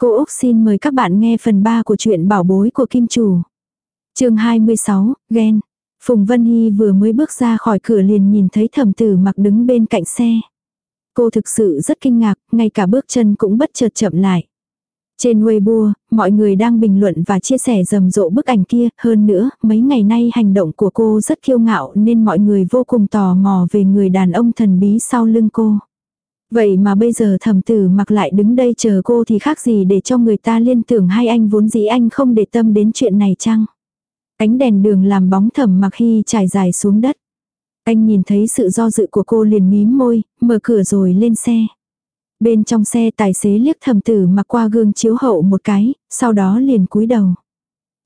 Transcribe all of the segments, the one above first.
Cô Úc xin mời các bạn nghe phần 3 của truyện bảo bối của Kim Chủ. chương 26, ghen. Phùng Vân Hy vừa mới bước ra khỏi cửa liền nhìn thấy thẩm tử mặc đứng bên cạnh xe. Cô thực sự rất kinh ngạc, ngay cả bước chân cũng bất chợt chậm lại. Trên Weibo, mọi người đang bình luận và chia sẻ rầm rộ bức ảnh kia, hơn nữa, mấy ngày nay hành động của cô rất kiêu ngạo nên mọi người vô cùng tò mò về người đàn ông thần bí sau lưng cô. Vậy mà bây giờ thẩm tử mặc lại đứng đây chờ cô thì khác gì để cho người ta liên tưởng hay anh vốn dĩ anh không để tâm đến chuyện này chăng? Ánh đèn đường làm bóng thẩm mặc hy trải dài xuống đất. Anh nhìn thấy sự do dự của cô liền mím môi, mở cửa rồi lên xe. Bên trong xe tài xế liếc thầm tử mặc qua gương chiếu hậu một cái, sau đó liền cúi đầu.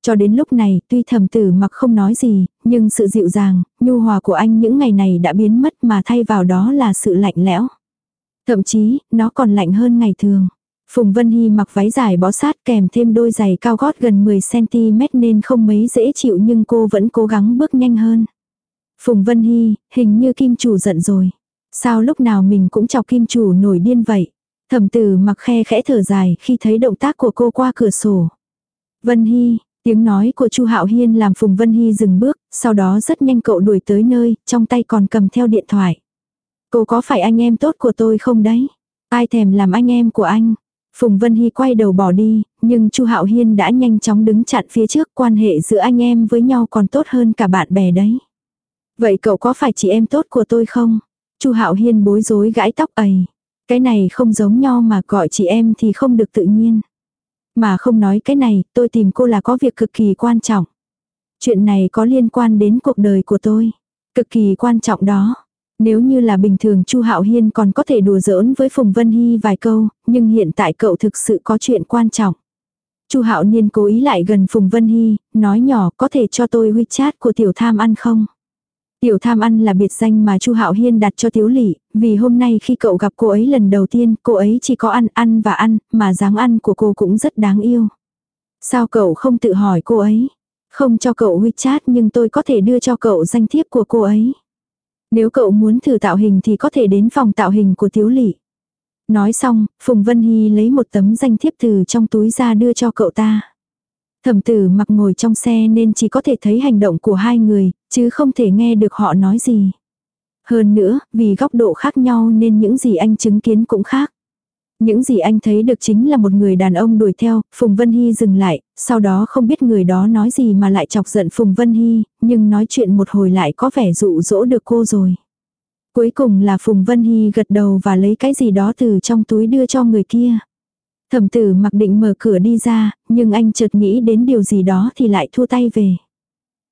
Cho đến lúc này, tuy thầm tử mặc không nói gì, nhưng sự dịu dàng, nhu hòa của anh những ngày này đã biến mất mà thay vào đó là sự lạnh lẽo. Thậm chí, nó còn lạnh hơn ngày thường. Phùng Vân Hy mặc váy dài bó sát kèm thêm đôi giày cao gót gần 10cm nên không mấy dễ chịu nhưng cô vẫn cố gắng bước nhanh hơn. Phùng Vân Hy, hình như kim chủ giận rồi. Sao lúc nào mình cũng chọc kim chủ nổi điên vậy? Thẩm tử mặc khe khẽ thở dài khi thấy động tác của cô qua cửa sổ. Vân Hy, tiếng nói của Chu Hạo Hiên làm Phùng Vân Hy dừng bước, sau đó rất nhanh cậu đuổi tới nơi, trong tay còn cầm theo điện thoại. Cô có phải anh em tốt của tôi không đấy? Ai thèm làm anh em của anh? Phùng Vân Hy quay đầu bỏ đi, nhưng Chu Hạo Hiên đã nhanh chóng đứng chặn phía trước quan hệ giữa anh em với nhau còn tốt hơn cả bạn bè đấy. Vậy cậu có phải chị em tốt của tôi không? Chu Hạo Hiên bối rối gãi tóc ầy. Cái này không giống nhau mà gọi chị em thì không được tự nhiên. Mà không nói cái này, tôi tìm cô là có việc cực kỳ quan trọng. Chuyện này có liên quan đến cuộc đời của tôi. Cực kỳ quan trọng đó. Nếu như là bình thường Chu Hạo Hiên còn có thể đùa giỡn với Phùng Vân Hy vài câu, nhưng hiện tại cậu thực sự có chuyện quan trọng. Chu Hạo Niên cố ý lại gần Phùng Vân Hy, nói nhỏ có thể cho tôi WeChat của tiểu tham ăn không? Tiểu tham ăn là biệt danh mà Chu Hạo Hiên đặt cho Tiếu Lỵ, vì hôm nay khi cậu gặp cô ấy lần đầu tiên, cô ấy chỉ có ăn ăn và ăn, mà dáng ăn của cô cũng rất đáng yêu. Sao cậu không tự hỏi cô ấy? Không cho cậu WeChat nhưng tôi có thể đưa cho cậu danh thiếp của cô ấy. Nếu cậu muốn thử tạo hình thì có thể đến phòng tạo hình của Tiếu Lị. Nói xong, Phùng Vân Hy lấy một tấm danh thiếp từ trong túi ra đưa cho cậu ta. Thẩm tử mặc ngồi trong xe nên chỉ có thể thấy hành động của hai người, chứ không thể nghe được họ nói gì. Hơn nữa, vì góc độ khác nhau nên những gì anh chứng kiến cũng khác. Những gì anh thấy được chính là một người đàn ông đuổi theo, Phùng Vân Hy dừng lại, sau đó không biết người đó nói gì mà lại chọc giận Phùng Vân Hy, nhưng nói chuyện một hồi lại có vẻ dụ dỗ được cô rồi. Cuối cùng là Phùng Vân Hy gật đầu và lấy cái gì đó từ trong túi đưa cho người kia. Thẩm tử mặc định mở cửa đi ra, nhưng anh chợt nghĩ đến điều gì đó thì lại thua tay về.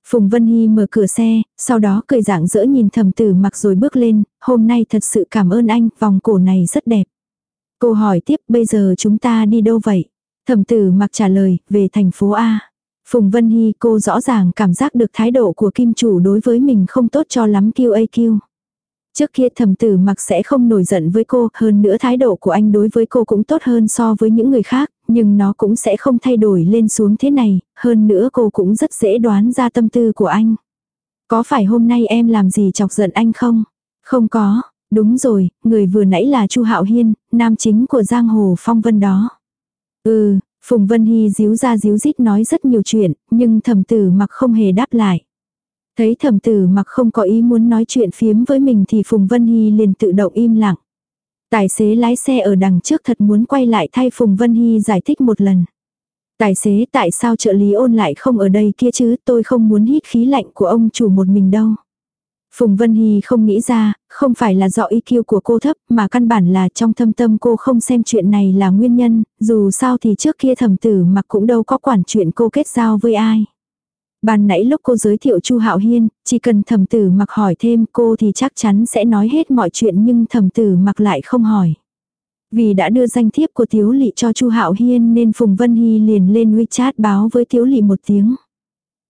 Phùng Vân Hy mở cửa xe, sau đó cười dạng dỡ nhìn thẩm tử mặc rồi bước lên, hôm nay thật sự cảm ơn anh, vòng cổ này rất đẹp. Cô hỏi tiếp bây giờ chúng ta đi đâu vậy? Thẩm tử mặc trả lời, về thành phố A. Phùng Vân Hy cô rõ ràng cảm giác được thái độ của kim chủ đối với mình không tốt cho lắm QAQ. Trước kia thầm tử mặc sẽ không nổi giận với cô, hơn nữa thái độ của anh đối với cô cũng tốt hơn so với những người khác, nhưng nó cũng sẽ không thay đổi lên xuống thế này, hơn nữa cô cũng rất dễ đoán ra tâm tư của anh. Có phải hôm nay em làm gì chọc giận anh không? Không có, đúng rồi, người vừa nãy là Chu Hạo Hiên, nam chính của Giang Hồ Phong Vân đó. Ừ, Phùng Vân Hy díu ra díu dít nói rất nhiều chuyện, nhưng thầm tử mặc không hề đáp lại. Thấy thẩm tử mặc không có ý muốn nói chuyện phiếm với mình thì Phùng Vân Hy liền tự động im lặng. Tài xế lái xe ở đằng trước thật muốn quay lại thay Phùng Vân Hy giải thích một lần. Tài xế tại sao trợ lý ôn lại không ở đây kia chứ tôi không muốn hít khí lạnh của ông chủ một mình đâu. Phùng Vân Hy không nghĩ ra, không phải là do IQ của cô thấp mà căn bản là trong thâm tâm cô không xem chuyện này là nguyên nhân, dù sao thì trước kia thẩm tử mặc cũng đâu có quản chuyện cô kết giao với ai. Ban nãy lúc cô giới thiệu Chu Hạo Hiên, chỉ cần thẩm tử mặc hỏi thêm cô thì chắc chắn sẽ nói hết mọi chuyện nhưng thẩm tử mặc lại không hỏi. Vì đã đưa danh thiếp của Tiếu Lị cho Chu Hạo Hiên nên Phùng Vân Hy liền lên WeChat báo với Tiếu Lị một tiếng.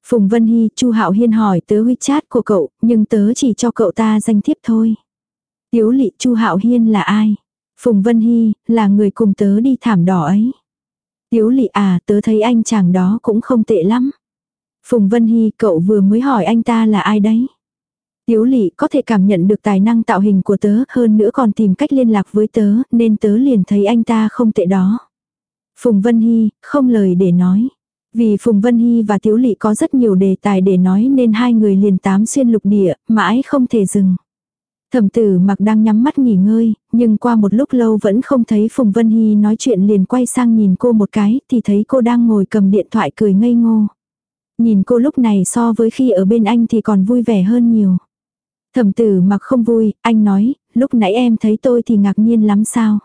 Phùng Vân Hy, Chu Hạo Hiên hỏi tớ WeChat của cậu, nhưng tớ chỉ cho cậu ta danh thiếp thôi. Tiếu Lị, Chu Hạo Hiên là ai? Phùng Vân Hy, là người cùng tớ đi thảm đỏ ấy. Tiếu Lị à, tớ thấy anh chàng đó cũng không tệ lắm. Phùng Vân Hy, cậu vừa mới hỏi anh ta là ai đấy? Tiếu lị có thể cảm nhận được tài năng tạo hình của tớ, hơn nữa còn tìm cách liên lạc với tớ, nên tớ liền thấy anh ta không tệ đó. Phùng Vân Hy, không lời để nói. Vì Phùng Vân Hy và Tiếu Lị có rất nhiều đề tài để nói nên hai người liền tám xuyên lục địa, mãi không thể dừng. Thẩm tử mặc đang nhắm mắt nghỉ ngơi, nhưng qua một lúc lâu vẫn không thấy Phùng Vân Hy nói chuyện liền quay sang nhìn cô một cái thì thấy cô đang ngồi cầm điện thoại cười ngây ngô. Nhìn cô lúc này so với khi ở bên anh thì còn vui vẻ hơn nhiều. Thẩm tử mặc không vui, anh nói, lúc nãy em thấy tôi thì ngạc nhiên lắm sao.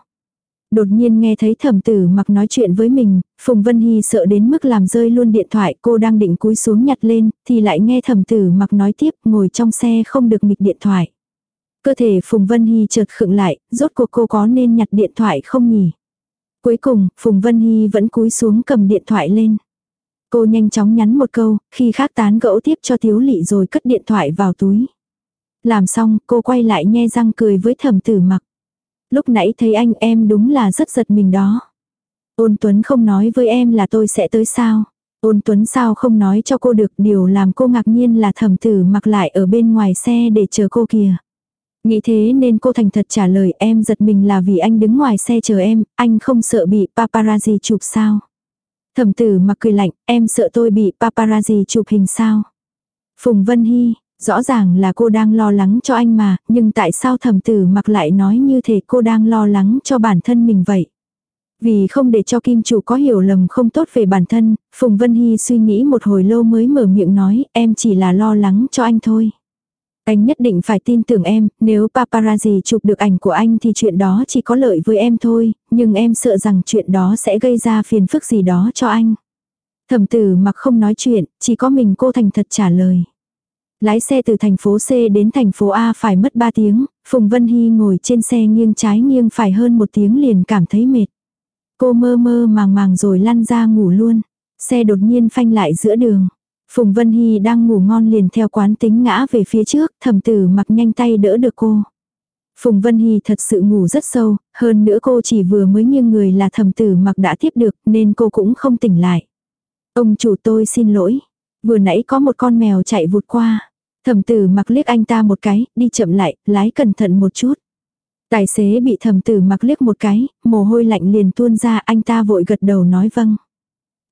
Đột nhiên nghe thấy thẩm tử mặc nói chuyện với mình, Phùng Vân Hy sợ đến mức làm rơi luôn điện thoại cô đang định cúi xuống nhặt lên, thì lại nghe thẩm tử mặc nói tiếp ngồi trong xe không được nghịch điện thoại. Cơ thể Phùng Vân Hy chợt khựng lại, rốt cuộc cô có nên nhặt điện thoại không nhỉ? Cuối cùng, Phùng Vân Hy vẫn cúi xuống cầm điện thoại lên. Cô nhanh chóng nhắn một câu, khi khác tán gẫu tiếp cho Tiếu Lị rồi cất điện thoại vào túi. Làm xong, cô quay lại nhe răng cười với thẩm tử mặc. Lúc nãy thấy anh em đúng là rất giật mình đó. Ôn Tuấn không nói với em là tôi sẽ tới sao. Ôn Tuấn sao không nói cho cô được điều làm cô ngạc nhiên là thẩm tử mặc lại ở bên ngoài xe để chờ cô kìa. Nghĩ thế nên cô thành thật trả lời em giật mình là vì anh đứng ngoài xe chờ em, anh không sợ bị paparazzi chụp sao. Thẩm tử mặc cười lạnh, em sợ tôi bị paparazzi chụp hình sao. Phùng Vân Hy, rõ ràng là cô đang lo lắng cho anh mà, nhưng tại sao thầm tử mặc lại nói như thể cô đang lo lắng cho bản thân mình vậy. Vì không để cho kim chủ có hiểu lầm không tốt về bản thân, Phùng Vân Hy suy nghĩ một hồi lâu mới mở miệng nói em chỉ là lo lắng cho anh thôi. Anh nhất định phải tin tưởng em, nếu paparazzi chụp được ảnh của anh thì chuyện đó chỉ có lợi với em thôi, nhưng em sợ rằng chuyện đó sẽ gây ra phiền phức gì đó cho anh. Thẩm tử mặc không nói chuyện, chỉ có mình cô thành thật trả lời. Lái xe từ thành phố C đến thành phố A phải mất 3 tiếng, Phùng Vân Hy ngồi trên xe nghiêng trái nghiêng phải hơn một tiếng liền cảm thấy mệt. Cô mơ mơ màng màng rồi lăn ra ngủ luôn. Xe đột nhiên phanh lại giữa đường. Phùng Vân Hy đang ngủ ngon liền theo quán tính ngã về phía trước, thầm tử mặc nhanh tay đỡ được cô. Phùng Vân Hy thật sự ngủ rất sâu, hơn nữa cô chỉ vừa mới nghiêng người là thầm tử mặc đã tiếp được nên cô cũng không tỉnh lại. Ông chủ tôi xin lỗi. Vừa nãy có một con mèo chạy vụt qua. Thầm tử mặc liếc anh ta một cái, đi chậm lại, lái cẩn thận một chút. Tài xế bị thầm tử mặc liếc một cái, mồ hôi lạnh liền tuôn ra anh ta vội gật đầu nói vâng.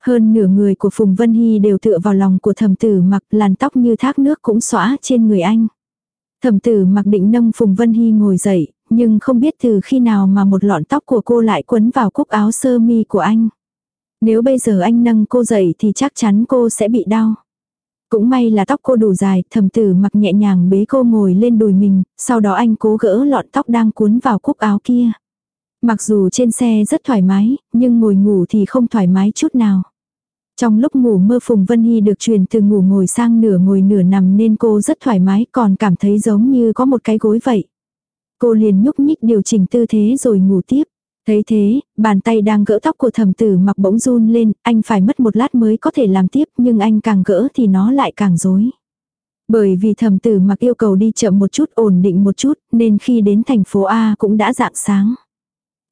Hơn nửa người của Phùng Vân Hy đều tựa vào lòng của thầm tử mặc làn tóc như thác nước cũng xóa trên người anh. Thầm tử mặc định nâng Phùng Vân Hy ngồi dậy, nhưng không biết từ khi nào mà một lọn tóc của cô lại quấn vào cúc áo sơ mi của anh. Nếu bây giờ anh nâng cô dậy thì chắc chắn cô sẽ bị đau. Cũng may là tóc cô đủ dài, thầm tử mặc nhẹ nhàng bế cô ngồi lên đùi mình, sau đó anh cố gỡ lọn tóc đang cuốn vào cúc áo kia. Mặc dù trên xe rất thoải mái, nhưng ngồi ngủ thì không thoải mái chút nào. Trong lúc ngủ mơ Phùng Vân Hy được truyền từ ngủ ngồi sang nửa ngồi nửa nằm nên cô rất thoải mái còn cảm thấy giống như có một cái gối vậy. Cô liền nhúc nhích điều chỉnh tư thế rồi ngủ tiếp. Thấy thế, bàn tay đang gỡ tóc của thẩm tử mặc bỗng run lên, anh phải mất một lát mới có thể làm tiếp nhưng anh càng gỡ thì nó lại càng rối. Bởi vì thẩm tử mặc yêu cầu đi chậm một chút ổn định một chút nên khi đến thành phố A cũng đã dạng sáng.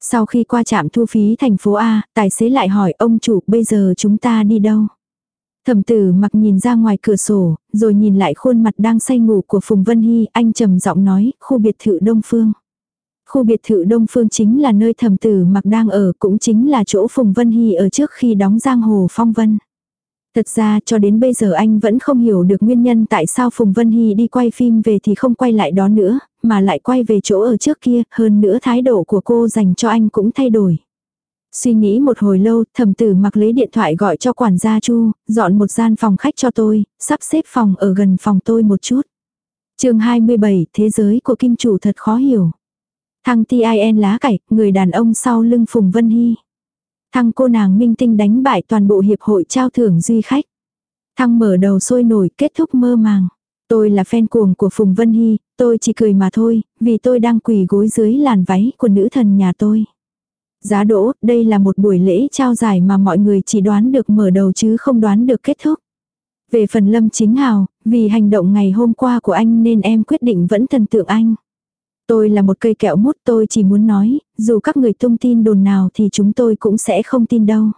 Sau khi qua trạm thu phí thành phố A, tài xế lại hỏi ông chủ bây giờ chúng ta đi đâu? Thẩm tử mặc nhìn ra ngoài cửa sổ, rồi nhìn lại khuôn mặt đang say ngủ của Phùng Vân Hy, anh trầm giọng nói, khu biệt thự Đông Phương. Khu biệt thự Đông Phương chính là nơi thẩm tử mặc đang ở, cũng chính là chỗ Phùng Vân Hy ở trước khi đóng giang hồ phong vân. Thật ra cho đến bây giờ anh vẫn không hiểu được nguyên nhân tại sao Phùng Vân Hy đi quay phim về thì không quay lại đó nữa, mà lại quay về chỗ ở trước kia, hơn nữa thái độ của cô dành cho anh cũng thay đổi. Suy nghĩ một hồi lâu, thẩm tử mặc lấy điện thoại gọi cho quản gia Chu, dọn một gian phòng khách cho tôi, sắp xếp phòng ở gần phòng tôi một chút. chương 27, thế giới của kim chủ thật khó hiểu. Thăng TIN lá cải, người đàn ông sau lưng Phùng Vân Hy. Thăng cô nàng minh tinh đánh bại toàn bộ hiệp hội trao thưởng duy khách. Thăng mở đầu sôi nổi kết thúc mơ màng. Tôi là fan cuồng của Phùng Vân Hy, tôi chỉ cười mà thôi, vì tôi đang quỳ gối dưới làn váy của nữ thần nhà tôi. Giá đỗ, đây là một buổi lễ trao giải mà mọi người chỉ đoán được mở đầu chứ không đoán được kết thúc. Về phần Lâm Chính Hào, vì hành động ngày hôm qua của anh nên em quyết định vẫn thần tượng anh. Tôi là một cây kẹo mút tôi chỉ muốn nói, dù các người tung tin đồn nào thì chúng tôi cũng sẽ không tin đâu.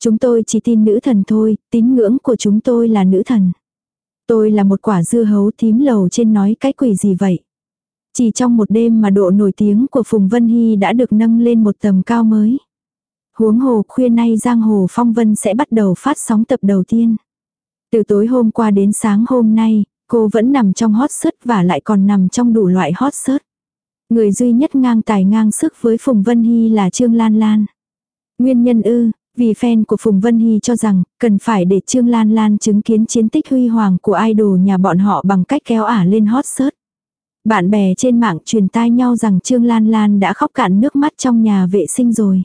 Chúng tôi chỉ tin nữ thần thôi, tín ngưỡng của chúng tôi là nữ thần. Tôi là một quả dưa hấu thím lầu trên nói cái quỷ gì vậy. Chỉ trong một đêm mà độ nổi tiếng của Phùng Vân Hy đã được nâng lên một tầm cao mới. Huống hồ khuya nay Giang Hồ Phong Vân sẽ bắt đầu phát sóng tập đầu tiên. Từ tối hôm qua đến sáng hôm nay, cô vẫn nằm trong hot search và lại còn nằm trong đủ loại hot search. Người duy nhất ngang tài ngang sức với Phùng Vân Hy là Trương Lan Lan. Nguyên nhân ư, vì fan của Phùng Vân Hy cho rằng, cần phải để Trương Lan Lan chứng kiến chiến tích huy hoàng của idol nhà bọn họ bằng cách kéo ả lên hot search. Bạn bè trên mạng truyền tai nhau rằng Trương Lan Lan đã khóc cạn nước mắt trong nhà vệ sinh rồi.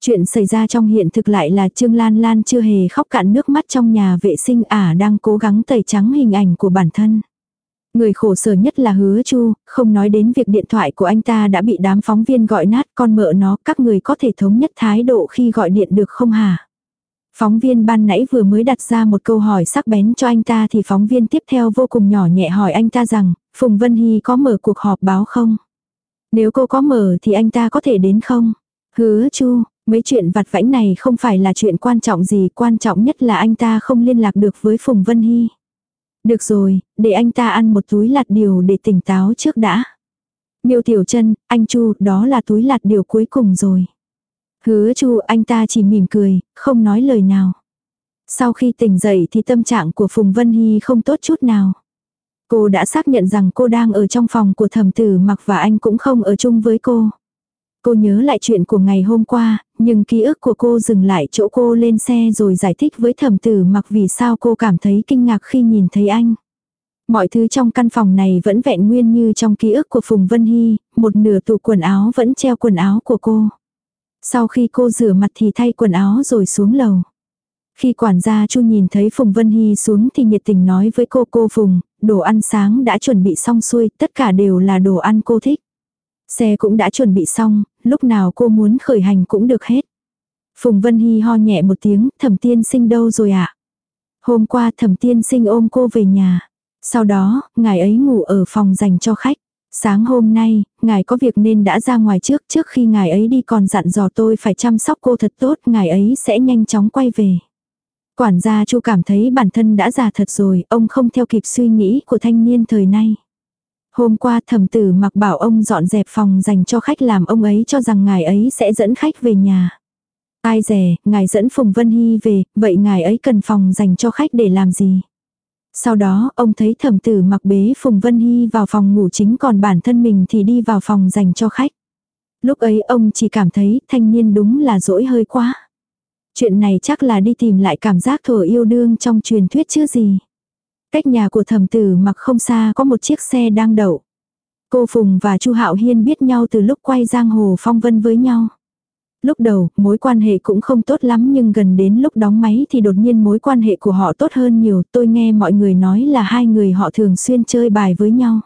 Chuyện xảy ra trong hiện thực lại là Trương Lan Lan chưa hề khóc cạn nước mắt trong nhà vệ sinh ả đang cố gắng tẩy trắng hình ảnh của bản thân. Người khổ sở nhất là hứa chu, không nói đến việc điện thoại của anh ta đã bị đám phóng viên gọi nát con mợ nó, các người có thể thống nhất thái độ khi gọi điện được không hả? Phóng viên ban nãy vừa mới đặt ra một câu hỏi sắc bén cho anh ta thì phóng viên tiếp theo vô cùng nhỏ nhẹ hỏi anh ta rằng, Phùng Vân Hy có mở cuộc họp báo không? Nếu cô có mở thì anh ta có thể đến không? Hứa chu, mấy chuyện vặt vãnh này không phải là chuyện quan trọng gì, quan trọng nhất là anh ta không liên lạc được với Phùng Vân Hy. Được rồi, để anh ta ăn một túi lạt điều để tỉnh táo trước đã. Miêu Tiểu Chân, anh Chu, đó là túi lạt điều cuối cùng rồi. Hứa Chu, anh ta chỉ mỉm cười, không nói lời nào. Sau khi tỉnh dậy thì tâm trạng của Phùng Vân Hy không tốt chút nào. Cô đã xác nhận rằng cô đang ở trong phòng của thẩm tử mặc và anh cũng không ở chung với cô. Cô nhớ lại chuyện của ngày hôm qua, nhưng ký ức của cô dừng lại chỗ cô lên xe rồi giải thích với thẩm tử mặc vì sao cô cảm thấy kinh ngạc khi nhìn thấy anh. Mọi thứ trong căn phòng này vẫn vẹn nguyên như trong ký ức của Phùng Vân Hy, một nửa tủ quần áo vẫn treo quần áo của cô. Sau khi cô rửa mặt thì thay quần áo rồi xuống lầu. Khi quản gia Chu nhìn thấy Phùng Vân Hy xuống thì nhiệt tình nói với cô cô Phùng, đồ ăn sáng đã chuẩn bị xong xuôi, tất cả đều là đồ ăn cô thích. Xe cũng đã chuẩn bị xong, lúc nào cô muốn khởi hành cũng được hết. Phùng Vân Hy ho nhẹ một tiếng, thẩm tiên sinh đâu rồi ạ? À? Hôm qua thẩm tiên sinh ôm cô về nhà. Sau đó, ngài ấy ngủ ở phòng dành cho khách. Sáng hôm nay, ngài có việc nên đã ra ngoài trước, trước khi ngài ấy đi còn dặn dò tôi phải chăm sóc cô thật tốt, ngài ấy sẽ nhanh chóng quay về. Quản gia Chu cảm thấy bản thân đã già thật rồi, ông không theo kịp suy nghĩ của thanh niên thời nay. Hôm qua thẩm tử mặc bảo ông dọn dẹp phòng dành cho khách làm ông ấy cho rằng ngài ấy sẽ dẫn khách về nhà. Ai rẻ, ngài dẫn Phùng Vân Hy về, vậy ngài ấy cần phòng dành cho khách để làm gì? Sau đó, ông thấy thẩm tử mặc bế Phùng Vân Hy vào phòng ngủ chính còn bản thân mình thì đi vào phòng dành cho khách. Lúc ấy ông chỉ cảm thấy thanh niên đúng là dỗi hơi quá. Chuyện này chắc là đi tìm lại cảm giác thổ yêu đương trong truyền thuyết chứ gì. Cách nhà của thẩm tử mặc không xa có một chiếc xe đang đậu. Cô Phùng và Chu Hạo Hiên biết nhau từ lúc quay giang hồ phong vân với nhau. Lúc đầu, mối quan hệ cũng không tốt lắm nhưng gần đến lúc đóng máy thì đột nhiên mối quan hệ của họ tốt hơn nhiều. Tôi nghe mọi người nói là hai người họ thường xuyên chơi bài với nhau.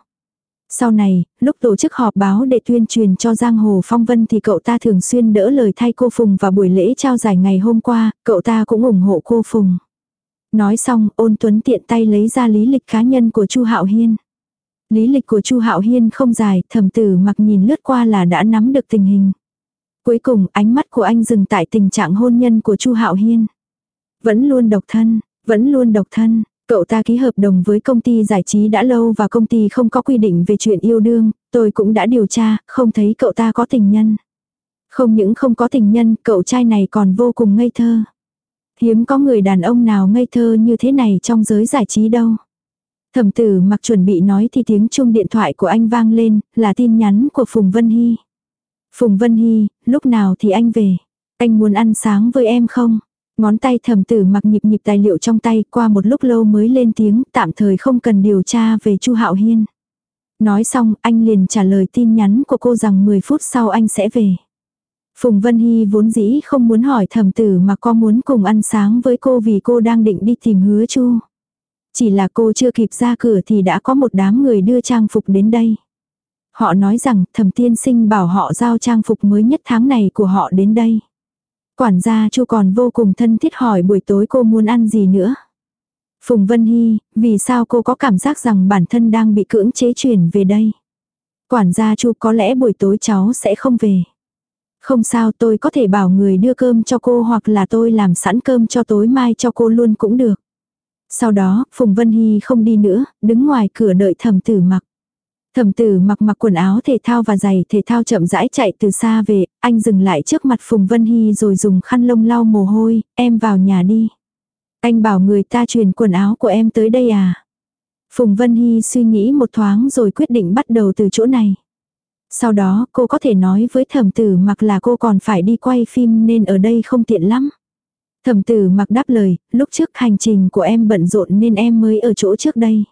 Sau này, lúc tổ chức họp báo để tuyên truyền cho Giang Hồ Phong Vân thì cậu ta thường xuyên đỡ lời thay cô Phùng và buổi lễ trao giải ngày hôm qua, cậu ta cũng ủng hộ cô Phùng. Nói xong, ôn tuấn tiện tay lấy ra lý lịch cá nhân của Chu Hạo Hiên. Lý lịch của Chu Hạo Hiên không dài, thẩm tử mặc nhìn lướt qua là đã nắm được tình hình. Cuối cùng, ánh mắt của anh dừng tại tình trạng hôn nhân của Chu Hạo Hiên. Vẫn luôn độc thân, vẫn luôn độc thân. Cậu ta ký hợp đồng với công ty giải trí đã lâu và công ty không có quy định về chuyện yêu đương, tôi cũng đã điều tra, không thấy cậu ta có tình nhân. Không những không có tình nhân, cậu trai này còn vô cùng ngây thơ. Hiếm có người đàn ông nào ngây thơ như thế này trong giới giải trí đâu. Thẩm tử mặc chuẩn bị nói thì tiếng chuông điện thoại của anh vang lên, là tin nhắn của Phùng Vân Hy. Phùng Vân Hy, lúc nào thì anh về? Anh muốn ăn sáng với em không? Ngón tay thẩm tử mặc nhịp nhịp tài liệu trong tay qua một lúc lâu mới lên tiếng tạm thời không cần điều tra về Chu Hạo Hiên. Nói xong anh liền trả lời tin nhắn của cô rằng 10 phút sau anh sẽ về. Phùng Vân Hy vốn dĩ không muốn hỏi thẩm tử mà có muốn cùng ăn sáng với cô vì cô đang định đi tìm hứa chu. Chỉ là cô chưa kịp ra cửa thì đã có một đám người đưa trang phục đến đây. Họ nói rằng thẩm tiên sinh bảo họ giao trang phục mới nhất tháng này của họ đến đây. Quản gia chu còn vô cùng thân thiết hỏi buổi tối cô muốn ăn gì nữa. Phùng Vân Hy, vì sao cô có cảm giác rằng bản thân đang bị cưỡng chế chuyển về đây? Quản gia chu có lẽ buổi tối cháu sẽ không về. Không sao tôi có thể bảo người đưa cơm cho cô hoặc là tôi làm sẵn cơm cho tối mai cho cô luôn cũng được. Sau đó, Phùng Vân Hy không đi nữa, đứng ngoài cửa đợi thẩm tử mặc. Thẩm tử mặc mặc quần áo thể thao và giày thể thao chậm rãi chạy từ xa về, anh dừng lại trước mặt Phùng Vân Hy rồi dùng khăn lông lau mồ hôi, em vào nhà đi. Anh bảo người ta truyền quần áo của em tới đây à? Phùng Vân Hy suy nghĩ một thoáng rồi quyết định bắt đầu từ chỗ này. Sau đó cô có thể nói với thẩm tử mặc là cô còn phải đi quay phim nên ở đây không tiện lắm. Thẩm tử mặc đáp lời, lúc trước hành trình của em bận rộn nên em mới ở chỗ trước đây.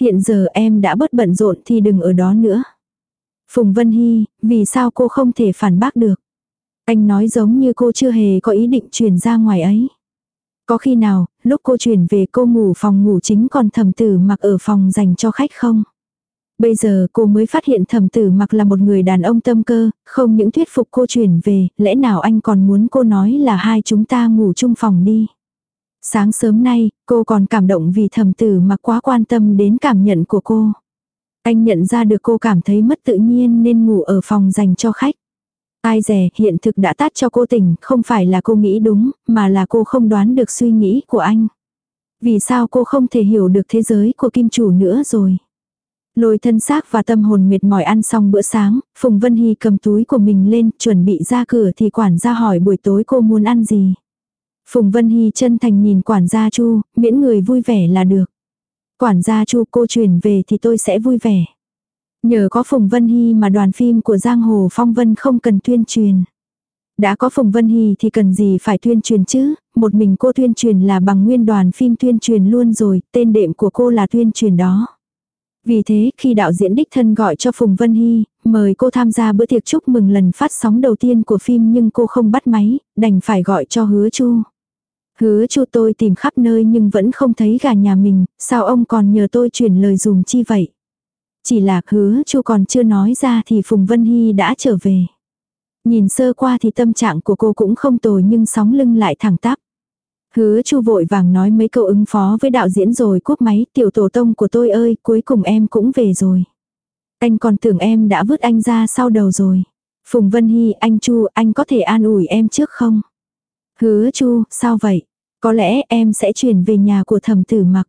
Hiện giờ em đã bớt bận rộn thì đừng ở đó nữa. Phùng Vân Hy, vì sao cô không thể phản bác được? Anh nói giống như cô chưa hề có ý định chuyển ra ngoài ấy. Có khi nào, lúc cô chuyển về cô ngủ phòng ngủ chính còn thẩm tử mặc ở phòng dành cho khách không? Bây giờ cô mới phát hiện thẩm tử mặc là một người đàn ông tâm cơ, không những thuyết phục cô chuyển về, lẽ nào anh còn muốn cô nói là hai chúng ta ngủ chung phòng đi. Sáng sớm nay, cô còn cảm động vì thẩm tử mặc quá quan tâm đến cảm nhận của cô. Anh nhận ra được cô cảm thấy mất tự nhiên nên ngủ ở phòng dành cho khách. Ai rẻ, hiện thực đã tát cho cô tỉnh, không phải là cô nghĩ đúng, mà là cô không đoán được suy nghĩ của anh. Vì sao cô không thể hiểu được thế giới của kim chủ nữa rồi? Lôi thân xác và tâm hồn mệt mỏi ăn xong bữa sáng, Phùng Vân Hy cầm túi của mình lên, chuẩn bị ra cửa thì quản gia hỏi buổi tối cô muốn ăn gì. Phùng Vân Hy chân thành nhìn quản gia Chu, miễn người vui vẻ là được. Quản gia Chu cô chuyển về thì tôi sẽ vui vẻ. Nhờ có Phùng Vân Hy mà đoàn phim của Giang Hồ Phong Vân không cần tuyên truyền. Đã có Phùng Vân Hy thì cần gì phải tuyên truyền chứ, một mình cô tuyên truyền là bằng nguyên đoàn phim tuyên truyền luôn rồi, tên đệm của cô là tuyên truyền đó. Vì thế khi đạo diễn đích thân gọi cho Phùng Vân Hy, mời cô tham gia bữa tiệc chúc mừng lần phát sóng đầu tiên của phim nhưng cô không bắt máy, đành phải gọi cho hứa chu. Hứa chu tôi tìm khắp nơi nhưng vẫn không thấy gà nhà mình, sao ông còn nhờ tôi chuyển lời dùng chi vậy? Chỉ là hứa chu còn chưa nói ra thì Phùng Vân Hy đã trở về. Nhìn sơ qua thì tâm trạng của cô cũng không tồi nhưng sóng lưng lại thẳng tắp. Hứa chu vội vàng nói mấy câu ứng phó với đạo diễn rồi cúp máy tiểu tổ tông của tôi ơi cuối cùng em cũng về rồi. Anh còn tưởng em đã vứt anh ra sau đầu rồi. Phùng Vân Hy anh chu anh có thể an ủi em trước không? Hứa chu sao vậy? Có lẽ em sẽ chuyển về nhà của thẩm tử mặc.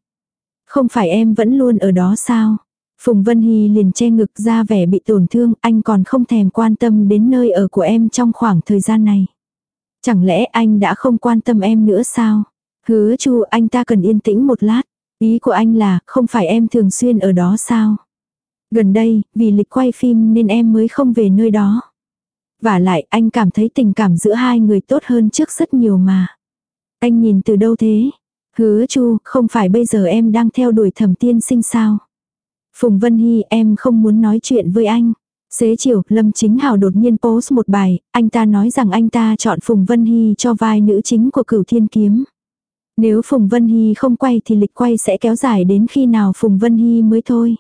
Không phải em vẫn luôn ở đó sao? Phùng Vân Hy liền che ngực ra vẻ bị tổn thương, anh còn không thèm quan tâm đến nơi ở của em trong khoảng thời gian này. Chẳng lẽ anh đã không quan tâm em nữa sao? Hứa chu anh ta cần yên tĩnh một lát. Ý của anh là không phải em thường xuyên ở đó sao? Gần đây, vì lịch quay phim nên em mới không về nơi đó. Và lại anh cảm thấy tình cảm giữa hai người tốt hơn trước rất nhiều mà. Anh nhìn từ đâu thế? Hứa chu, không phải bây giờ em đang theo đuổi thẩm tiên sinh sao? Phùng Vân Hy em không muốn nói chuyện với anh. Xế chiều, Lâm Chính Hào đột nhiên post một bài, anh ta nói rằng anh ta chọn Phùng Vân Hy cho vai nữ chính của cửu thiên kiếm. Nếu Phùng Vân Hy không quay thì lịch quay sẽ kéo dài đến khi nào Phùng Vân Hy mới thôi.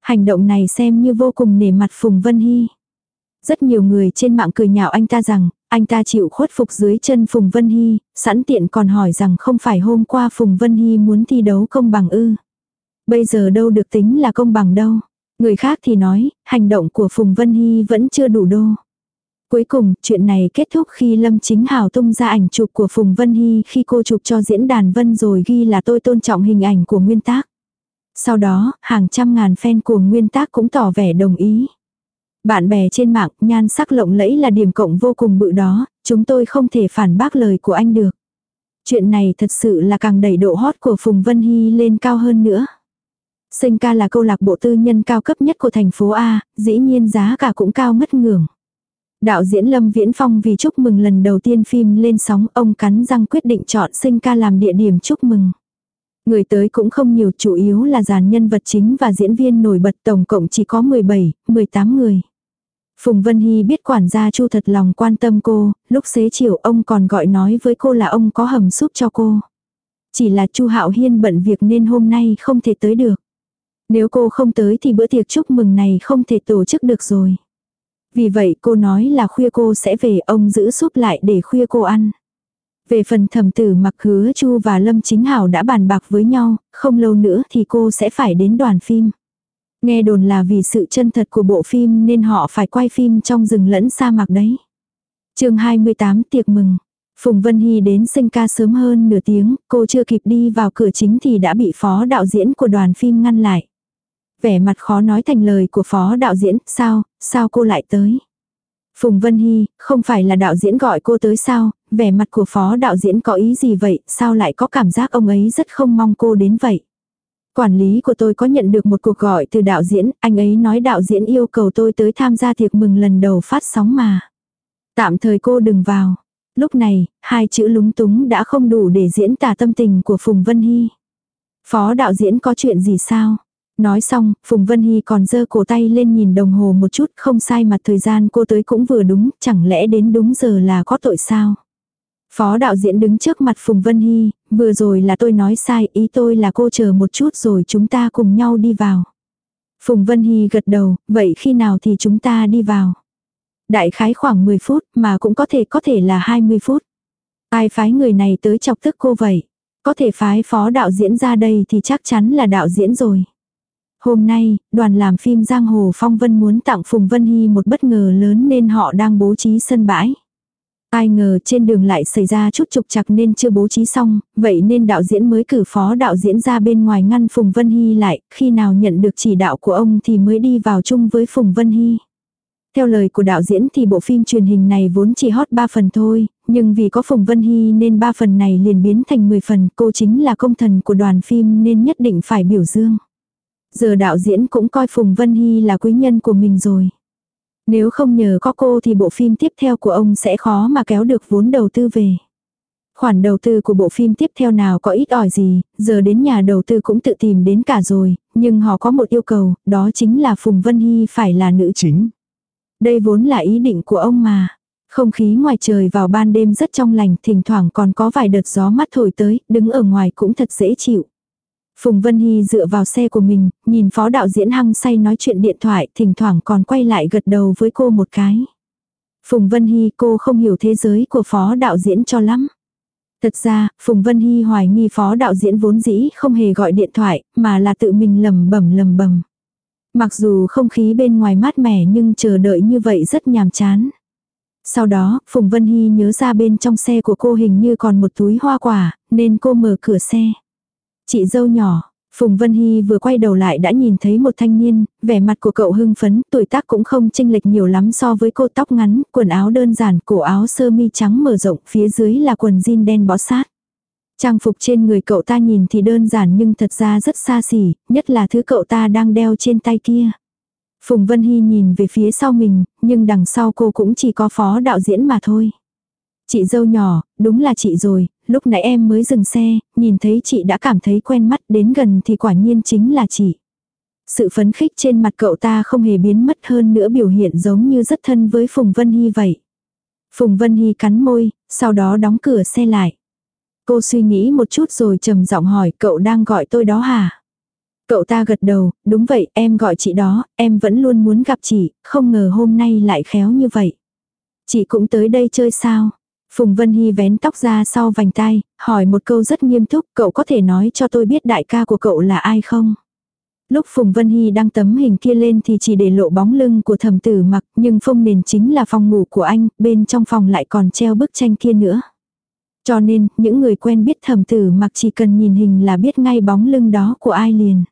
Hành động này xem như vô cùng nể mặt Phùng Vân Hy. Rất nhiều người trên mạng cười nhạo anh ta rằng, anh ta chịu khuất phục dưới chân Phùng Vân Hy, sẵn tiện còn hỏi rằng không phải hôm qua Phùng Vân Hy muốn thi đấu công bằng ư. Bây giờ đâu được tính là công bằng đâu. Người khác thì nói, hành động của Phùng Vân Hy vẫn chưa đủ đô. Cuối cùng, chuyện này kết thúc khi Lâm Chính Hào tung ra ảnh chụp của Phùng Vân Hy khi cô chụp cho diễn đàn Vân rồi ghi là tôi tôn trọng hình ảnh của nguyên tác. Sau đó, hàng trăm ngàn fan của nguyên tác cũng tỏ vẻ đồng ý. Bạn bè trên mạng, nhan sắc lộng lẫy là điểm cộng vô cùng bự đó, chúng tôi không thể phản bác lời của anh được. Chuyện này thật sự là càng đẩy độ hot của Phùng Vân Hy lên cao hơn nữa. Sinh ca là câu lạc bộ tư nhân cao cấp nhất của thành phố A, dĩ nhiên giá cả cũng cao ngất ngưỡng. Đạo diễn Lâm Viễn Phong vì chúc mừng lần đầu tiên phim lên sóng, ông cắn răng quyết định chọn sinh ca làm địa điểm chúc mừng. Người tới cũng không nhiều, chủ yếu là dàn nhân vật chính và diễn viên nổi bật tổng cộng chỉ có 17, 18 người. Phùng Vân Hy biết quản gia Chu thật lòng quan tâm cô, lúc xế chiều ông còn gọi nói với cô là ông có hầm súp cho cô. Chỉ là Chu Hạo Hiên bận việc nên hôm nay không thể tới được. Nếu cô không tới thì bữa tiệc chúc mừng này không thể tổ chức được rồi. Vì vậy cô nói là khuya cô sẽ về ông giữ súp lại để khuya cô ăn. Về phần thầm tử mặc hứa Chu và Lâm Chính Hảo đã bàn bạc với nhau, không lâu nữa thì cô sẽ phải đến đoàn phim. Nghe đồn là vì sự chân thật của bộ phim nên họ phải quay phim trong rừng lẫn sa mạc đấy. chương 28 tiệc mừng. Phùng Vân Hy đến sinh ca sớm hơn nửa tiếng, cô chưa kịp đi vào cửa chính thì đã bị phó đạo diễn của đoàn phim ngăn lại. Vẻ mặt khó nói thành lời của phó đạo diễn, sao, sao cô lại tới? Phùng Vân Hy, không phải là đạo diễn gọi cô tới sao, vẻ mặt của phó đạo diễn có ý gì vậy, sao lại có cảm giác ông ấy rất không mong cô đến vậy? Quản lý của tôi có nhận được một cuộc gọi từ đạo diễn, anh ấy nói đạo diễn yêu cầu tôi tới tham gia tiệc mừng lần đầu phát sóng mà. Tạm thời cô đừng vào. Lúc này, hai chữ lúng túng đã không đủ để diễn tả tâm tình của Phùng Vân Hy. Phó đạo diễn có chuyện gì sao? Nói xong, Phùng Vân Hy còn giơ cổ tay lên nhìn đồng hồ một chút, không sai mà thời gian cô tới cũng vừa đúng, chẳng lẽ đến đúng giờ là có tội sao? Phó đạo diễn đứng trước mặt Phùng Vân Hy, vừa rồi là tôi nói sai, ý tôi là cô chờ một chút rồi chúng ta cùng nhau đi vào. Phùng Vân Hy gật đầu, vậy khi nào thì chúng ta đi vào? Đại khái khoảng 10 phút, mà cũng có thể có thể là 20 phút. Ai phái người này tới chọc tức cô vậy? Có thể phái phó đạo diễn ra đây thì chắc chắn là đạo diễn rồi. Hôm nay, đoàn làm phim Giang Hồ Phong Vân muốn tặng Phùng Vân Hy một bất ngờ lớn nên họ đang bố trí sân bãi. Ai ngờ trên đường lại xảy ra chút trục trặc nên chưa bố trí xong, vậy nên đạo diễn mới cử phó đạo diễn ra bên ngoài ngăn Phùng Vân Hy lại, khi nào nhận được chỉ đạo của ông thì mới đi vào chung với Phùng Vân Hy. Theo lời của đạo diễn thì bộ phim truyền hình này vốn chỉ hot 3 phần thôi, nhưng vì có Phùng Vân Hy nên 3 phần này liền biến thành 10 phần, cô chính là công thần của đoàn phim nên nhất định phải biểu dương. Giờ đạo diễn cũng coi Phùng Vân Hy là quý nhân của mình rồi. Nếu không nhờ có cô thì bộ phim tiếp theo của ông sẽ khó mà kéo được vốn đầu tư về. Khoản đầu tư của bộ phim tiếp theo nào có ít ỏi gì, giờ đến nhà đầu tư cũng tự tìm đến cả rồi, nhưng họ có một yêu cầu, đó chính là Phùng Vân Hy phải là nữ chính. Đây vốn là ý định của ông mà. Không khí ngoài trời vào ban đêm rất trong lành, thỉnh thoảng còn có vài đợt gió mắt thổi tới, đứng ở ngoài cũng thật dễ chịu. Phùng Vân Hy dựa vào xe của mình, nhìn phó đạo diễn hăng say nói chuyện điện thoại, thỉnh thoảng còn quay lại gật đầu với cô một cái. Phùng Vân Hy cô không hiểu thế giới của phó đạo diễn cho lắm. Thật ra, Phùng Vân Hy hoài nghi phó đạo diễn vốn dĩ không hề gọi điện thoại, mà là tự mình lầm bẩm lầm bầm. Mặc dù không khí bên ngoài mát mẻ nhưng chờ đợi như vậy rất nhàm chán. Sau đó, Phùng Vân Hy nhớ ra bên trong xe của cô hình như còn một túi hoa quả, nên cô mở cửa xe. Chị dâu nhỏ, Phùng Vân Hy vừa quay đầu lại đã nhìn thấy một thanh niên, vẻ mặt của cậu hưng phấn, tuổi tác cũng không chênh lệch nhiều lắm so với cô tóc ngắn, quần áo đơn giản, cổ áo sơ mi trắng mở rộng, phía dưới là quần jean đen bó sát. Trang phục trên người cậu ta nhìn thì đơn giản nhưng thật ra rất xa xỉ, nhất là thứ cậu ta đang đeo trên tay kia. Phùng Vân Hy nhìn về phía sau mình, nhưng đằng sau cô cũng chỉ có phó đạo diễn mà thôi. Chị dâu nhỏ, đúng là chị rồi, lúc nãy em mới dừng xe, nhìn thấy chị đã cảm thấy quen mắt đến gần thì quả nhiên chính là chị. Sự phấn khích trên mặt cậu ta không hề biến mất hơn nữa biểu hiện giống như rất thân với Phùng Vân Hy vậy. Phùng Vân Hy cắn môi, sau đó đóng cửa xe lại. Cô suy nghĩ một chút rồi trầm giọng hỏi cậu đang gọi tôi đó hả? Cậu ta gật đầu, đúng vậy, em gọi chị đó, em vẫn luôn muốn gặp chị, không ngờ hôm nay lại khéo như vậy. Chị cũng tới đây chơi sao? Phùng Vân Hy vén tóc ra sau vành tai, hỏi một câu rất nghiêm túc, cậu có thể nói cho tôi biết đại ca của cậu là ai không? Lúc Phùng Vân Hy đăng tấm hình kia lên thì chỉ để lộ bóng lưng của thầm tử mặc, nhưng phong nền chính là phòng ngủ của anh, bên trong phòng lại còn treo bức tranh kia nữa. Cho nên, những người quen biết thầm tử mặc chỉ cần nhìn hình là biết ngay bóng lưng đó của ai liền.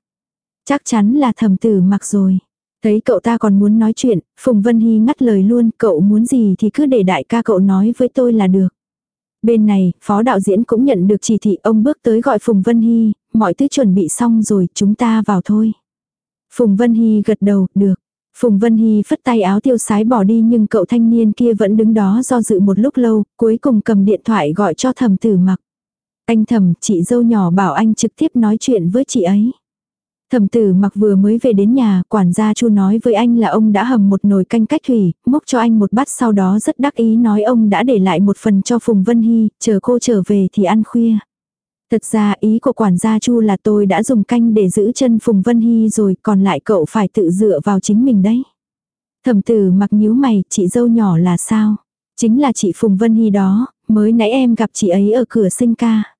Chắc chắn là thầm tử mặc rồi. Thấy cậu ta còn muốn nói chuyện, Phùng Vân Hy ngắt lời luôn, cậu muốn gì thì cứ để đại ca cậu nói với tôi là được. Bên này, phó đạo diễn cũng nhận được chỉ thị ông bước tới gọi Phùng Vân Hy, mọi thứ chuẩn bị xong rồi, chúng ta vào thôi. Phùng Vân Hy gật đầu, được. Phùng Vân Hy phất tay áo tiêu sái bỏ đi nhưng cậu thanh niên kia vẫn đứng đó do dự một lúc lâu, cuối cùng cầm điện thoại gọi cho thầm tử mặc. Anh thầm, chị dâu nhỏ bảo anh trực tiếp nói chuyện với chị ấy. Thẩm tử mặc vừa mới về đến nhà, quản gia chu nói với anh là ông đã hầm một nồi canh cách thủy, múc cho anh một bát sau đó rất đắc ý nói ông đã để lại một phần cho Phùng Vân Hy, chờ cô trở về thì ăn khuya. Thật ra ý của quản gia chu là tôi đã dùng canh để giữ chân Phùng Vân Hy rồi, còn lại cậu phải tự dựa vào chính mình đấy. Thẩm tử mặc nhíu mày, chị dâu nhỏ là sao? Chính là chị Phùng Vân Hy đó, mới nãy em gặp chị ấy ở cửa sinh ca.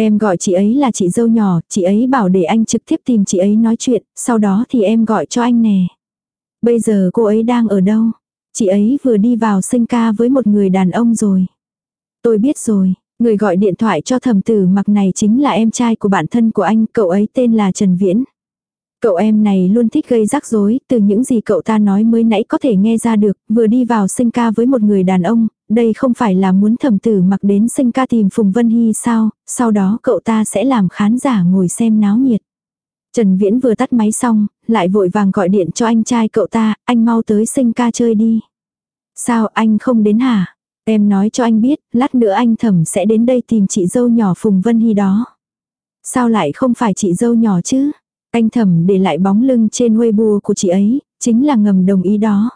Em gọi chị ấy là chị dâu nhỏ, chị ấy bảo để anh trực tiếp tìm chị ấy nói chuyện, sau đó thì em gọi cho anh nè. Bây giờ cô ấy đang ở đâu? Chị ấy vừa đi vào sinh ca với một người đàn ông rồi. Tôi biết rồi, người gọi điện thoại cho thầm tử mặc này chính là em trai của bạn thân của anh, cậu ấy tên là Trần Viễn. Cậu em này luôn thích gây rắc rối, từ những gì cậu ta nói mới nãy có thể nghe ra được, vừa đi vào sinh ca với một người đàn ông, đây không phải là muốn thẩm tử mặc đến sinh ca tìm Phùng Vân Hy sao, sau đó cậu ta sẽ làm khán giả ngồi xem náo nhiệt. Trần Viễn vừa tắt máy xong, lại vội vàng gọi điện cho anh trai cậu ta, anh mau tới sinh ca chơi đi. Sao anh không đến hả? Em nói cho anh biết, lát nữa anh thẩm sẽ đến đây tìm chị dâu nhỏ Phùng Vân Hy đó. Sao lại không phải chị dâu nhỏ chứ? Anh thẩm để lại bóng lưng trên Weibo của chị ấy, chính là ngầm đồng ý đó.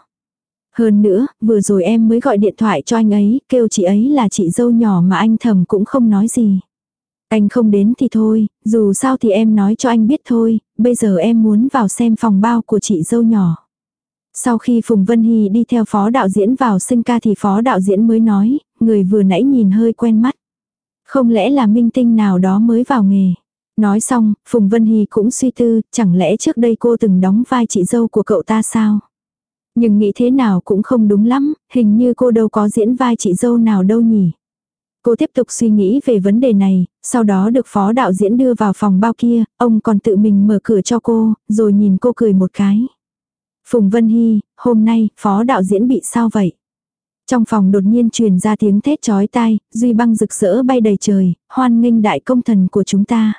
Hơn nữa, vừa rồi em mới gọi điện thoại cho anh ấy, kêu chị ấy là chị dâu nhỏ mà anh thầm cũng không nói gì. Anh không đến thì thôi, dù sao thì em nói cho anh biết thôi, bây giờ em muốn vào xem phòng bao của chị dâu nhỏ. Sau khi Phùng Vân Hy đi theo phó đạo diễn vào sinh ca thì phó đạo diễn mới nói, người vừa nãy nhìn hơi quen mắt. Không lẽ là minh tinh nào đó mới vào nghề. Nói xong, Phùng Vân Hy cũng suy tư, chẳng lẽ trước đây cô từng đóng vai chị dâu của cậu ta sao? Nhưng nghĩ thế nào cũng không đúng lắm, hình như cô đâu có diễn vai chị dâu nào đâu nhỉ. Cô tiếp tục suy nghĩ về vấn đề này, sau đó được phó đạo diễn đưa vào phòng bao kia, ông còn tự mình mở cửa cho cô, rồi nhìn cô cười một cái. Phùng Vân Hy, hôm nay, phó đạo diễn bị sao vậy? Trong phòng đột nhiên truyền ra tiếng thét chói tai, duy băng rực rỡ bay đầy trời, hoan nghênh đại công thần của chúng ta.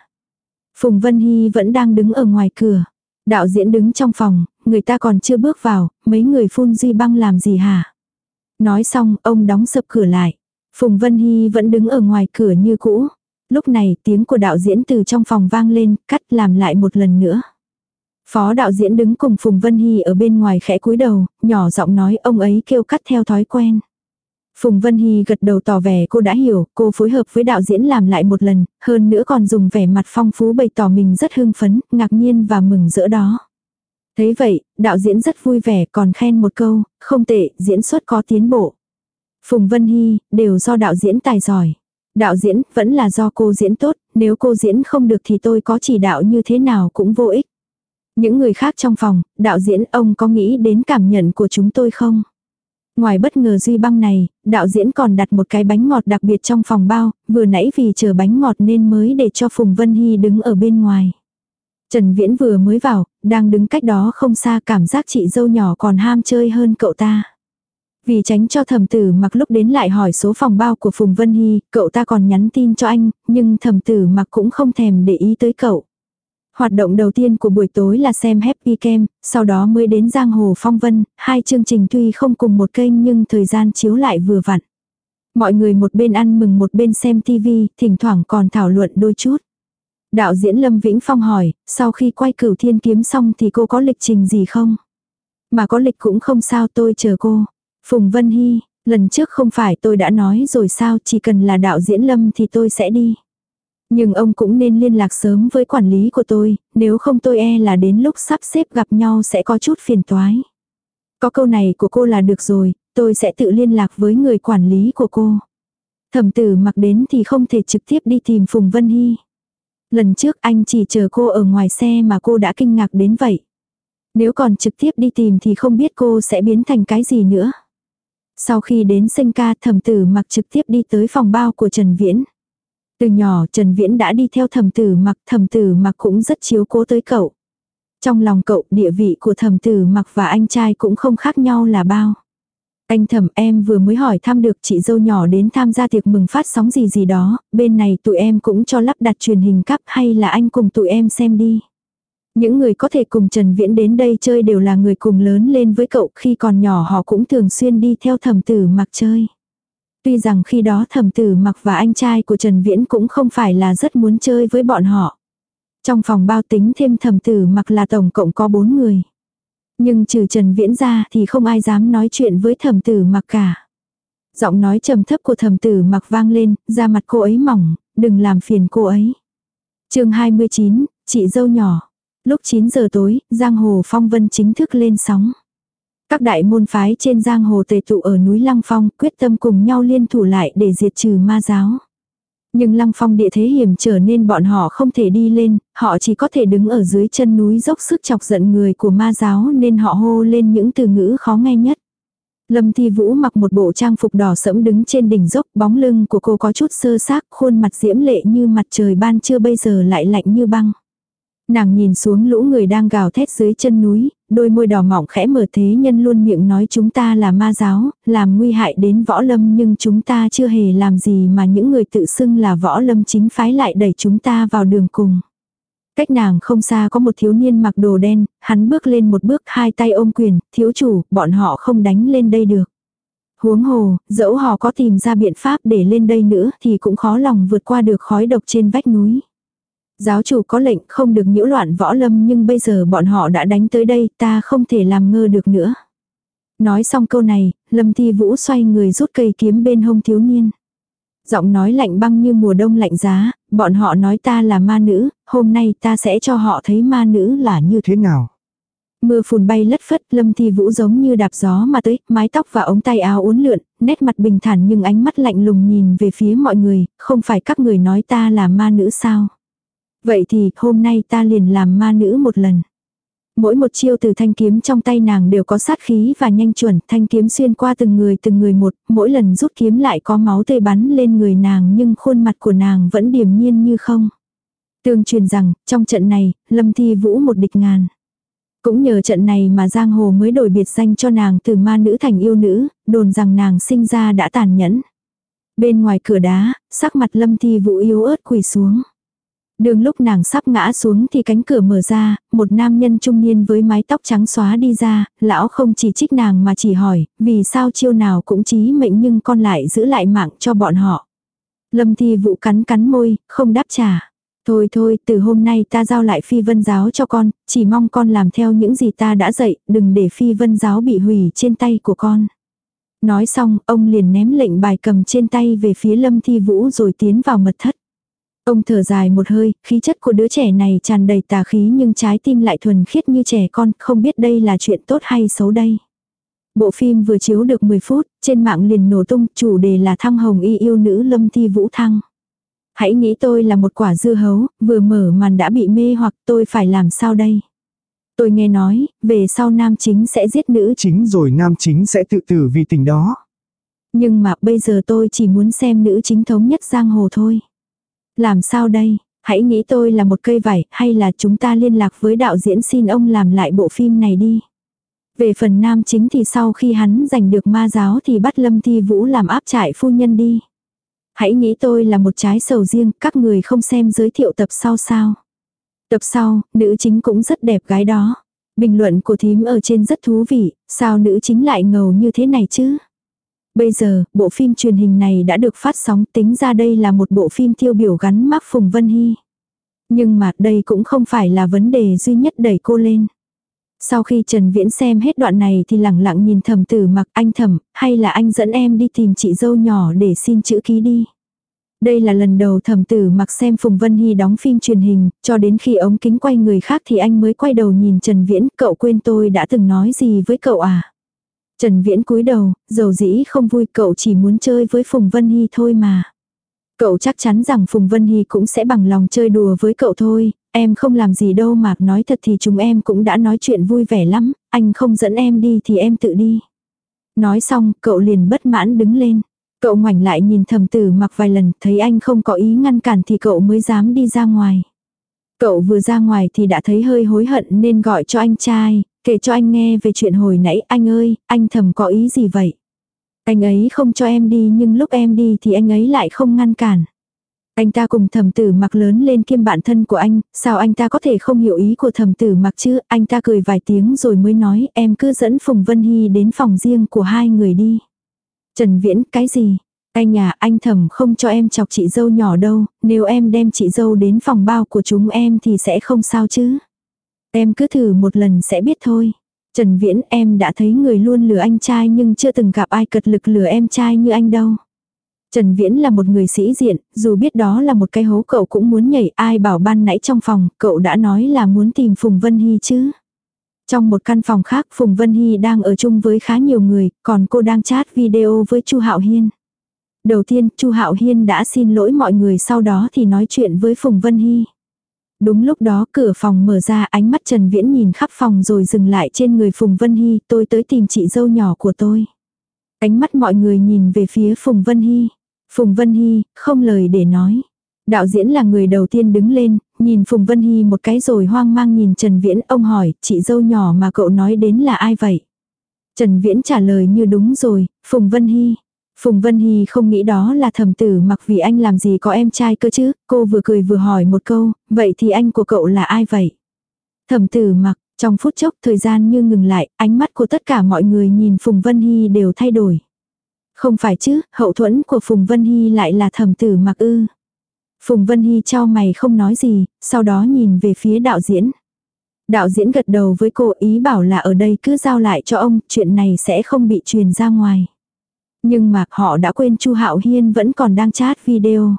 Phùng Vân Hy vẫn đang đứng ở ngoài cửa. Đạo diễn đứng trong phòng, người ta còn chưa bước vào, mấy người phun duy băng làm gì hả? Nói xong, ông đóng sập cửa lại. Phùng Vân Hy vẫn đứng ở ngoài cửa như cũ. Lúc này tiếng của đạo diễn từ trong phòng vang lên, cắt làm lại một lần nữa. Phó đạo diễn đứng cùng Phùng Vân Hy ở bên ngoài khẽ cúi đầu, nhỏ giọng nói ông ấy kêu cắt theo thói quen. Phùng Vân Hy gật đầu tỏ vẻ cô đã hiểu, cô phối hợp với đạo diễn làm lại một lần, hơn nữa còn dùng vẻ mặt phong phú bày tỏ mình rất hưng phấn, ngạc nhiên và mừng rỡ đó. Thấy vậy, đạo diễn rất vui vẻ còn khen một câu, không tệ, diễn xuất có tiến bộ. Phùng Vân Hy, đều do đạo diễn tài giỏi. Đạo diễn, vẫn là do cô diễn tốt, nếu cô diễn không được thì tôi có chỉ đạo như thế nào cũng vô ích. Những người khác trong phòng, đạo diễn ông có nghĩ đến cảm nhận của chúng tôi không? Ngoài bất ngờ duy băng này, đạo diễn còn đặt một cái bánh ngọt đặc biệt trong phòng bao, vừa nãy vì chờ bánh ngọt nên mới để cho Phùng Vân Hy đứng ở bên ngoài. Trần Viễn vừa mới vào, đang đứng cách đó không xa cảm giác chị dâu nhỏ còn ham chơi hơn cậu ta. Vì tránh cho thẩm tử mặc lúc đến lại hỏi số phòng bao của Phùng Vân Hy, cậu ta còn nhắn tin cho anh, nhưng thẩm tử mặc cũng không thèm để ý tới cậu. Hoạt động đầu tiên của buổi tối là xem Happy Cam, sau đó mới đến Giang Hồ Phong Vân, hai chương trình tuy không cùng một kênh nhưng thời gian chiếu lại vừa vặn. Mọi người một bên ăn mừng một bên xem TV, thỉnh thoảng còn thảo luận đôi chút. Đạo diễn Lâm Vĩnh Phong hỏi, sau khi quay cửu thiên kiếm xong thì cô có lịch trình gì không? Mà có lịch cũng không sao tôi chờ cô. Phùng Vân Hy, lần trước không phải tôi đã nói rồi sao chỉ cần là đạo diễn Lâm thì tôi sẽ đi. Nhưng ông cũng nên liên lạc sớm với quản lý của tôi, nếu không tôi e là đến lúc sắp xếp gặp nhau sẽ có chút phiền toái. Có câu này của cô là được rồi, tôi sẽ tự liên lạc với người quản lý của cô. Thẩm tử mặc đến thì không thể trực tiếp đi tìm Phùng Vân Hy. Lần trước anh chỉ chờ cô ở ngoài xe mà cô đã kinh ngạc đến vậy. Nếu còn trực tiếp đi tìm thì không biết cô sẽ biến thành cái gì nữa. Sau khi đến sinh ca thẩm tử mặc trực tiếp đi tới phòng bao của Trần Viễn. Từ nhỏ Trần Viễn đã đi theo thẩm tử mặc, thẩm tử mặc cũng rất chiếu cố tới cậu. Trong lòng cậu, địa vị của thẩm tử mặc và anh trai cũng không khác nhau là bao. Anh thẩm em vừa mới hỏi thăm được chị dâu nhỏ đến tham gia tiệc mừng phát sóng gì gì đó, bên này tụi em cũng cho lắp đặt truyền hình cắp hay là anh cùng tụi em xem đi. Những người có thể cùng Trần Viễn đến đây chơi đều là người cùng lớn lên với cậu khi còn nhỏ họ cũng thường xuyên đi theo thẩm tử mặc chơi. Tuy rằng khi đó thẩm tử mặc và anh trai của Trần Viễn cũng không phải là rất muốn chơi với bọn họ. Trong phòng bao tính thêm thẩm tử mặc là tổng cộng có bốn người. Nhưng trừ Trần Viễn ra thì không ai dám nói chuyện với thẩm tử mặc cả. Giọng nói trầm thấp của thẩm tử mặc vang lên, ra mặt cô ấy mỏng, đừng làm phiền cô ấy. chương 29, chị dâu nhỏ. Lúc 9 giờ tối, Giang Hồ Phong Vân chính thức lên sóng. Các đại môn phái trên giang hồ tề tụ ở núi Lăng Phong quyết tâm cùng nhau liên thủ lại để diệt trừ ma giáo. Nhưng Lăng Phong địa thế hiểm trở nên bọn họ không thể đi lên, họ chỉ có thể đứng ở dưới chân núi dốc sức chọc giận người của ma giáo nên họ hô lên những từ ngữ khó nghe nhất. Lâm Thi Vũ mặc một bộ trang phục đỏ sẫm đứng trên đỉnh dốc, bóng lưng của cô có chút sơ xác, khuôn mặt diễm lệ như mặt trời ban trưa bây giờ lại lạnh như băng. Nàng nhìn xuống lũ người đang gào thét dưới chân núi, đôi môi đỏ mỏng khẽ mở thế nhân luôn miệng nói chúng ta là ma giáo, làm nguy hại đến võ lâm nhưng chúng ta chưa hề làm gì mà những người tự xưng là võ lâm chính phái lại đẩy chúng ta vào đường cùng. Cách nàng không xa có một thiếu niên mặc đồ đen, hắn bước lên một bước hai tay ôm quyền, thiếu chủ, bọn họ không đánh lên đây được. Huống hồ, dẫu họ có tìm ra biện pháp để lên đây nữa thì cũng khó lòng vượt qua được khói độc trên vách núi. Giáo chủ có lệnh không được nhiễu loạn võ lâm nhưng bây giờ bọn họ đã đánh tới đây ta không thể làm ngơ được nữa. Nói xong câu này, lâm thi vũ xoay người rút cây kiếm bên hông thiếu niên. Giọng nói lạnh băng như mùa đông lạnh giá, bọn họ nói ta là ma nữ, hôm nay ta sẽ cho họ thấy ma nữ là như thế nào. Mưa phùn bay lất phất, lâm thi vũ giống như đạp gió mà tới, mái tóc và ống tay áo uốn lượn, nét mặt bình thản nhưng ánh mắt lạnh lùng nhìn về phía mọi người, không phải các người nói ta là ma nữ sao. Vậy thì hôm nay ta liền làm ma nữ một lần. Mỗi một chiêu từ thanh kiếm trong tay nàng đều có sát khí và nhanh chuẩn, thanh kiếm xuyên qua từng người từng người một, mỗi lần rút kiếm lại có máu tươi bắn lên người nàng nhưng khuôn mặt của nàng vẫn điềm nhiên như không. Tương truyền rằng, trong trận này, Lâm Thi Vũ một địch ngàn. Cũng nhờ trận này mà Giang Hồ mới đổi biệt danh cho nàng từ ma nữ thành yêu nữ, đồn rằng nàng sinh ra đã tàn nhẫn. Bên ngoài cửa đá, sắc mặt Lâm Thi Vũ yếu ớt quỳ xuống. Đường lúc nàng sắp ngã xuống thì cánh cửa mở ra, một nam nhân trung niên với mái tóc trắng xóa đi ra, lão không chỉ trích nàng mà chỉ hỏi, vì sao chiêu nào cũng chí mệnh nhưng con lại giữ lại mạng cho bọn họ. Lâm thi vụ cắn cắn môi, không đáp trả. Thôi thôi, từ hôm nay ta giao lại phi vân giáo cho con, chỉ mong con làm theo những gì ta đã dạy, đừng để phi vân giáo bị hủy trên tay của con. Nói xong, ông liền ném lệnh bài cầm trên tay về phía lâm thi vũ rồi tiến vào mật thất. Ông thở dài một hơi, khí chất của đứa trẻ này tràn đầy tà khí nhưng trái tim lại thuần khiết như trẻ con, không biết đây là chuyện tốt hay xấu đây. Bộ phim vừa chiếu được 10 phút, trên mạng liền nổ tung, chủ đề là thăng hồng y yêu nữ lâm thi vũ thăng. Hãy nghĩ tôi là một quả dưa hấu, vừa mở màn đã bị mê hoặc tôi phải làm sao đây? Tôi nghe nói, về sau nam chính sẽ giết nữ chính rồi nam chính sẽ tự tử vì tình đó. Nhưng mà bây giờ tôi chỉ muốn xem nữ chính thống nhất giang hồ thôi. Làm sao đây? Hãy nghĩ tôi là một cây vải, hay là chúng ta liên lạc với đạo diễn xin ông làm lại bộ phim này đi. Về phần nam chính thì sau khi hắn giành được ma giáo thì bắt Lâm Thi Vũ làm áp trại phu nhân đi. Hãy nghĩ tôi là một trái sầu riêng, các người không xem giới thiệu tập sau sao. Tập sau, nữ chính cũng rất đẹp gái đó. Bình luận của thím ở trên rất thú vị, sao nữ chính lại ngầu như thế này chứ? Bây giờ, bộ phim truyền hình này đã được phát sóng tính ra đây là một bộ phim tiêu biểu gắn mác Phùng Vân Hy. Nhưng mà đây cũng không phải là vấn đề duy nhất đẩy cô lên. Sau khi Trần Viễn xem hết đoạn này thì lẳng lặng nhìn thầm tử mặc anh thầm, hay là anh dẫn em đi tìm chị dâu nhỏ để xin chữ ký đi. Đây là lần đầu thầm tử mặc xem Phùng Vân Hy đóng phim truyền hình, cho đến khi ống kính quay người khác thì anh mới quay đầu nhìn Trần Viễn, cậu quên tôi đã từng nói gì với cậu à. Trần Viễn cúi đầu, dầu dĩ không vui cậu chỉ muốn chơi với Phùng Vân Hy thôi mà. Cậu chắc chắn rằng Phùng Vân Hy cũng sẽ bằng lòng chơi đùa với cậu thôi, em không làm gì đâu mà nói thật thì chúng em cũng đã nói chuyện vui vẻ lắm, anh không dẫn em đi thì em tự đi. Nói xong, cậu liền bất mãn đứng lên. Cậu ngoảnh lại nhìn thầm tử mặc vài lần, thấy anh không có ý ngăn cản thì cậu mới dám đi ra ngoài. Cậu vừa ra ngoài thì đã thấy hơi hối hận nên gọi cho anh trai, Kể cho anh nghe về chuyện hồi nãy, anh ơi, anh thầm có ý gì vậy? Anh ấy không cho em đi nhưng lúc em đi thì anh ấy lại không ngăn cản. Anh ta cùng thầm tử mặc lớn lên kiêm bạn thân của anh, sao anh ta có thể không hiểu ý của thầm tử mặc chứ, anh ta cười vài tiếng rồi mới nói em cứ dẫn Phùng Vân Hy đến phòng riêng của hai người đi. Trần Viễn, cái gì? Anh nhà anh thầm không cho em chọc chị dâu nhỏ đâu, nếu em đem chị dâu đến phòng bao của chúng em thì sẽ không sao chứ. Em cứ thử một lần sẽ biết thôi. Trần Viễn em đã thấy người luôn lừa anh trai nhưng chưa từng gặp ai cật lực lừa em trai như anh đâu. Trần Viễn là một người sĩ diện, dù biết đó là một cái hố cậu cũng muốn nhảy ai bảo ban nãy trong phòng, cậu đã nói là muốn tìm Phùng Vân Hy chứ. Trong một căn phòng khác Phùng Vân Hy đang ở chung với khá nhiều người, còn cô đang chat video với Chu Hạo Hiên. Đầu tiên Chu Hạo Hiên đã xin lỗi mọi người sau đó thì nói chuyện với Phùng Vân Hy. Đúng lúc đó cửa phòng mở ra ánh mắt Trần Viễn nhìn khắp phòng rồi dừng lại trên người Phùng Vân Hy tôi tới tìm chị dâu nhỏ của tôi. Ánh mắt mọi người nhìn về phía Phùng Vân Hy. Phùng Vân Hy, không lời để nói. Đạo diễn là người đầu tiên đứng lên, nhìn Phùng Vân Hy một cái rồi hoang mang nhìn Trần Viễn, ông hỏi, chị dâu nhỏ mà cậu nói đến là ai vậy? Trần Viễn trả lời như đúng rồi, Phùng Vân Hy. Phùng Vân Hy không nghĩ đó là thầm tử mặc vì anh làm gì có em trai cơ chứ, cô vừa cười vừa hỏi một câu, vậy thì anh của cậu là ai vậy? Thầm tử mặc, trong phút chốc thời gian như ngừng lại, ánh mắt của tất cả mọi người nhìn Phùng Vân Hy đều thay đổi. Không phải chứ, hậu thuẫn của Phùng Vân Hy lại là thầm tử mặc ư. Phùng Vân Hy trao mày không nói gì, sau đó nhìn về phía đạo diễn. Đạo diễn gật đầu với cô ý bảo là ở đây cứ giao lại cho ông, chuyện này sẽ không bị truyền ra ngoài. Nhưng mà họ đã quên Chu Hạo Hiên vẫn còn đang chat video.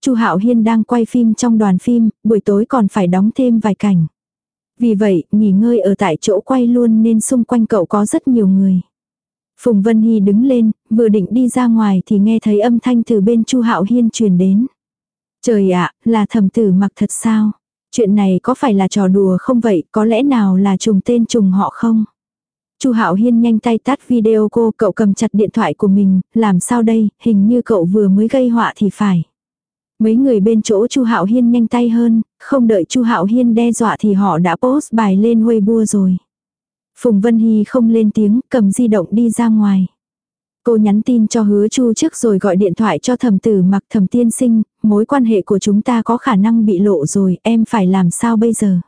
Chu Hạo Hiên đang quay phim trong đoàn phim, buổi tối còn phải đóng thêm vài cảnh. Vì vậy, nghỉ ngơi ở tại chỗ quay luôn nên xung quanh cậu có rất nhiều người. Phùng Vân Hy đứng lên, vừa định đi ra ngoài thì nghe thấy âm thanh từ bên Chu Hạo Hiên truyền đến. Trời ạ, là thầm tử mặc thật sao? Chuyện này có phải là trò đùa không vậy, có lẽ nào là trùng tên trùng họ không? Chu Hạo Hiên nhanh tay tắt video cô, cậu cầm chặt điện thoại của mình, làm sao đây, hình như cậu vừa mới gây họa thì phải. Mấy người bên chỗ Chu Hạo Hiên nhanh tay hơn, không đợi Chu Hạo Hiên đe dọa thì họ đã post bài lên Weibo rồi. Phùng Vân Hy không lên tiếng, cầm di động đi ra ngoài. Cô nhắn tin cho hứa chu trước rồi gọi điện thoại cho Thẩm tử mặc Thẩm tiên sinh, mối quan hệ của chúng ta có khả năng bị lộ rồi, em phải làm sao bây giờ?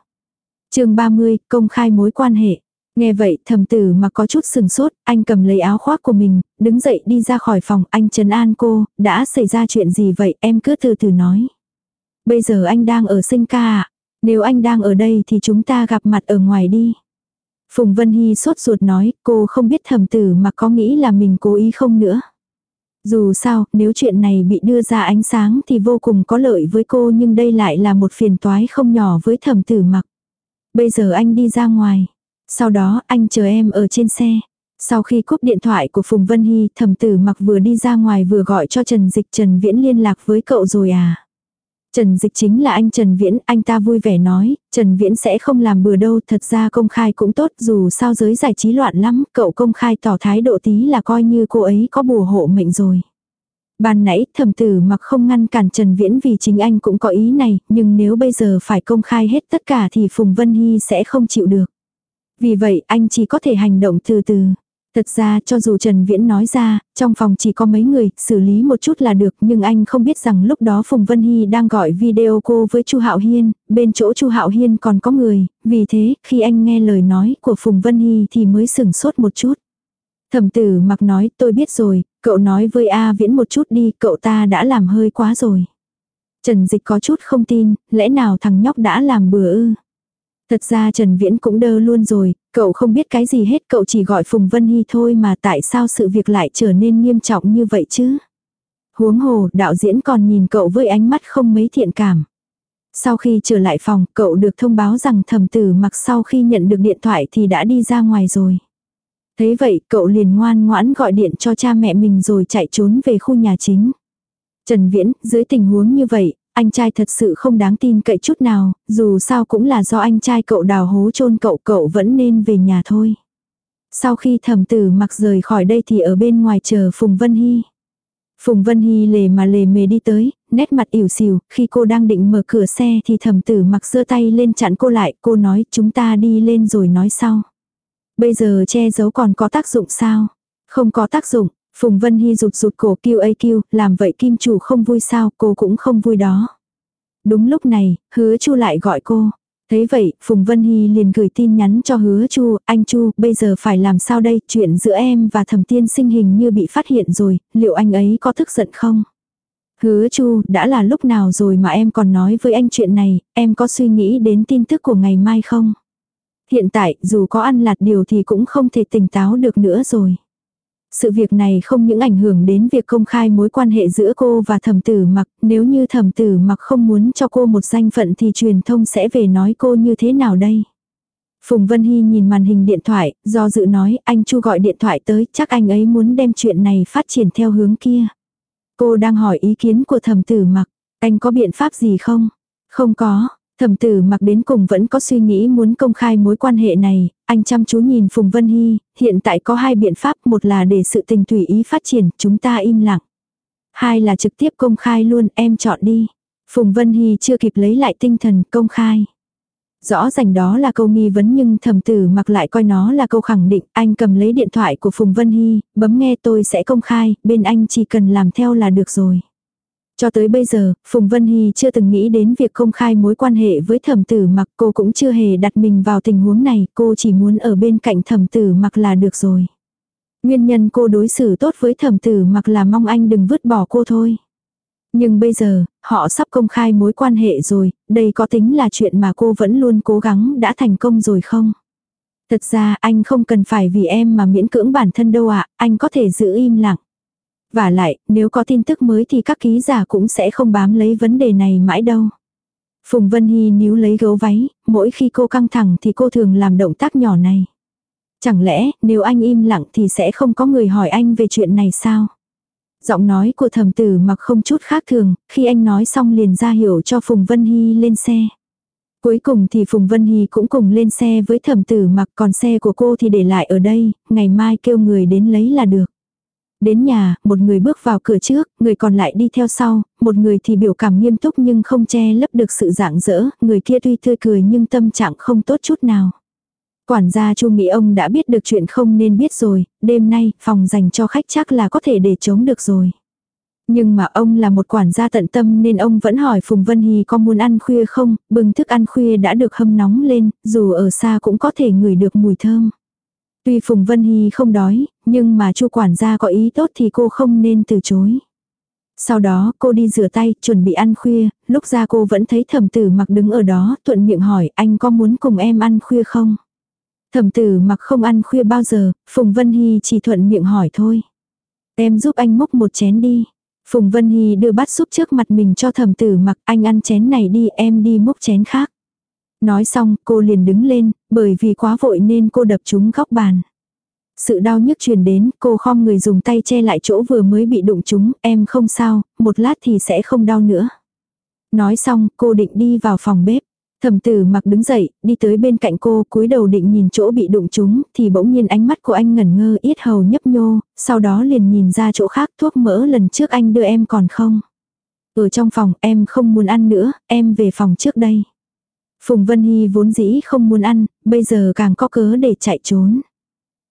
chương 30, công khai mối quan hệ. Nghe vậy thầm tử mà có chút sừng sốt, anh cầm lấy áo khoác của mình, đứng dậy đi ra khỏi phòng, anh trấn an cô, đã xảy ra chuyện gì vậy, em cứ từ từ nói. Bây giờ anh đang ở sinh ca ạ, nếu anh đang ở đây thì chúng ta gặp mặt ở ngoài đi. Phùng Vân Hy sốt ruột nói, cô không biết thầm tử mà có nghĩ là mình cố ý không nữa. Dù sao, nếu chuyện này bị đưa ra ánh sáng thì vô cùng có lợi với cô nhưng đây lại là một phiền toái không nhỏ với thầm tử mặc. Bây giờ anh đi ra ngoài. Sau đó anh chờ em ở trên xe. Sau khi cúp điện thoại của Phùng Vân Hy, thầm tử mặc vừa đi ra ngoài vừa gọi cho Trần Dịch Trần Viễn liên lạc với cậu rồi à. Trần Dịch chính là anh Trần Viễn, anh ta vui vẻ nói, Trần Viễn sẽ không làm bừa đâu, thật ra công khai cũng tốt, dù sao giới giải trí loạn lắm, cậu công khai tỏ thái độ tí là coi như cô ấy có bùa hộ mệnh rồi. Ban nãy thầm tử mặc không ngăn cản Trần Viễn vì chính anh cũng có ý này, nhưng nếu bây giờ phải công khai hết tất cả thì Phùng Vân Hy sẽ không chịu được. Vì vậy anh chỉ có thể hành động từ từ. Thật ra cho dù Trần Viễn nói ra, trong phòng chỉ có mấy người, xử lý một chút là được, nhưng anh không biết rằng lúc đó Phùng Vân Hy đang gọi video cô với Chu Hạo Hiên, bên chỗ Chu Hạo Hiên còn có người, vì thế, khi anh nghe lời nói của Phùng Vân Hy thì mới sừng sốt một chút. Thẩm tử mặc nói, tôi biết rồi, cậu nói với A Viễn một chút đi, cậu ta đã làm hơi quá rồi. Trần Dịch có chút không tin, lẽ nào thằng nhóc đã làm bừa ư? Thật ra Trần Viễn cũng đơ luôn rồi, cậu không biết cái gì hết cậu chỉ gọi Phùng Vân Hy thôi mà tại sao sự việc lại trở nên nghiêm trọng như vậy chứ. Huống hồ, đạo diễn còn nhìn cậu với ánh mắt không mấy thiện cảm. Sau khi trở lại phòng, cậu được thông báo rằng thầm tử mặc sau khi nhận được điện thoại thì đã đi ra ngoài rồi. Thế vậy, cậu liền ngoan ngoãn gọi điện cho cha mẹ mình rồi chạy trốn về khu nhà chính. Trần Viễn, dưới tình huống như vậy, anh trai thật sự không đáng tin cậy chút nào, dù sao cũng là do anh trai cậu đào hố chôn cậu cậu vẫn nên về nhà thôi. Sau khi thẩm tử mặc rời khỏi đây thì ở bên ngoài chờ Phùng Vân Hy. Phùng Vân Hy lề mà lề mề đi tới, nét mặt ỉu xìu, khi cô đang định mở cửa xe thì thẩm tử mặc giơ tay lên chặn cô lại, cô nói chúng ta đi lên rồi nói sau. Bây giờ che giấu còn có tác dụng sao? Không có tác dụng, Phùng Vân Hy rụt rụt cổ kêu ấy kêu, làm vậy kim chủ không vui sao, cô cũng không vui đó. Đúng lúc này, hứa chu lại gọi cô. Thế vậy, Phùng Vân Hy liền gửi tin nhắn cho hứa chu, anh chu, bây giờ phải làm sao đây, chuyện giữa em và thẩm tiên sinh hình như bị phát hiện rồi, liệu anh ấy có tức giận không? Hứa chu, đã là lúc nào rồi mà em còn nói với anh chuyện này, em có suy nghĩ đến tin tức của ngày mai không? Hiện tại, dù có ăn lạt điều thì cũng không thể tỉnh táo được nữa rồi. Sự việc này không những ảnh hưởng đến việc công khai mối quan hệ giữa cô và thẩm tử mặc, nếu như thẩm tử mặc không muốn cho cô một danh phận thì truyền thông sẽ về nói cô như thế nào đây. Phùng Vân Hy nhìn màn hình điện thoại, do dự nói anh Chu gọi điện thoại tới, chắc anh ấy muốn đem chuyện này phát triển theo hướng kia. Cô đang hỏi ý kiến của thẩm tử mặc, anh có biện pháp gì không? Không có, Thẩm tử mặc đến cùng vẫn có suy nghĩ muốn công khai mối quan hệ này, anh chăm chú nhìn Phùng Vân Hy, hiện tại có hai biện pháp, một là để sự tình tùy ý phát triển, chúng ta im lặng. Hai là trực tiếp công khai luôn, em chọn đi. Phùng Vân Hy chưa kịp lấy lại tinh thần công khai. Rõ ràng đó là câu nghi vấn nhưng thầm tử mặc lại coi nó là câu khẳng định. Anh cầm lấy điện thoại của Phùng Vân Hy, bấm nghe tôi sẽ công khai, bên anh chỉ cần làm theo là được rồi. Cho tới bây giờ, Phùng Vân Hy chưa từng nghĩ đến việc công khai mối quan hệ với thẩm tử mặc cô cũng chưa hề đặt mình vào tình huống này, cô chỉ muốn ở bên cạnh thẩm tử mặc là được rồi. Nguyên nhân cô đối xử tốt với thẩm tử mặc là mong anh đừng vứt bỏ cô thôi. Nhưng bây giờ, họ sắp công khai mối quan hệ rồi, đây có tính là chuyện mà cô vẫn luôn cố gắng đã thành công rồi không? Thật ra anh không cần phải vì em mà miễn cưỡng bản thân đâu ạ, anh có thể giữ im lặng. Và lại, nếu có tin tức mới thì các ký giả cũng sẽ không bám lấy vấn đề này mãi đâu. Phùng Vân Hy níu lấy gấu váy, mỗi khi cô căng thẳng thì cô thường làm động tác nhỏ này. Chẳng lẽ, nếu anh im lặng thì sẽ không có người hỏi anh về chuyện này sao? Giọng nói của thẩm tử mặc không chút khác thường, khi anh nói xong liền ra hiểu cho Phùng Vân Hy lên xe. Cuối cùng thì Phùng Vân Hy cũng cùng lên xe với thẩm tử mặc còn xe của cô thì để lại ở đây, ngày mai kêu người đến lấy là được. Đến nhà, một người bước vào cửa trước, người còn lại đi theo sau, một người thì biểu cảm nghiêm túc nhưng không che lấp được sự dạng dỡ, người kia tuy tươi cười nhưng tâm trạng không tốt chút nào. Quản gia Chu nghĩ ông đã biết được chuyện không nên biết rồi, đêm nay phòng dành cho khách chắc là có thể để chống được rồi. Nhưng mà ông là một quản gia tận tâm nên ông vẫn hỏi Phùng Vân Hy có muốn ăn khuya không, bừng thức ăn khuya đã được hâm nóng lên, dù ở xa cũng có thể ngửi được mùi thơm. Tuy Phùng Vân Hy không đói, nhưng mà chu quản gia có ý tốt thì cô không nên từ chối. Sau đó cô đi rửa tay, chuẩn bị ăn khuya, lúc ra cô vẫn thấy thẩm tử mặc đứng ở đó, thuận miệng hỏi anh có muốn cùng em ăn khuya không? Thẩm tử mặc không ăn khuya bao giờ, Phùng Vân Hy chỉ thuận miệng hỏi thôi. Em giúp anh múc một chén đi. Phùng Vân Hy đưa bát súp trước mặt mình cho thẩm tử mặc anh ăn chén này đi em đi múc chén khác. Nói xong cô liền đứng lên, bởi vì quá vội nên cô đập trúng góc bàn. Sự đau nhức truyền đến, cô khom người dùng tay che lại chỗ vừa mới bị đụng trúng, em không sao, một lát thì sẽ không đau nữa. Nói xong, cô định đi vào phòng bếp. Thẩm tử mặc đứng dậy, đi tới bên cạnh cô, cúi đầu định nhìn chỗ bị đụng trúng, thì bỗng nhiên ánh mắt của anh ngẩn ngơ yết hầu nhấp nhô, sau đó liền nhìn ra chỗ khác thuốc mỡ lần trước anh đưa em còn không. Ở trong phòng em không muốn ăn nữa, em về phòng trước đây. Phùng Vân Hy vốn dĩ không muốn ăn, bây giờ càng có cớ để chạy trốn.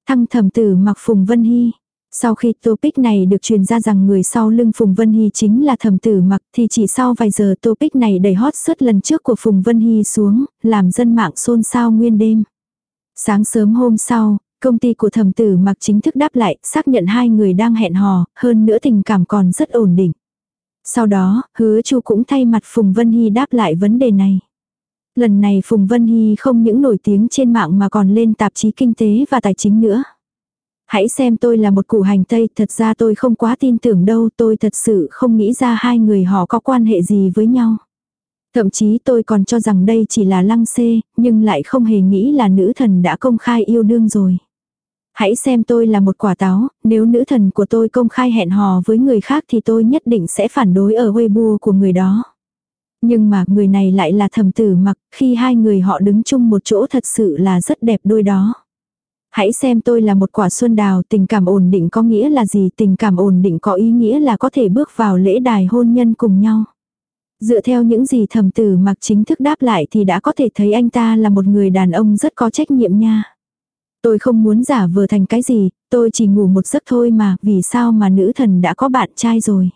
Thăng thẩm tử mặc Phùng Vân Hy. Sau khi topic này được truyền ra rằng người sau lưng Phùng Vân Hy chính là thẩm tử mặc thì chỉ sau vài giờ topic này đầy hot suốt lần trước của Phùng Vân Hy xuống, làm dân mạng xôn xao nguyên đêm. Sáng sớm hôm sau, công ty của thẩm tử mặc chính thức đáp lại, xác nhận hai người đang hẹn hò, hơn nữa tình cảm còn rất ổn định. Sau đó, hứa chu cũng thay mặt Phùng Vân Hy đáp lại vấn đề này. Lần này Phùng Vân Hy không những nổi tiếng trên mạng mà còn lên tạp chí kinh tế và tài chính nữa. Hãy xem tôi là một củ hành tây, thật ra tôi không quá tin tưởng đâu, tôi thật sự không nghĩ ra hai người họ có quan hệ gì với nhau. Thậm chí tôi còn cho rằng đây chỉ là lăng xê, nhưng lại không hề nghĩ là nữ thần đã công khai yêu đương rồi. Hãy xem tôi là một quả táo, nếu nữ thần của tôi công khai hẹn hò với người khác thì tôi nhất định sẽ phản đối ở Weibo của người đó. Nhưng mà người này lại là thầm tử mặc, khi hai người họ đứng chung một chỗ thật sự là rất đẹp đôi đó. Hãy xem tôi là một quả xuân đào, tình cảm ổn định có nghĩa là gì, tình cảm ổn định có ý nghĩa là có thể bước vào lễ đài hôn nhân cùng nhau. Dựa theo những gì thầm tử mặc chính thức đáp lại thì đã có thể thấy anh ta là một người đàn ông rất có trách nhiệm nha. Tôi không muốn giả vờ thành cái gì, tôi chỉ ngủ một giấc thôi mà, vì sao mà nữ thần đã có bạn trai rồi.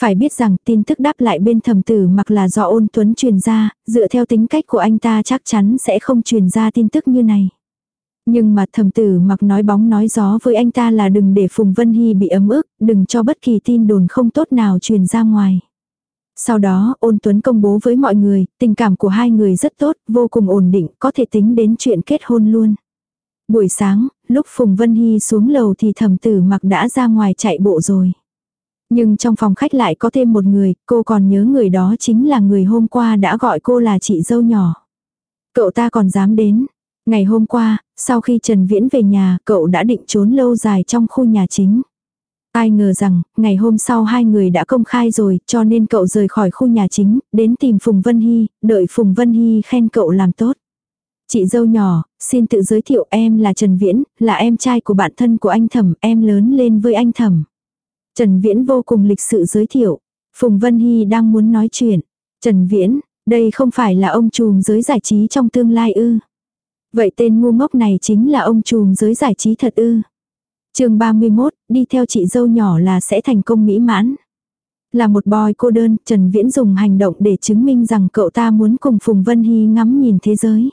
Phải biết rằng tin tức đáp lại bên thầm tử mặc là do ôn tuấn truyền ra, dựa theo tính cách của anh ta chắc chắn sẽ không truyền ra tin tức như này. Nhưng mà thầm tử mặc nói bóng nói gió với anh ta là đừng để Phùng Vân Hy bị ấm ức, đừng cho bất kỳ tin đồn không tốt nào truyền ra ngoài. Sau đó, ôn tuấn công bố với mọi người, tình cảm của hai người rất tốt, vô cùng ổn định, có thể tính đến chuyện kết hôn luôn. Buổi sáng, lúc Phùng Vân Hy xuống lầu thì thầm tử mặc đã ra ngoài chạy bộ rồi. Nhưng trong phòng khách lại có thêm một người, cô còn nhớ người đó chính là người hôm qua đã gọi cô là chị dâu nhỏ. Cậu ta còn dám đến. Ngày hôm qua, sau khi Trần Viễn về nhà, cậu đã định trốn lâu dài trong khu nhà chính. Ai ngờ rằng, ngày hôm sau hai người đã công khai rồi, cho nên cậu rời khỏi khu nhà chính, đến tìm Phùng Vân Hy, đợi Phùng Vân Hy khen cậu làm tốt. Chị dâu nhỏ, xin tự giới thiệu em là Trần Viễn, là em trai của bạn thân của anh Thẩm, em lớn lên với anh Thẩm. Trần Viễn vô cùng lịch sự giới thiệu. Phùng Vân Hy đang muốn nói chuyện. Trần Viễn, đây không phải là ông trùm giới giải trí trong tương lai ư. Vậy tên ngu ngốc này chính là ông trùm giới giải trí thật ư. chương 31, đi theo chị dâu nhỏ là sẽ thành công mỹ mãn. Là một boy cô đơn, Trần Viễn dùng hành động để chứng minh rằng cậu ta muốn cùng Phùng Vân Hy ngắm nhìn thế giới.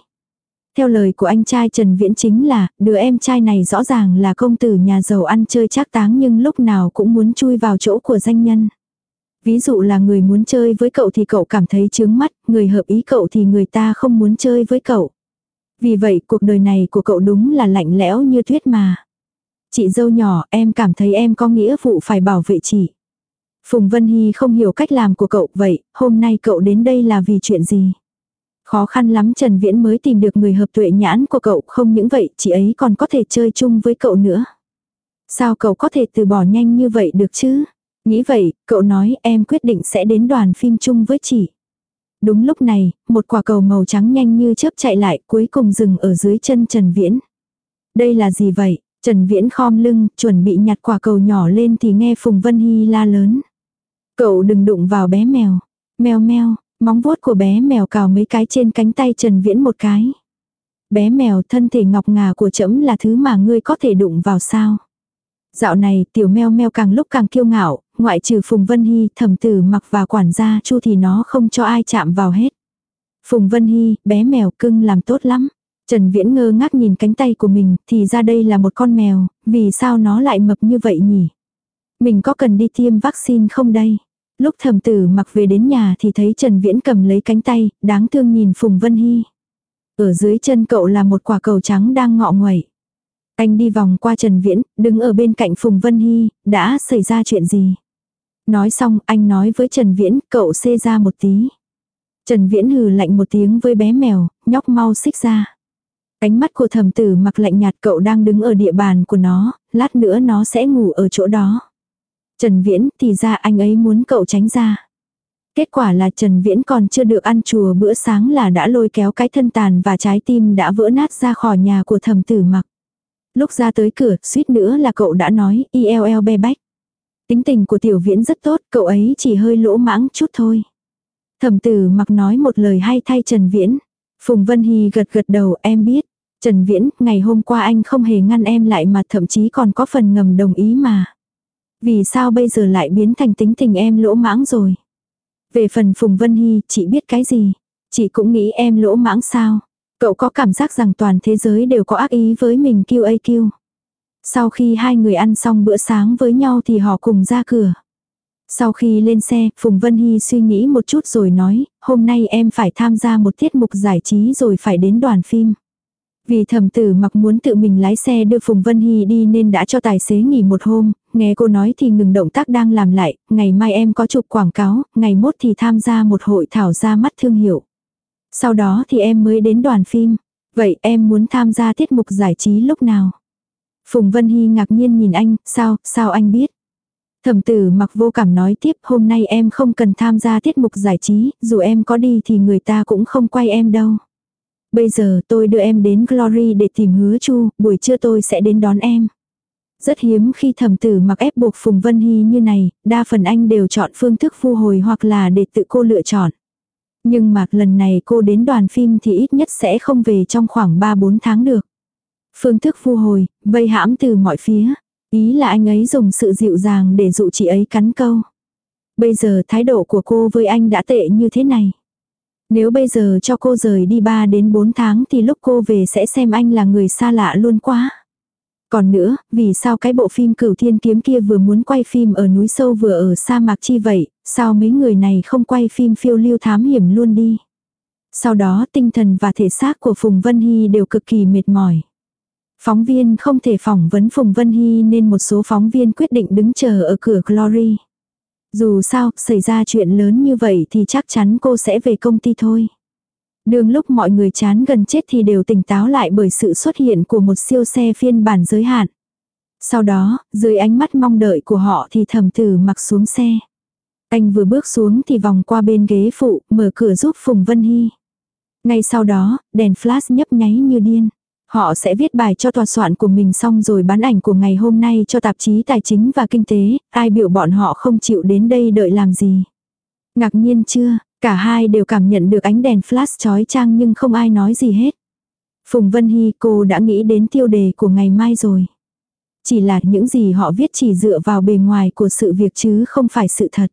Theo lời của anh trai Trần Viễn chính là, đứa em trai này rõ ràng là công tử nhà giàu ăn chơi chắc táng nhưng lúc nào cũng muốn chui vào chỗ của danh nhân. Ví dụ là người muốn chơi với cậu thì cậu cảm thấy chướng mắt, người hợp ý cậu thì người ta không muốn chơi với cậu. Vì vậy cuộc đời này của cậu đúng là lạnh lẽo như tuyết mà. Chị dâu nhỏ, em cảm thấy em có nghĩa vụ phải bảo vệ chị. Phùng Vân Hy không hiểu cách làm của cậu, vậy, hôm nay cậu đến đây là vì chuyện gì? Khó khăn lắm Trần Viễn mới tìm được người hợp tuệ nhãn của cậu, không những vậy, chị ấy còn có thể chơi chung với cậu nữa. Sao cậu có thể từ bỏ nhanh như vậy được chứ? Nghĩ vậy, cậu nói em quyết định sẽ đến đoàn phim chung với chị. Đúng lúc này, một quả cầu màu trắng nhanh như chớp chạy lại cuối cùng dừng ở dưới chân Trần Viễn. Đây là gì vậy? Trần Viễn khom lưng, chuẩn bị nhặt quả cầu nhỏ lên thì nghe Phùng Vân Hy la lớn. Cậu đừng đụng vào bé mèo. Mèo mèo, móng vuốt của bé mèo cào mấy cái trên cánh tay Trần Viễn một cái. Bé mèo thân thể ngọc ngà của trẫm là thứ mà ngươi có thể đụng vào sao. Dạo này tiểu mèo mèo càng lúc càng kiêu ngạo, ngoại trừ Phùng Vân Hy, thẩm tử mặc và quản gia chu thì nó không cho ai chạm vào hết. Phùng Vân Hy, bé mèo cưng làm tốt lắm. Trần Viễn ngơ ngác nhìn cánh tay của mình, thì ra đây là một con mèo, vì sao nó lại mập như vậy nhỉ? Mình có cần đi tiêm vaccine không đây? Lúc thầm tử mặc về đến nhà thì thấy Trần Viễn cầm lấy cánh tay, đáng thương nhìn Phùng Vân Hy. Ở dưới chân cậu là một quả cầu trắng đang ngọ nguậy. Anh đi vòng qua Trần Viễn, đứng ở bên cạnh Phùng Vân Hy, đã xảy ra chuyện gì? Nói xong, anh nói với Trần Viễn, cậu xê ra một tí. Trần Viễn hừ lạnh một tiếng với bé mèo, nhóc mau xích ra. Cánh mắt của thầm tử mặc lạnh nhạt cậu đang đứng ở địa bàn của nó, lát nữa nó sẽ ngủ ở chỗ đó. Trần Viễn thì ra anh ấy muốn cậu tránh ra. Kết quả là Trần Viễn còn chưa được ăn chùa bữa sáng là đã lôi kéo cái thân tàn và trái tim đã vỡ nát ra khỏi nhà của thầm tử mặc. Lúc ra tới cửa, suýt nữa là cậu đã nói, ILL be bách. Tính tình của tiểu viễn rất tốt, cậu ấy chỉ hơi lỗ mãng chút thôi. Thẩm tử mặc nói một lời hay thay Trần Viễn. Phùng Vân Hy gật gật đầu em biết. Trần Viễn, ngày hôm qua anh không hề ngăn em lại mà thậm chí còn có phần ngầm đồng ý mà. Vì sao bây giờ lại biến thành tính tình em lỗ mãng rồi? Về phần Phùng Vân Hy, chị biết cái gì? Chị cũng nghĩ em lỗ mãng sao? Cậu có cảm giác rằng toàn thế giới đều có ác ý với mình QAQ. Sau khi hai người ăn xong bữa sáng với nhau thì họ cùng ra cửa. Sau khi lên xe, Phùng Vân Hy suy nghĩ một chút rồi nói, hôm nay em phải tham gia một tiết mục giải trí rồi phải đến đoàn phim. Vì thầm tử mặc muốn tự mình lái xe đưa Phùng Vân Hy đi nên đã cho tài xế nghỉ một hôm, nghe cô nói thì ngừng động tác đang làm lại, ngày mai em có chụp quảng cáo, ngày mốt thì tham gia một hội thảo ra mắt thương hiệu. Sau đó thì em mới đến đoàn phim. Vậy em muốn tham gia tiết mục giải trí lúc nào? Phùng Vân Hy ngạc nhiên nhìn anh, sao, sao anh biết? Thẩm tử mặc vô cảm nói tiếp hôm nay em không cần tham gia tiết mục giải trí, dù em có đi thì người ta cũng không quay em đâu. Bây giờ tôi đưa em đến Glory để tìm hứa chu, buổi trưa tôi sẽ đến đón em. Rất hiếm khi thẩm tử mặc ép buộc Phùng Vân Hy như này, đa phần anh đều chọn phương thức phu hồi hoặc là để tự cô lựa chọn. Nhưng mà lần này cô đến đoàn phim thì ít nhất sẽ không về trong khoảng 3-4 tháng được. Phương thức phu hồi, vây hãm từ mọi phía. Ý là anh ấy dùng sự dịu dàng để dụ chị ấy cắn câu. Bây giờ thái độ của cô với anh đã tệ như thế này. Nếu bây giờ cho cô rời đi 3 đến 4 tháng thì lúc cô về sẽ xem anh là người xa lạ luôn quá. Còn nữa, vì sao cái bộ phim cửu thiên kiếm kia vừa muốn quay phim ở núi sâu vừa ở sa mạc chi vậy, sao mấy người này không quay phim phiêu lưu thám hiểm luôn đi. Sau đó tinh thần và thể xác của Phùng Vân Hy đều cực kỳ mệt mỏi. Phóng viên không thể phỏng vấn Phùng Vân Hy nên một số phóng viên quyết định đứng chờ ở cửa Glory. Dù sao, xảy ra chuyện lớn như vậy thì chắc chắn cô sẽ về công ty thôi. Đường lúc mọi người chán gần chết thì đều tỉnh táo lại bởi sự xuất hiện của một siêu xe phiên bản giới hạn. Sau đó, dưới ánh mắt mong đợi của họ thì thầm tử mặc xuống xe. Anh vừa bước xuống thì vòng qua bên ghế phụ, mở cửa giúp Phùng Vân Hy. Ngay sau đó, đèn flash nhấp nháy như điên. Họ sẽ viết bài cho tòa soạn của mình xong rồi bán ảnh của ngày hôm nay cho tạp chí tài chính và kinh tế, ai biểu bọn họ không chịu đến đây đợi làm gì. Ngạc nhiên chưa, Cả hai đều cảm nhận được ánh đèn flash chói chang nhưng không ai nói gì hết. Phùng Vân Hy cô đã nghĩ đến tiêu đề của ngày mai rồi. Chỉ là những gì họ viết chỉ dựa vào bề ngoài của sự việc chứ không phải sự thật.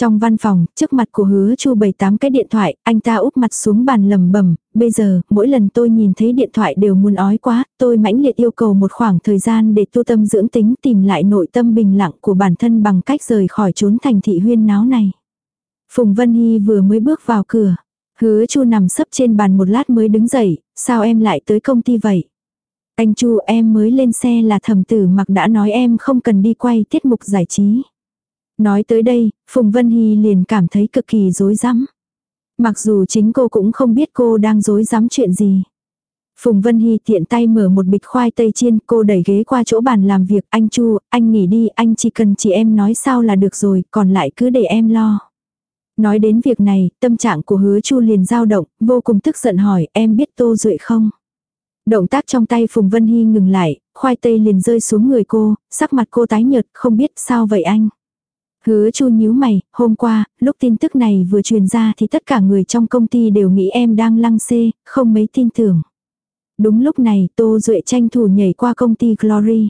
Trong văn phòng, trước mặt của hứa chu bảy tám cái điện thoại, anh ta úp mặt xuống bàn lầm bẩm bây giờ, mỗi lần tôi nhìn thấy điện thoại đều muốn ói quá, tôi mãnh liệt yêu cầu một khoảng thời gian để tu tâm dưỡng tính tìm lại nội tâm bình lặng của bản thân bằng cách rời khỏi trốn thành thị huyên náo này. Phùng Vân Hy vừa mới bước vào cửa. Hứa chu nằm sấp trên bàn một lát mới đứng dậy, sao em lại tới công ty vậy? Anh chu em mới lên xe là thẩm tử mặc đã nói em không cần đi quay tiết mục giải trí. Nói tới đây, Phùng Vân Hy liền cảm thấy cực kỳ rối rắm. Mặc dù chính cô cũng không biết cô đang rối rắm chuyện gì. Phùng Vân Hy tiện tay mở một bịch khoai tây chiên, cô đẩy ghế qua chỗ bàn làm việc, anh Chu, anh nghỉ đi, anh chỉ cần chị em nói sao là được rồi, còn lại cứ để em lo. Nói đến việc này, tâm trạng của hứa Chu liền dao động, vô cùng tức giận hỏi, em biết Tô Duệ không? Động tác trong tay Phùng Vân Hy ngừng lại, khoai tây liền rơi xuống người cô, sắc mặt cô tái nhợt, không biết sao vậy anh? Hứa chu nhíu mày, hôm qua, lúc tin tức này vừa truyền ra thì tất cả người trong công ty đều nghĩ em đang lăng xê, không mấy tin tưởng. Đúng lúc này Tô Duệ tranh thủ nhảy qua công ty Glory.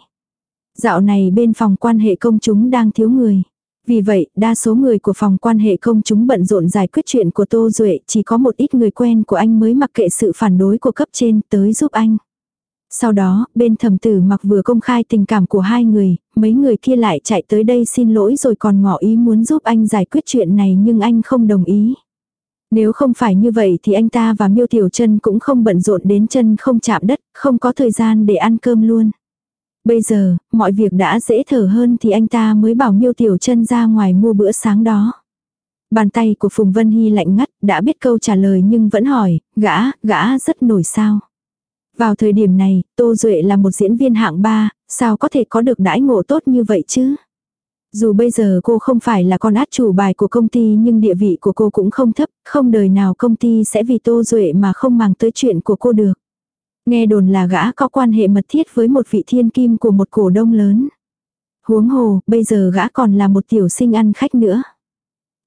Dạo này bên phòng quan hệ công chúng đang thiếu người. Vì vậy, đa số người của phòng quan hệ công chúng bận rộn giải quyết chuyện của Tô Duệ, chỉ có một ít người quen của anh mới mặc kệ sự phản đối của cấp trên tới giúp anh. Sau đó, bên thẩm tử mặc vừa công khai tình cảm của hai người, mấy người kia lại chạy tới đây xin lỗi rồi còn ngỏ ý muốn giúp anh giải quyết chuyện này nhưng anh không đồng ý. Nếu không phải như vậy thì anh ta và miêu tiểu chân cũng không bận rộn đến chân không chạm đất, không có thời gian để ăn cơm luôn. Bây giờ, mọi việc đã dễ thở hơn thì anh ta mới bảo miêu tiểu chân ra ngoài mua bữa sáng đó. Bàn tay của Phùng Vân Hy lạnh ngắt, đã biết câu trả lời nhưng vẫn hỏi, gã, gã rất nổi sao. Vào thời điểm này, Tô Duệ là một diễn viên hạng ba, sao có thể có được đãi ngộ tốt như vậy chứ? Dù bây giờ cô không phải là con át chủ bài của công ty nhưng địa vị của cô cũng không thấp, không đời nào công ty sẽ vì Tô Duệ mà không mang tới chuyện của cô được. Nghe đồn là gã có quan hệ mật thiết với một vị thiên kim của một cổ đông lớn. Huống hồ, bây giờ gã còn là một tiểu sinh ăn khách nữa.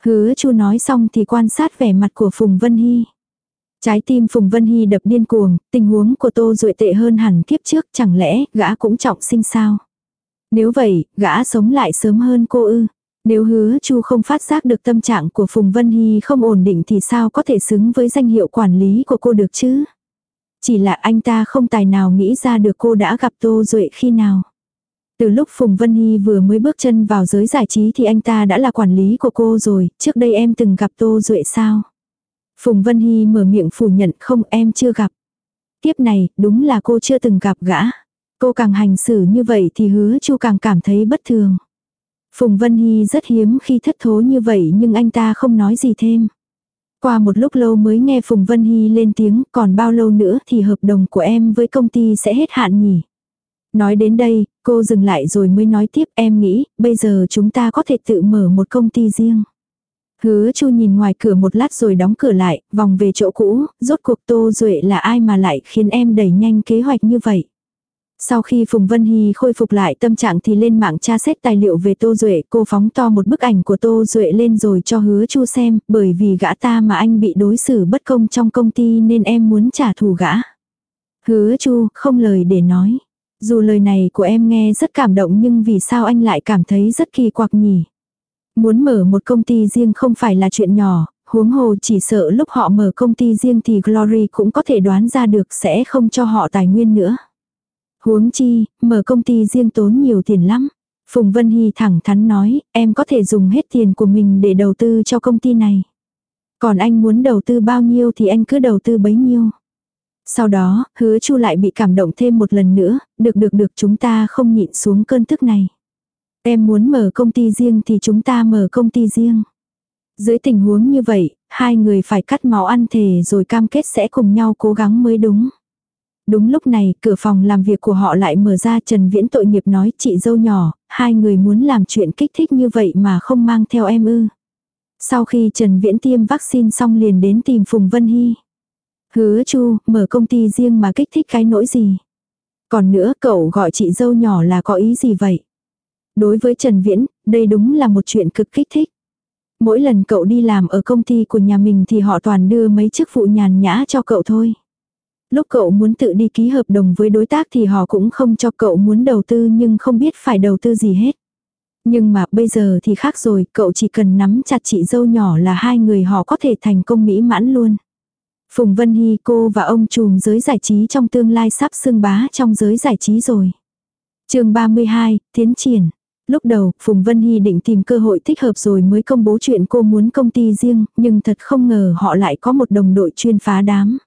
Hứa chu nói xong thì quan sát vẻ mặt của Phùng Vân Hy. Trái tim Phùng Vân Hy đập điên cuồng, tình huống của Tô Duệ tệ hơn hẳn kiếp trước, chẳng lẽ gã cũng trọng sinh sao? Nếu vậy, gã sống lại sớm hơn cô ư? Nếu hứa Chu không phát giác được tâm trạng của Phùng Vân Hy không ổn định thì sao có thể xứng với danh hiệu quản lý của cô được chứ? Chỉ là anh ta không tài nào nghĩ ra được cô đã gặp Tô Duệ khi nào. Từ lúc Phùng Vân Hy vừa mới bước chân vào giới giải trí thì anh ta đã là quản lý của cô rồi, trước đây em từng gặp Tô Duệ sao? Phùng Vân Hy mở miệng phủ nhận không em chưa gặp. Tiếp này, đúng là cô chưa từng gặp gã. Cô càng hành xử như vậy thì hứa chu càng cảm thấy bất thường. Phùng Vân Hy rất hiếm khi thất thố như vậy nhưng anh ta không nói gì thêm. Qua một lúc lâu mới nghe Phùng Vân Hy lên tiếng còn bao lâu nữa thì hợp đồng của em với công ty sẽ hết hạn nhỉ. Nói đến đây, cô dừng lại rồi mới nói tiếp em nghĩ bây giờ chúng ta có thể tự mở một công ty riêng. Hứa Chu nhìn ngoài cửa một lát rồi đóng cửa lại, vòng về chỗ cũ, rốt cuộc Tô Duệ là ai mà lại khiến em đẩy nhanh kế hoạch như vậy. Sau khi Phùng Vân Hy khôi phục lại tâm trạng thì lên mạng tra xét tài liệu về Tô Duệ, cô phóng to một bức ảnh của Tô Duệ lên rồi cho hứa Chu xem, bởi vì gã ta mà anh bị đối xử bất công trong công ty nên em muốn trả thù gã. Hứa Chu, không lời để nói. Dù lời này của em nghe rất cảm động nhưng vì sao anh lại cảm thấy rất kỳ quặc nhỉ? Muốn mở một công ty riêng không phải là chuyện nhỏ, huống hồ chỉ sợ lúc họ mở công ty riêng thì Glory cũng có thể đoán ra được sẽ không cho họ tài nguyên nữa. Huống chi, mở công ty riêng tốn nhiều tiền lắm. Phùng Vân Hy thẳng thắn nói, em có thể dùng hết tiền của mình để đầu tư cho công ty này. Còn anh muốn đầu tư bao nhiêu thì anh cứ đầu tư bấy nhiêu. Sau đó, hứa chu lại bị cảm động thêm một lần nữa, được được được chúng ta không nhịn xuống cơn tức này. Em muốn mở công ty riêng thì chúng ta mở công ty riêng. Dưới tình huống như vậy, hai người phải cắt máu ăn thề rồi cam kết sẽ cùng nhau cố gắng mới đúng. Đúng lúc này, cửa phòng làm việc của họ lại mở ra Trần Viễn tội nghiệp nói chị dâu nhỏ, hai người muốn làm chuyện kích thích như vậy mà không mang theo em ư. Sau khi Trần Viễn tiêm vaccine xong liền đến tìm Phùng Vân Hy. Hứa chu, mở công ty riêng mà kích thích cái nỗi gì. Còn nữa cậu gọi chị dâu nhỏ là có ý gì vậy? Đối với Trần Viễn, đây đúng là một chuyện cực kích thích. Mỗi lần cậu đi làm ở công ty của nhà mình thì họ toàn đưa mấy chức vụ nhàn nhã cho cậu thôi. Lúc cậu muốn tự đi ký hợp đồng với đối tác thì họ cũng không cho cậu muốn đầu tư nhưng không biết phải đầu tư gì hết. Nhưng mà bây giờ thì khác rồi, cậu chỉ cần nắm chặt chị dâu nhỏ là hai người họ có thể thành công mỹ mãn luôn. Phùng Vân Hy cô và ông trùm giới giải trí trong tương lai sắp xưng bá trong giới giải trí rồi. chương 32, Tiến triển. Lúc đầu, Phùng Vân Hy định tìm cơ hội thích hợp rồi mới công bố chuyện cô muốn công ty riêng, nhưng thật không ngờ họ lại có một đồng đội chuyên phá đám.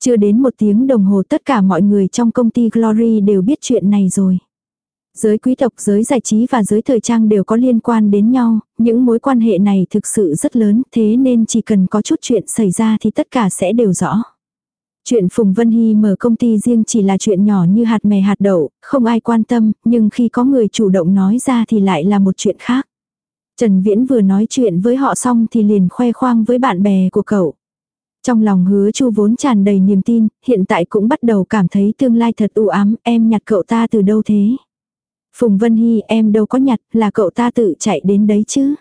Chưa đến một tiếng đồng hồ tất cả mọi người trong công ty Glory đều biết chuyện này rồi. Giới quý tộc, giới giải trí và giới thời trang đều có liên quan đến nhau, những mối quan hệ này thực sự rất lớn, thế nên chỉ cần có chút chuyện xảy ra thì tất cả sẽ đều rõ. Chuyện Phùng Vân Hy mở công ty riêng chỉ là chuyện nhỏ như hạt mè hạt đậu, không ai quan tâm, nhưng khi có người chủ động nói ra thì lại là một chuyện khác. Trần Viễn vừa nói chuyện với họ xong thì liền khoe khoang với bạn bè của cậu. Trong lòng hứa chu vốn tràn đầy niềm tin, hiện tại cũng bắt đầu cảm thấy tương lai thật u ám, em nhặt cậu ta từ đâu thế? Phùng Vân Hy em đâu có nhặt, là cậu ta tự chạy đến đấy chứ.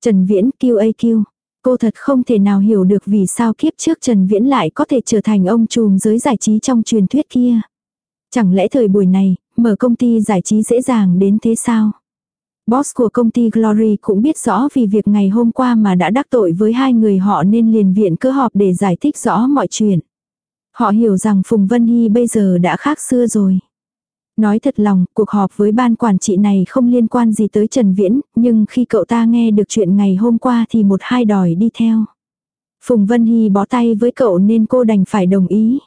Trần Viễn QAQ. Cô thật không thể nào hiểu được vì sao kiếp trước Trần Viễn lại có thể trở thành ông trùm giới giải trí trong truyền thuyết kia. Chẳng lẽ thời buổi này, mở công ty giải trí dễ dàng đến thế sao? Boss của công ty Glory cũng biết rõ vì việc ngày hôm qua mà đã đắc tội với hai người họ nên liền viện cơ họp để giải thích rõ mọi chuyện. Họ hiểu rằng Phùng Vân Hy bây giờ đã khác xưa rồi. Nói thật lòng, cuộc họp với ban quản trị này không liên quan gì tới Trần Viễn, nhưng khi cậu ta nghe được chuyện ngày hôm qua thì một hai đòi đi theo. Phùng Vân Hy bó tay với cậu nên cô đành phải đồng ý.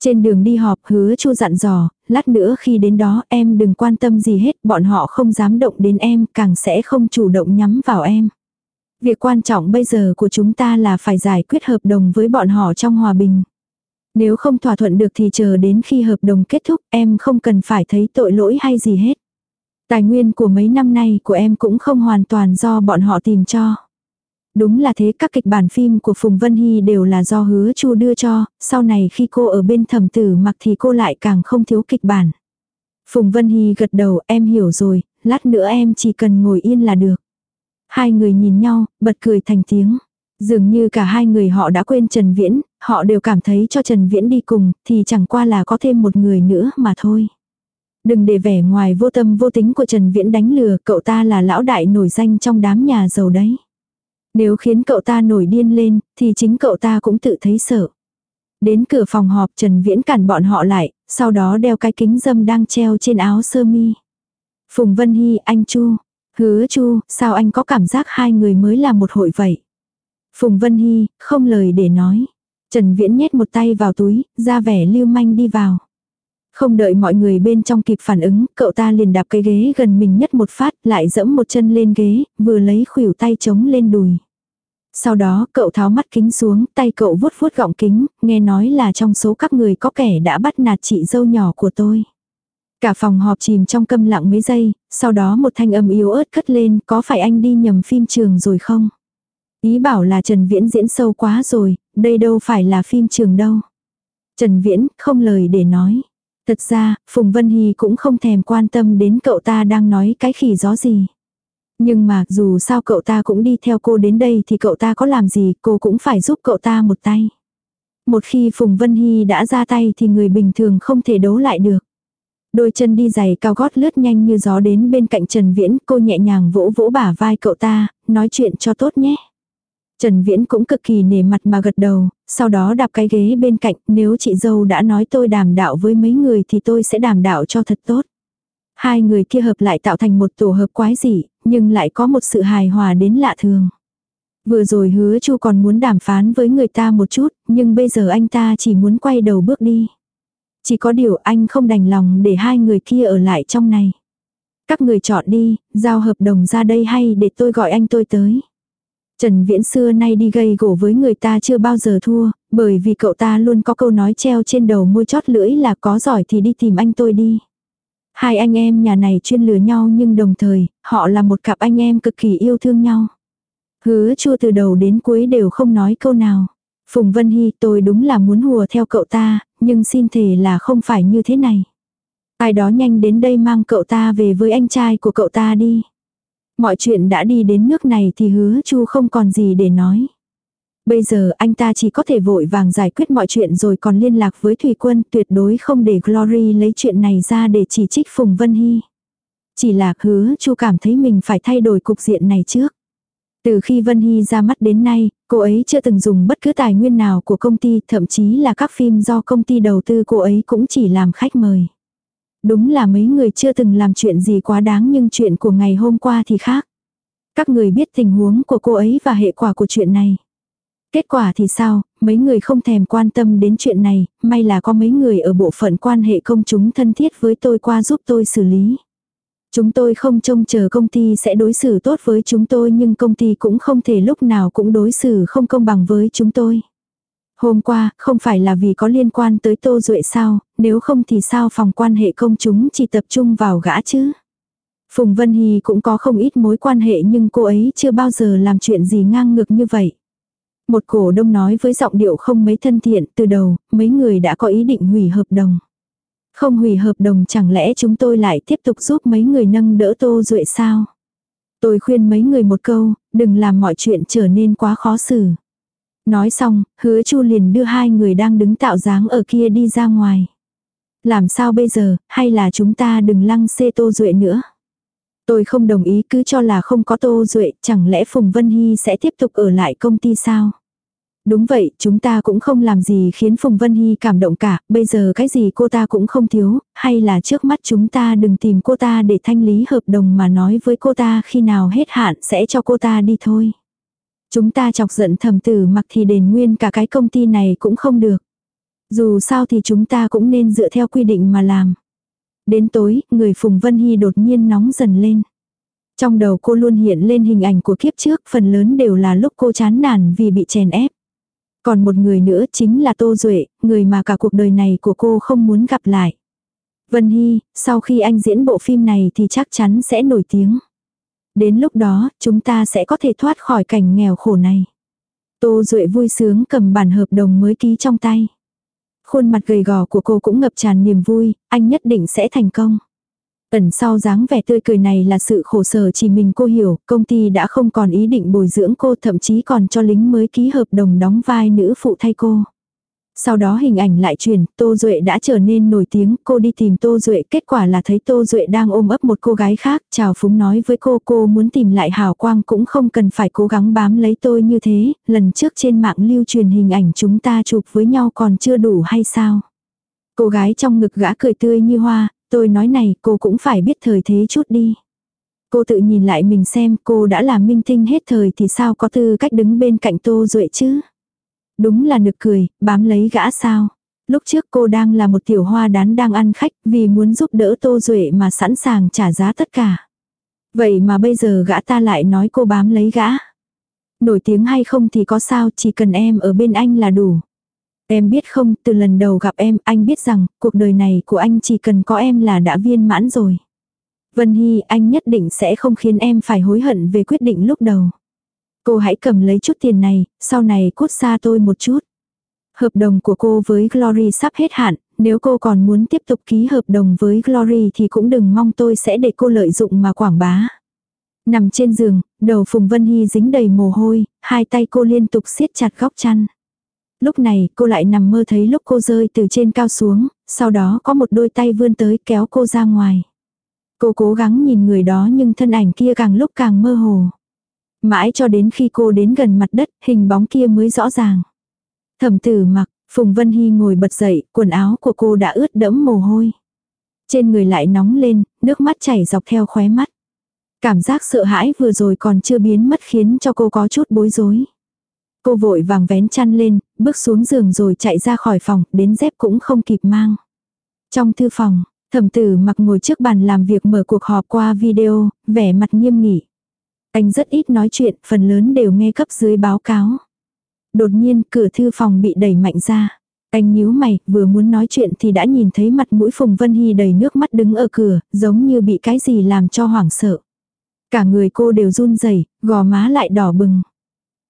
Trên đường đi họp hứa chu dặn dò, lát nữa khi đến đó em đừng quan tâm gì hết, bọn họ không dám động đến em, càng sẽ không chủ động nhắm vào em. Việc quan trọng bây giờ của chúng ta là phải giải quyết hợp đồng với bọn họ trong hòa bình. Nếu không thỏa thuận được thì chờ đến khi hợp đồng kết thúc em không cần phải thấy tội lỗi hay gì hết. Tài nguyên của mấy năm nay của em cũng không hoàn toàn do bọn họ tìm cho. Đúng là thế các kịch bản phim của Phùng Vân Hy đều là do hứa chu đưa cho, sau này khi cô ở bên thẩm tử mặc thì cô lại càng không thiếu kịch bản. Phùng Vân Hy gật đầu em hiểu rồi, lát nữa em chỉ cần ngồi yên là được. Hai người nhìn nhau, bật cười thành tiếng. Dường như cả hai người họ đã quên Trần Viễn, họ đều cảm thấy cho Trần Viễn đi cùng, thì chẳng qua là có thêm một người nữa mà thôi. Đừng để vẻ ngoài vô tâm vô tính của Trần Viễn đánh lừa, cậu ta là lão đại nổi danh trong đám nhà giàu đấy. Nếu khiến cậu ta nổi điên lên, thì chính cậu ta cũng tự thấy sợ. Đến cửa phòng họp Trần Viễn cản bọn họ lại, sau đó đeo cái kính dâm đang treo trên áo sơ mi. Phùng Vân Hy, anh Chu. Hứa Chu, sao anh có cảm giác hai người mới là một hội vậy? Phùng Vân Hy, không lời để nói. Trần Viễn nhét một tay vào túi, ra vẻ lưu manh đi vào. Không đợi mọi người bên trong kịp phản ứng, cậu ta liền đạp cái ghế gần mình nhất một phát, lại dẫm một chân lên ghế, vừa lấy khuỷu tay chống lên đùi. Sau đó, cậu tháo mắt kính xuống, tay cậu vuốt vuốt gọng kính, nghe nói là trong số các người có kẻ đã bắt nạt chị dâu nhỏ của tôi. Cả phòng họp chìm trong câm lặng mấy giây, sau đó một thanh âm yếu ớt cất lên, có phải anh đi nhầm phim trường rồi không? Ý bảo là Trần Viễn diễn sâu quá rồi, đây đâu phải là phim trường đâu. Trần Viễn không lời để nói. Thật ra, Phùng Vân Hy cũng không thèm quan tâm đến cậu ta đang nói cái khỉ gió gì. Nhưng mà dù sao cậu ta cũng đi theo cô đến đây thì cậu ta có làm gì cô cũng phải giúp cậu ta một tay. Một khi Phùng Vân Hy đã ra tay thì người bình thường không thể đấu lại được. Đôi chân đi giày cao gót lướt nhanh như gió đến bên cạnh Trần Viễn cô nhẹ nhàng vỗ vỗ bả vai cậu ta, nói chuyện cho tốt nhé. Trần Viễn cũng cực kỳ nề mặt mà gật đầu, sau đó đạp cái ghế bên cạnh, nếu chị dâu đã nói tôi đàm đạo với mấy người thì tôi sẽ đàm đạo cho thật tốt. Hai người kia hợp lại tạo thành một tổ hợp quái dị, nhưng lại có một sự hài hòa đến lạ thường. Vừa rồi hứa chu còn muốn đàm phán với người ta một chút, nhưng bây giờ anh ta chỉ muốn quay đầu bước đi. Chỉ có điều anh không đành lòng để hai người kia ở lại trong này. Các người chọn đi, giao hợp đồng ra đây hay để tôi gọi anh tôi tới. Trần Viễn xưa nay đi gây gỗ với người ta chưa bao giờ thua, bởi vì cậu ta luôn có câu nói treo trên đầu môi chót lưỡi là có giỏi thì đi tìm anh tôi đi. Hai anh em nhà này chuyên lừa nhau nhưng đồng thời, họ là một cặp anh em cực kỳ yêu thương nhau. Hứa chua từ đầu đến cuối đều không nói câu nào. Phùng Vân Hy tôi đúng là muốn hùa theo cậu ta, nhưng xin thề là không phải như thế này. Ai đó nhanh đến đây mang cậu ta về với anh trai của cậu ta đi. Mọi chuyện đã đi đến nước này thì hứa chu không còn gì để nói. Bây giờ anh ta chỉ có thể vội vàng giải quyết mọi chuyện rồi còn liên lạc với Thủy Quân tuyệt đối không để Glory lấy chuyện này ra để chỉ trích Phùng Vân Hy. Chỉ là hứa chu cảm thấy mình phải thay đổi cục diện này trước. Từ khi Vân Hy ra mắt đến nay, cô ấy chưa từng dùng bất cứ tài nguyên nào của công ty, thậm chí là các phim do công ty đầu tư cô ấy cũng chỉ làm khách mời. Đúng là mấy người chưa từng làm chuyện gì quá đáng nhưng chuyện của ngày hôm qua thì khác. Các người biết tình huống của cô ấy và hệ quả của chuyện này. Kết quả thì sao, mấy người không thèm quan tâm đến chuyện này, may là có mấy người ở bộ phận quan hệ công chúng thân thiết với tôi qua giúp tôi xử lý. Chúng tôi không trông chờ công ty sẽ đối xử tốt với chúng tôi nhưng công ty cũng không thể lúc nào cũng đối xử không công bằng với chúng tôi. Hôm qua, không phải là vì có liên quan tới Tô Duệ sao, nếu không thì sao phòng quan hệ công chúng chỉ tập trung vào gã chứ. Phùng Vân Hy cũng có không ít mối quan hệ nhưng cô ấy chưa bao giờ làm chuyện gì ngang ngược như vậy. Một cổ đông nói với giọng điệu không mấy thân thiện, từ đầu, mấy người đã có ý định hủy hợp đồng. Không hủy hợp đồng chẳng lẽ chúng tôi lại tiếp tục giúp mấy người nâng đỡ Tô Duệ sao? Tôi khuyên mấy người một câu, đừng làm mọi chuyện trở nên quá khó xử. Nói xong, hứa chu liền đưa hai người đang đứng tạo dáng ở kia đi ra ngoài. Làm sao bây giờ, hay là chúng ta đừng lăng xê Tô Duệ nữa? Tôi không đồng ý cứ cho là không có Tô Duệ, chẳng lẽ Phùng Vân Hy sẽ tiếp tục ở lại công ty sao? Đúng vậy, chúng ta cũng không làm gì khiến Phùng Vân Hy cảm động cả, bây giờ cái gì cô ta cũng không thiếu, hay là trước mắt chúng ta đừng tìm cô ta để thanh lý hợp đồng mà nói với cô ta khi nào hết hạn sẽ cho cô ta đi thôi. Chúng ta chọc giận thầm tử mặc thì đền nguyên cả cái công ty này cũng không được. Dù sao thì chúng ta cũng nên dựa theo quy định mà làm. Đến tối, người Phùng Vân Hy đột nhiên nóng dần lên. Trong đầu cô luôn hiện lên hình ảnh của kiếp trước, phần lớn đều là lúc cô chán nản vì bị chèn ép. Còn một người nữa chính là Tô Duệ, người mà cả cuộc đời này của cô không muốn gặp lại. Vân Hy, sau khi anh diễn bộ phim này thì chắc chắn sẽ nổi tiếng. Đến lúc đó, chúng ta sẽ có thể thoát khỏi cảnh nghèo khổ này. Tô Duệ vui sướng cầm bản hợp đồng mới ký trong tay. Khuôn mặt gầy gò của cô cũng ngập tràn niềm vui, anh nhất định sẽ thành công. Ẩn sau dáng vẻ tươi cười này là sự khổ sở chỉ mình cô hiểu, công ty đã không còn ý định bồi dưỡng cô thậm chí còn cho lính mới ký hợp đồng đóng vai nữ phụ thay cô. Sau đó hình ảnh lại truyền, Tô Duệ đã trở nên nổi tiếng, cô đi tìm Tô Duệ, kết quả là thấy Tô Duệ đang ôm ấp một cô gái khác, chào phúng nói với cô cô muốn tìm lại hào quang cũng không cần phải cố gắng bám lấy tôi như thế, lần trước trên mạng lưu truyền hình ảnh chúng ta chụp với nhau còn chưa đủ hay sao. Cô gái trong ngực gã cười tươi như hoa, tôi nói này cô cũng phải biết thời thế chút đi. Cô tự nhìn lại mình xem cô đã là minh tinh hết thời thì sao có tư cách đứng bên cạnh Tô Duệ chứ. Đúng là nực cười, bám lấy gã sao. Lúc trước cô đang là một tiểu hoa đán đang ăn khách vì muốn giúp đỡ Tô Duệ mà sẵn sàng trả giá tất cả. Vậy mà bây giờ gã ta lại nói cô bám lấy gã. Nổi tiếng hay không thì có sao chỉ cần em ở bên anh là đủ. Em biết không, từ lần đầu gặp em, anh biết rằng, cuộc đời này của anh chỉ cần có em là đã viên mãn rồi. Vân Hy, anh nhất định sẽ không khiến em phải hối hận về quyết định lúc đầu. Cô hãy cầm lấy chút tiền này, sau này cút xa tôi một chút. Hợp đồng của cô với Glory sắp hết hạn, nếu cô còn muốn tiếp tục ký hợp đồng với Glory thì cũng đừng mong tôi sẽ để cô lợi dụng mà quảng bá. Nằm trên giường, đầu Phùng Vân Hy dính đầy mồ hôi, hai tay cô liên tục siết chặt góc chăn. Lúc này cô lại nằm mơ thấy lúc cô rơi từ trên cao xuống, sau đó có một đôi tay vươn tới kéo cô ra ngoài. Cô cố gắng nhìn người đó nhưng thân ảnh kia càng lúc càng mơ hồ. Mãi cho đến khi cô đến gần mặt đất, hình bóng kia mới rõ ràng. Thẩm tử mặc, Phùng Vân Hy ngồi bật dậy, quần áo của cô đã ướt đẫm mồ hôi. Trên người lại nóng lên, nước mắt chảy dọc theo khóe mắt. Cảm giác sợ hãi vừa rồi còn chưa biến mất khiến cho cô có chút bối rối. Cô vội vàng vén chăn lên, bước xuống giường rồi chạy ra khỏi phòng, đến dép cũng không kịp mang. Trong thư phòng, thẩm tử mặc ngồi trước bàn làm việc mở cuộc họp qua video, vẻ mặt nghiêm nghị. Anh rất ít nói chuyện, phần lớn đều nghe cấp dưới báo cáo. Đột nhiên cửa thư phòng bị đẩy mạnh ra. Anh nhíu mày, vừa muốn nói chuyện thì đã nhìn thấy mặt mũi Phùng Vân Hy đầy nước mắt đứng ở cửa, giống như bị cái gì làm cho hoảng sợ. Cả người cô đều run rẩy, gò má lại đỏ bừng.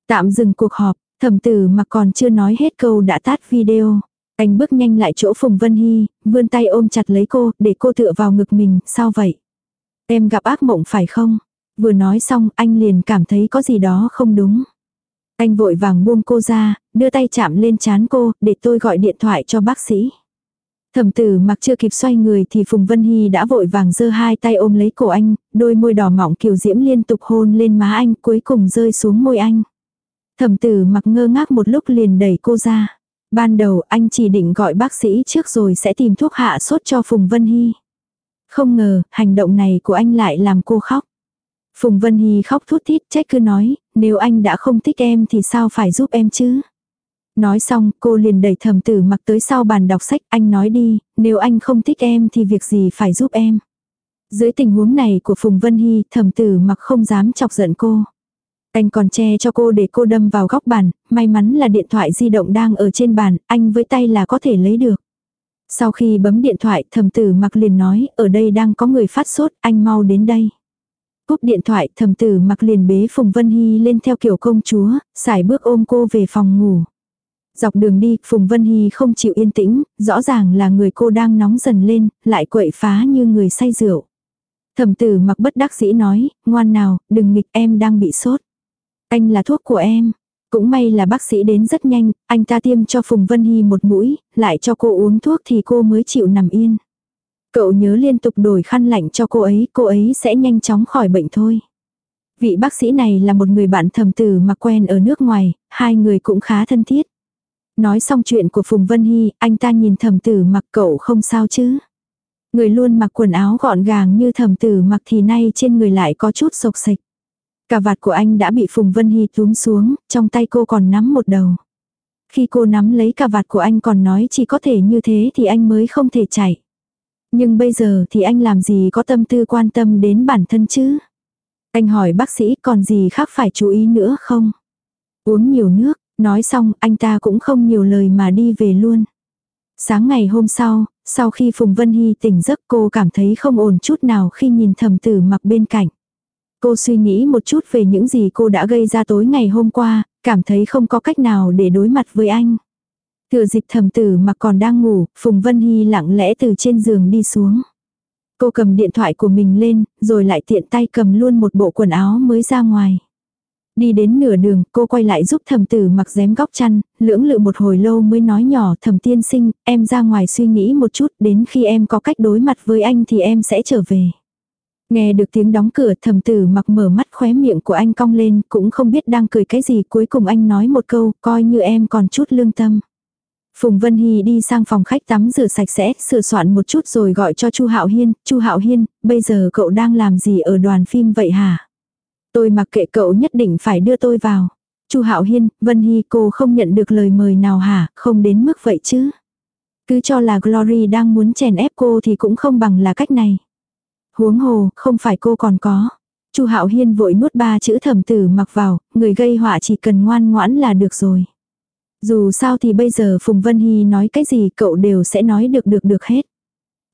Tạm dừng cuộc họp, thẩm tử mà còn chưa nói hết câu đã tắt video. Anh bước nhanh lại chỗ Phùng Vân Hy, vươn tay ôm chặt lấy cô, để cô tựa vào ngực mình, sao vậy? Em gặp ác mộng phải không? Vừa nói xong anh liền cảm thấy có gì đó không đúng. Anh vội vàng buông cô ra, đưa tay chạm lên chán cô, để tôi gọi điện thoại cho bác sĩ. Thẩm tử mặc chưa kịp xoay người thì Phùng Vân Hy đã vội vàng giơ hai tay ôm lấy cổ anh, đôi môi đỏ mọng kiều diễm liên tục hôn lên má anh cuối cùng rơi xuống môi anh. Thẩm tử mặc ngơ ngác một lúc liền đẩy cô ra. Ban đầu anh chỉ định gọi bác sĩ trước rồi sẽ tìm thuốc hạ sốt cho Phùng Vân Hy. Không ngờ, hành động này của anh lại làm cô khóc. Phùng Vân Hy khóc thút thít trách cứ nói, nếu anh đã không thích em thì sao phải giúp em chứ? Nói xong, cô liền đẩy thầm tử mặc tới sau bàn đọc sách, anh nói đi, nếu anh không thích em thì việc gì phải giúp em. Dưới tình huống này của Phùng Vân Hy, thầm tử mặc không dám chọc giận cô. Anh còn che cho cô để cô đâm vào góc bàn, may mắn là điện thoại di động đang ở trên bàn, anh với tay là có thể lấy được. Sau khi bấm điện thoại, thầm tử mặc liền nói, ở đây đang có người phát sốt, anh mau đến đây. Cúp điện thoại, thầm tử mặc liền bế Phùng Vân Hy lên theo kiểu công chúa, xài bước ôm cô về phòng ngủ. Dọc đường đi, Phùng Vân Hy không chịu yên tĩnh, rõ ràng là người cô đang nóng dần lên, lại quậy phá như người say rượu. Thẩm tử mặc bất đắc dĩ nói, ngoan nào, đừng nghịch em đang bị sốt. Anh là thuốc của em. Cũng may là bác sĩ đến rất nhanh, anh ta tiêm cho Phùng Vân Hy một mũi, lại cho cô uống thuốc thì cô mới chịu nằm yên. Cậu nhớ liên tục đổi khăn lạnh cho cô ấy, cô ấy sẽ nhanh chóng khỏi bệnh thôi. Vị bác sĩ này là một người bạn thầm tử mà quen ở nước ngoài, hai người cũng khá thân thiết. Nói xong chuyện của Phùng Vân Hy, anh ta nhìn thầm tử mặc cậu không sao chứ. Người luôn mặc quần áo gọn gàng như thầm tử mặc thì nay trên người lại có chút sộc sạch. Cà vạt của anh đã bị Phùng Vân Hy túm xuống, trong tay cô còn nắm một đầu. Khi cô nắm lấy cà vạt của anh còn nói chỉ có thể như thế thì anh mới không thể chạy. Nhưng bây giờ thì anh làm gì có tâm tư quan tâm đến bản thân chứ? Anh hỏi bác sĩ còn gì khác phải chú ý nữa không? Uống nhiều nước, nói xong anh ta cũng không nhiều lời mà đi về luôn. Sáng ngày hôm sau, sau khi Phùng Vân Hy tỉnh giấc cô cảm thấy không ổn chút nào khi nhìn thầm tử mặc bên cạnh. Cô suy nghĩ một chút về những gì cô đã gây ra tối ngày hôm qua, cảm thấy không có cách nào để đối mặt với anh. Thừa dịp thầm tử mà còn đang ngủ, Phùng Vân Hy lặng lẽ từ trên giường đi xuống. Cô cầm điện thoại của mình lên, rồi lại tiện tay cầm luôn một bộ quần áo mới ra ngoài. Đi đến nửa đường, cô quay lại giúp thầm tử mặc dém góc chăn, lưỡng lự một hồi lâu mới nói nhỏ thầm tiên sinh, em ra ngoài suy nghĩ một chút, đến khi em có cách đối mặt với anh thì em sẽ trở về. Nghe được tiếng đóng cửa thầm tử mặc mở mắt khóe miệng của anh cong lên, cũng không biết đang cười cái gì, cuối cùng anh nói một câu, coi như em còn chút lương tâm. Phùng Vân Hy đi sang phòng khách tắm rửa sạch sẽ, sửa soạn một chút rồi gọi cho Chu Hạo Hiên, "Chu Hạo Hiên, bây giờ cậu đang làm gì ở đoàn phim vậy hả?" "Tôi mặc kệ cậu nhất định phải đưa tôi vào." "Chu Hạo Hiên, Vân Hy cô không nhận được lời mời nào hả, không đến mức vậy chứ?" Cứ cho là Glory đang muốn chèn ép cô thì cũng không bằng là cách này. Huống hồ, không phải cô còn có. Chu Hạo Hiên vội nuốt ba chữ thầm tử mặc vào, người gây họa chỉ cần ngoan ngoãn là được rồi. Dù sao thì bây giờ Phùng Vân Hy nói cái gì cậu đều sẽ nói được được được hết.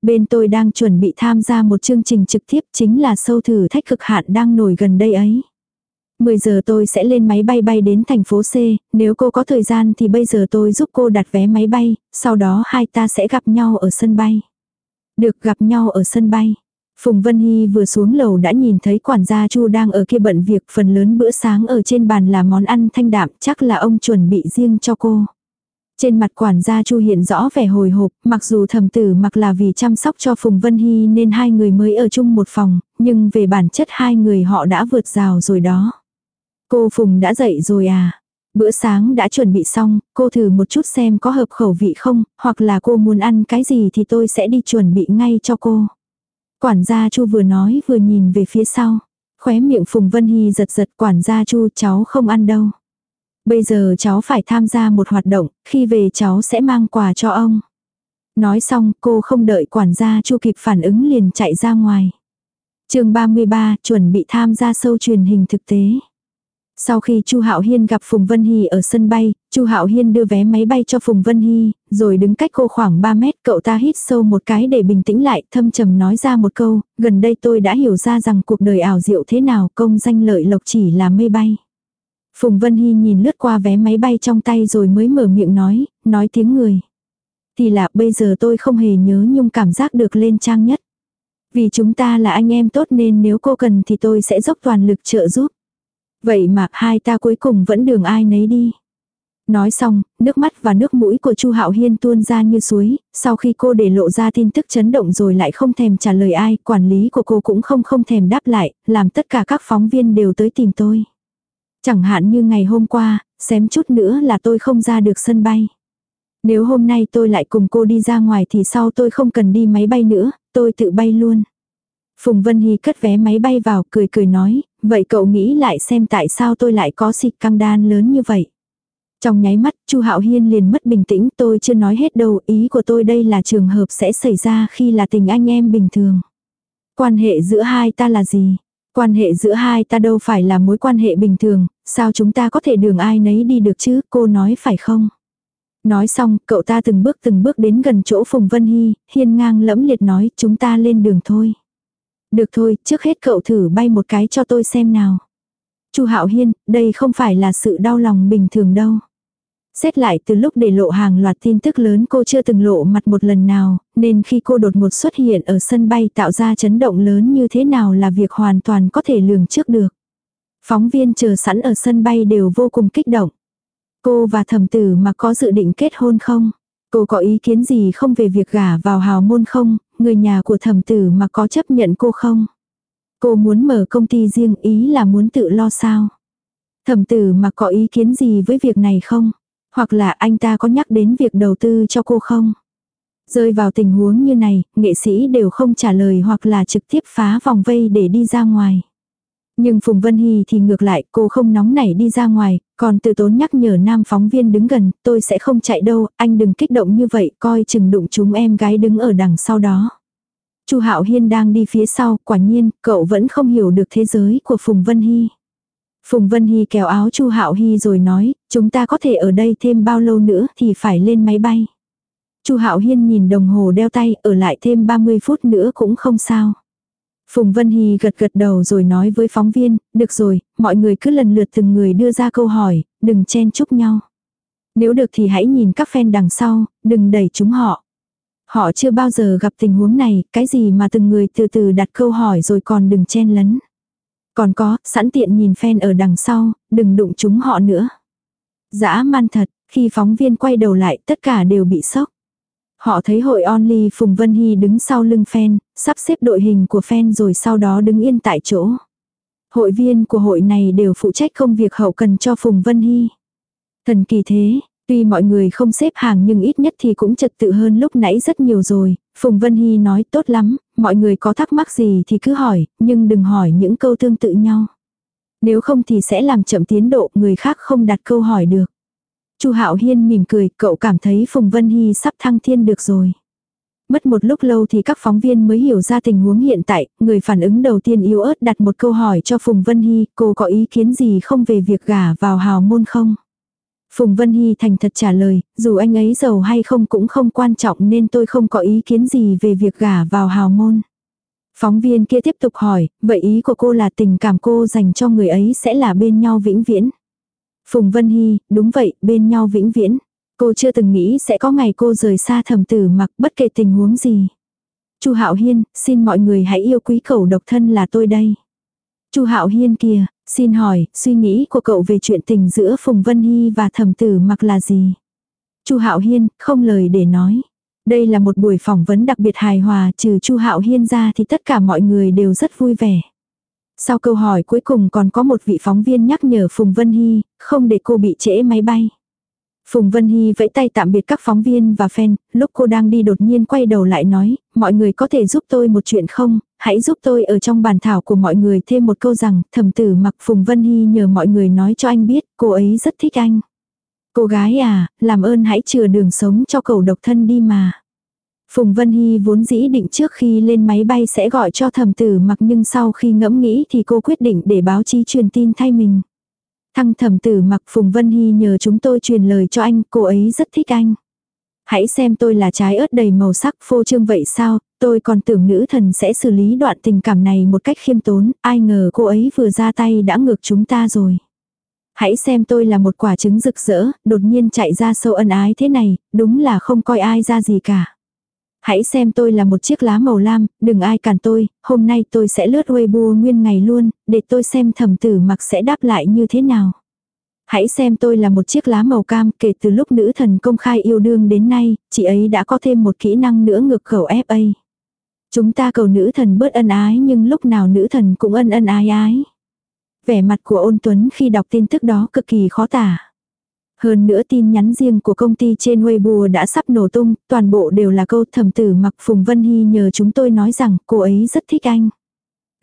Bên tôi đang chuẩn bị tham gia một chương trình trực tiếp chính là sâu thử thách cực hạn đang nổi gần đây ấy. 10 giờ tôi sẽ lên máy bay bay đến thành phố C, nếu cô có thời gian thì bây giờ tôi giúp cô đặt vé máy bay, sau đó hai ta sẽ gặp nhau ở sân bay. Được gặp nhau ở sân bay. Phùng Vân Hy vừa xuống lầu đã nhìn thấy quản gia Chu đang ở kia bận việc phần lớn bữa sáng ở trên bàn là món ăn thanh đạm chắc là ông chuẩn bị riêng cho cô. Trên mặt quản gia Chu hiện rõ vẻ hồi hộp, mặc dù thầm tử mặc là vì chăm sóc cho Phùng Vân Hy nên hai người mới ở chung một phòng, nhưng về bản chất hai người họ đã vượt rào rồi đó. Cô Phùng đã dậy rồi à? Bữa sáng đã chuẩn bị xong, cô thử một chút xem có hợp khẩu vị không, hoặc là cô muốn ăn cái gì thì tôi sẽ đi chuẩn bị ngay cho cô. Quản gia Chu vừa nói vừa nhìn về phía sau. Khóe miệng Phùng Vân Hy giật giật quản gia Chu cháu không ăn đâu. Bây giờ cháu phải tham gia một hoạt động, khi về cháu sẽ mang quà cho ông. Nói xong cô không đợi quản gia Chu kịp phản ứng liền chạy ra ngoài. chương 33 chuẩn bị tham gia sâu truyền hình thực tế. Sau khi Chu Hạo Hiên gặp Phùng Vân Hy ở sân bay, Chu Hạo Hiên đưa vé máy bay cho Phùng Vân Hy, rồi đứng cách cô khoảng 3 mét, cậu ta hít sâu một cái để bình tĩnh lại, thâm trầm nói ra một câu, gần đây tôi đã hiểu ra rằng cuộc đời ảo diệu thế nào, công danh lợi lộc chỉ là mây bay. Phùng Vân Hy nhìn lướt qua vé máy bay trong tay rồi mới mở miệng nói, nói tiếng người. Thì là bây giờ tôi không hề nhớ nhung cảm giác được lên trang nhất. Vì chúng ta là anh em tốt nên nếu cô cần thì tôi sẽ dốc toàn lực trợ giúp. Vậy mà hai ta cuối cùng vẫn đường ai nấy đi. Nói xong, nước mắt và nước mũi của Chu Hạo Hiên tuôn ra như suối, sau khi cô để lộ ra tin tức chấn động rồi lại không thèm trả lời ai, quản lý của cô cũng không không thèm đáp lại, làm tất cả các phóng viên đều tới tìm tôi. Chẳng hạn như ngày hôm qua, xém chút nữa là tôi không ra được sân bay. Nếu hôm nay tôi lại cùng cô đi ra ngoài thì sau tôi không cần đi máy bay nữa, tôi tự bay luôn. Phùng Vân Hy cất vé máy bay vào cười cười nói, vậy cậu nghĩ lại xem tại sao tôi lại có xịt căng đan lớn như vậy. Trong nháy mắt, Chu Hạo Hiên liền mất bình tĩnh, tôi chưa nói hết đâu, ý của tôi đây là trường hợp sẽ xảy ra khi là tình anh em bình thường. Quan hệ giữa hai ta là gì? Quan hệ giữa hai ta đâu phải là mối quan hệ bình thường, sao chúng ta có thể đường ai nấy đi được chứ, cô nói phải không? Nói xong, cậu ta từng bước từng bước đến gần chỗ Phùng Vân Hy, hiên ngang lẫm liệt nói, chúng ta lên đường thôi. Được thôi, trước hết cậu thử bay một cái cho tôi xem nào. Chu Hạo Hiên, đây không phải là sự đau lòng bình thường đâu. Xét lại từ lúc để lộ hàng loạt tin tức lớn cô chưa từng lộ mặt một lần nào, nên khi cô đột ngột xuất hiện ở sân bay tạo ra chấn động lớn như thế nào là việc hoàn toàn có thể lường trước được. Phóng viên chờ sẵn ở sân bay đều vô cùng kích động. Cô và thẩm tử mà có dự định kết hôn không? Cô có ý kiến gì không về việc gả vào hào môn không? Người nhà của thẩm tử mà có chấp nhận cô không? Cô muốn mở công ty riêng ý là muốn tự lo sao? Thẩm tử mà có ý kiến gì với việc này không? Hoặc là anh ta có nhắc đến việc đầu tư cho cô không? Rơi vào tình huống như này, nghệ sĩ đều không trả lời hoặc là trực tiếp phá vòng vây để đi ra ngoài. Nhưng Phùng Vân Hy thì ngược lại, cô không nóng nảy đi ra ngoài, còn từ tốn nhắc nhở nam phóng viên đứng gần, tôi sẽ không chạy đâu, anh đừng kích động như vậy, coi chừng đụng chúng em gái đứng ở đằng sau đó. Chu Hạo Hiên đang đi phía sau, quả nhiên, cậu vẫn không hiểu được thế giới của Phùng Vân Hy. Phùng Vân Hy kéo áo Chu Hạo Hy rồi nói, chúng ta có thể ở đây thêm bao lâu nữa thì phải lên máy bay. Chu Hạo Hiên nhìn đồng hồ đeo tay, ở lại thêm 30 phút nữa cũng không sao. Phùng Vân Hy gật gật đầu rồi nói với phóng viên, được rồi, mọi người cứ lần lượt từng người đưa ra câu hỏi, đừng chen chúc nhau. Nếu được thì hãy nhìn các fan đằng sau, đừng đẩy chúng họ. Họ chưa bao giờ gặp tình huống này, cái gì mà từng người từ từ đặt câu hỏi rồi còn đừng chen lấn. Còn có, sẵn tiện nhìn fan ở đằng sau, đừng đụng chúng họ nữa. Dã man thật, khi phóng viên quay đầu lại tất cả đều bị sốc. Họ thấy hội Only Phùng Vân Hy đứng sau lưng fan, sắp xếp đội hình của fan rồi sau đó đứng yên tại chỗ. Hội viên của hội này đều phụ trách công việc hậu cần cho Phùng Vân Hy. Thần kỳ thế, tuy mọi người không xếp hàng nhưng ít nhất thì cũng trật tự hơn lúc nãy rất nhiều rồi. Phùng Vân Hy nói tốt lắm, mọi người có thắc mắc gì thì cứ hỏi, nhưng đừng hỏi những câu tương tự nhau. Nếu không thì sẽ làm chậm tiến độ người khác không đặt câu hỏi được. Chu Hạo Hiên mỉm cười, cậu cảm thấy Phùng Vân Hy sắp thăng thiên được rồi. Mất một lúc lâu thì các phóng viên mới hiểu ra tình huống hiện tại, người phản ứng đầu tiên yếu ớt đặt một câu hỏi cho Phùng Vân Hy, cô có ý kiến gì không về việc gả vào hào môn không? Phùng Vân Hy thành thật trả lời, dù anh ấy giàu hay không cũng không quan trọng nên tôi không có ý kiến gì về việc gả vào hào môn. Phóng viên kia tiếp tục hỏi, vậy ý của cô là tình cảm cô dành cho người ấy sẽ là bên nhau vĩnh viễn. Phùng Vân Hy, đúng vậy, bên nhau vĩnh viễn. Cô chưa từng nghĩ sẽ có ngày cô rời xa thầm tử mặc bất kể tình huống gì. Chu Hạo Hiên, xin mọi người hãy yêu quý cậu độc thân là tôi đây. Chu Hạo Hiên kìa, xin hỏi, suy nghĩ của cậu về chuyện tình giữa Phùng Vân Hy và Thẩm tử mặc là gì? Chu Hạo Hiên, không lời để nói. Đây là một buổi phỏng vấn đặc biệt hài hòa, trừ Chu Hạo Hiên ra thì tất cả mọi người đều rất vui vẻ. Sau câu hỏi cuối cùng còn có một vị phóng viên nhắc nhở Phùng Vân Hy, không để cô bị trễ máy bay. Phùng Vân Hy vẫy tay tạm biệt các phóng viên và fan, lúc cô đang đi đột nhiên quay đầu lại nói, mọi người có thể giúp tôi một chuyện không, hãy giúp tôi ở trong bàn thảo của mọi người thêm một câu rằng, thầm tử mặc Phùng Vân Hy nhờ mọi người nói cho anh biết, cô ấy rất thích anh. Cô gái à, làm ơn hãy chừa đường sống cho cậu độc thân đi mà. Phùng Vân Hy vốn dĩ định trước khi lên máy bay sẽ gọi cho thẩm tử mặc nhưng sau khi ngẫm nghĩ thì cô quyết định để báo chí truyền tin thay mình. Thăng thẩm tử mặc Phùng Vân Hy nhờ chúng tôi truyền lời cho anh, cô ấy rất thích anh. Hãy xem tôi là trái ớt đầy màu sắc phô trương vậy sao, tôi còn tưởng nữ thần sẽ xử lý đoạn tình cảm này một cách khiêm tốn, ai ngờ cô ấy vừa ra tay đã ngược chúng ta rồi. Hãy xem tôi là một quả trứng rực rỡ, đột nhiên chạy ra sâu ân ái thế này, đúng là không coi ai ra gì cả. Hãy xem tôi là một chiếc lá màu lam, đừng ai cản tôi, hôm nay tôi sẽ lướt Weibo nguyên ngày luôn, để tôi xem thầm tử mặc sẽ đáp lại như thế nào. Hãy xem tôi là một chiếc lá màu cam, kể từ lúc nữ thần công khai yêu đương đến nay, chị ấy đã có thêm một kỹ năng nữa ngược khẩu FA. Chúng ta cầu nữ thần bớt ân ái nhưng lúc nào nữ thần cũng ân ân ái ái. Vẻ mặt của ôn tuấn khi đọc tin tức đó cực kỳ khó tả. Hơn nữa tin nhắn riêng của công ty trên Weibo đã sắp nổ tung, toàn bộ đều là câu thầm tử mặc Phùng Vân Hy nhờ chúng tôi nói rằng cô ấy rất thích anh.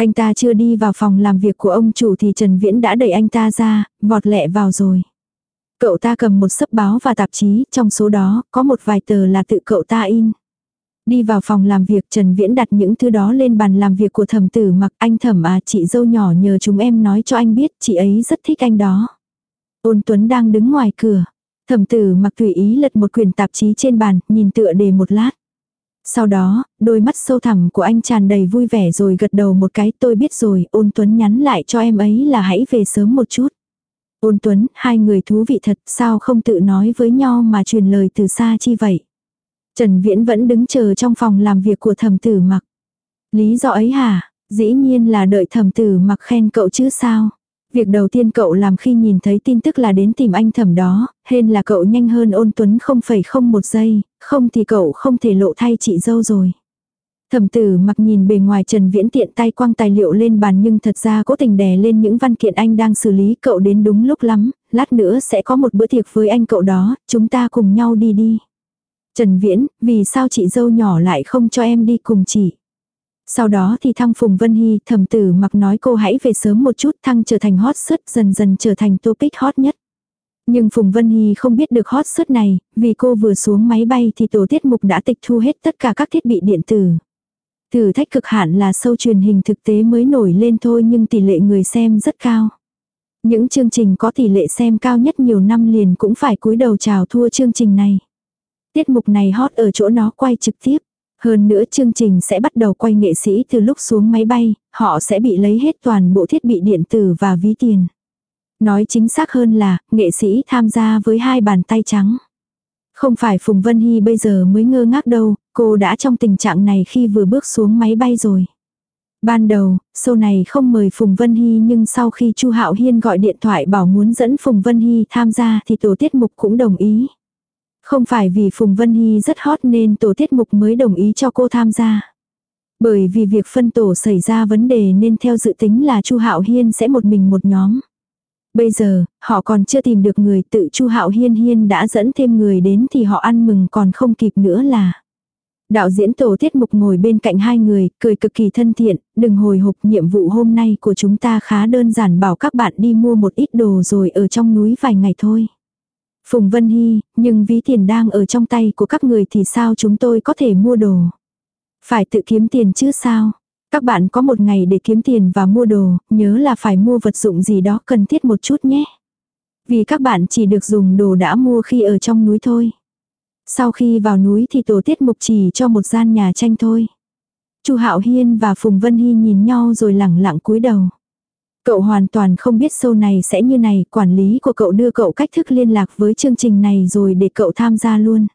Anh ta chưa đi vào phòng làm việc của ông chủ thì Trần Viễn đã đẩy anh ta ra, vọt lẹ vào rồi. Cậu ta cầm một sấp báo và tạp chí, trong số đó có một vài tờ là tự cậu ta in. Đi vào phòng làm việc Trần Viễn đặt những thứ đó lên bàn làm việc của thẩm tử mặc anh thẩm à chị dâu nhỏ nhờ chúng em nói cho anh biết chị ấy rất thích anh đó. Ôn Tuấn đang đứng ngoài cửa. Thẩm tử mặc tùy ý lật một quyển tạp chí trên bàn, nhìn tựa đề một lát. Sau đó, đôi mắt sâu thẳm của anh tràn đầy vui vẻ rồi gật đầu một cái tôi biết rồi, ôn Tuấn nhắn lại cho em ấy là hãy về sớm một chút. Ôn Tuấn, hai người thú vị thật, sao không tự nói với nhau mà truyền lời từ xa chi vậy? Trần Viễn vẫn đứng chờ trong phòng làm việc của thẩm tử mặc. Lý do ấy hả? Dĩ nhiên là đợi thẩm tử mặc khen cậu chứ sao? Việc đầu tiên cậu làm khi nhìn thấy tin tức là đến tìm anh thẩm đó, hên là cậu nhanh hơn ôn tuấn không phẩy không một giây, không thì cậu không thể lộ thay chị dâu rồi. Thẩm tử mặc nhìn bề ngoài Trần Viễn tiện tay quăng tài liệu lên bàn nhưng thật ra cố tình đè lên những văn kiện anh đang xử lý cậu đến đúng lúc lắm, lát nữa sẽ có một bữa tiệc với anh cậu đó, chúng ta cùng nhau đi đi. Trần Viễn, vì sao chị dâu nhỏ lại không cho em đi cùng chị? Sau đó thì thăng Phùng Vân Hy thầm tử mặc nói cô hãy về sớm một chút thăng trở thành hot suất dần dần trở thành topic hot nhất. Nhưng Phùng Vân Hy không biết được hot suất này, vì cô vừa xuống máy bay thì tổ tiết mục đã tịch thu hết tất cả các thiết bị điện tử. Thử thách cực hạn là sâu truyền hình thực tế mới nổi lên thôi nhưng tỷ lệ người xem rất cao. Những chương trình có tỷ lệ xem cao nhất nhiều năm liền cũng phải cúi đầu chào thua chương trình này. Tiết mục này hot ở chỗ nó quay trực tiếp. Hơn nữa chương trình sẽ bắt đầu quay nghệ sĩ từ lúc xuống máy bay, họ sẽ bị lấy hết toàn bộ thiết bị điện tử và ví tiền. Nói chính xác hơn là, nghệ sĩ tham gia với hai bàn tay trắng. Không phải Phùng Vân Hy bây giờ mới ngơ ngác đâu, cô đã trong tình trạng này khi vừa bước xuống máy bay rồi. Ban đầu, show này không mời Phùng Vân Hy nhưng sau khi Chu Hạo Hiên gọi điện thoại bảo muốn dẫn Phùng Vân Hy tham gia thì tổ tiết mục cũng đồng ý. Không phải vì Phùng Vân Hy rất hot nên tổ tiết mục mới đồng ý cho cô tham gia. Bởi vì việc phân tổ xảy ra vấn đề nên theo dự tính là Chu Hạo Hiên sẽ một mình một nhóm. Bây giờ, họ còn chưa tìm được người tự Chu Hạo Hiên Hiên đã dẫn thêm người đến thì họ ăn mừng còn không kịp nữa là. Đạo diễn tổ tiết mục ngồi bên cạnh hai người, cười cực kỳ thân thiện, đừng hồi hộp nhiệm vụ hôm nay của chúng ta khá đơn giản bảo các bạn đi mua một ít đồ rồi ở trong núi vài ngày thôi. Phùng Vân Hy, nhưng ví tiền đang ở trong tay của các người thì sao chúng tôi có thể mua đồ? Phải tự kiếm tiền chứ sao? Các bạn có một ngày để kiếm tiền và mua đồ, nhớ là phải mua vật dụng gì đó cần thiết một chút nhé. Vì các bạn chỉ được dùng đồ đã mua khi ở trong núi thôi. Sau khi vào núi thì tổ tiết mục chỉ cho một gian nhà tranh thôi. Chu Hạo Hiên và Phùng Vân Hy nhìn nhau rồi lẳng lặng cúi đầu. Cậu hoàn toàn không biết sâu này sẽ như này, quản lý của cậu đưa cậu cách thức liên lạc với chương trình này rồi để cậu tham gia luôn.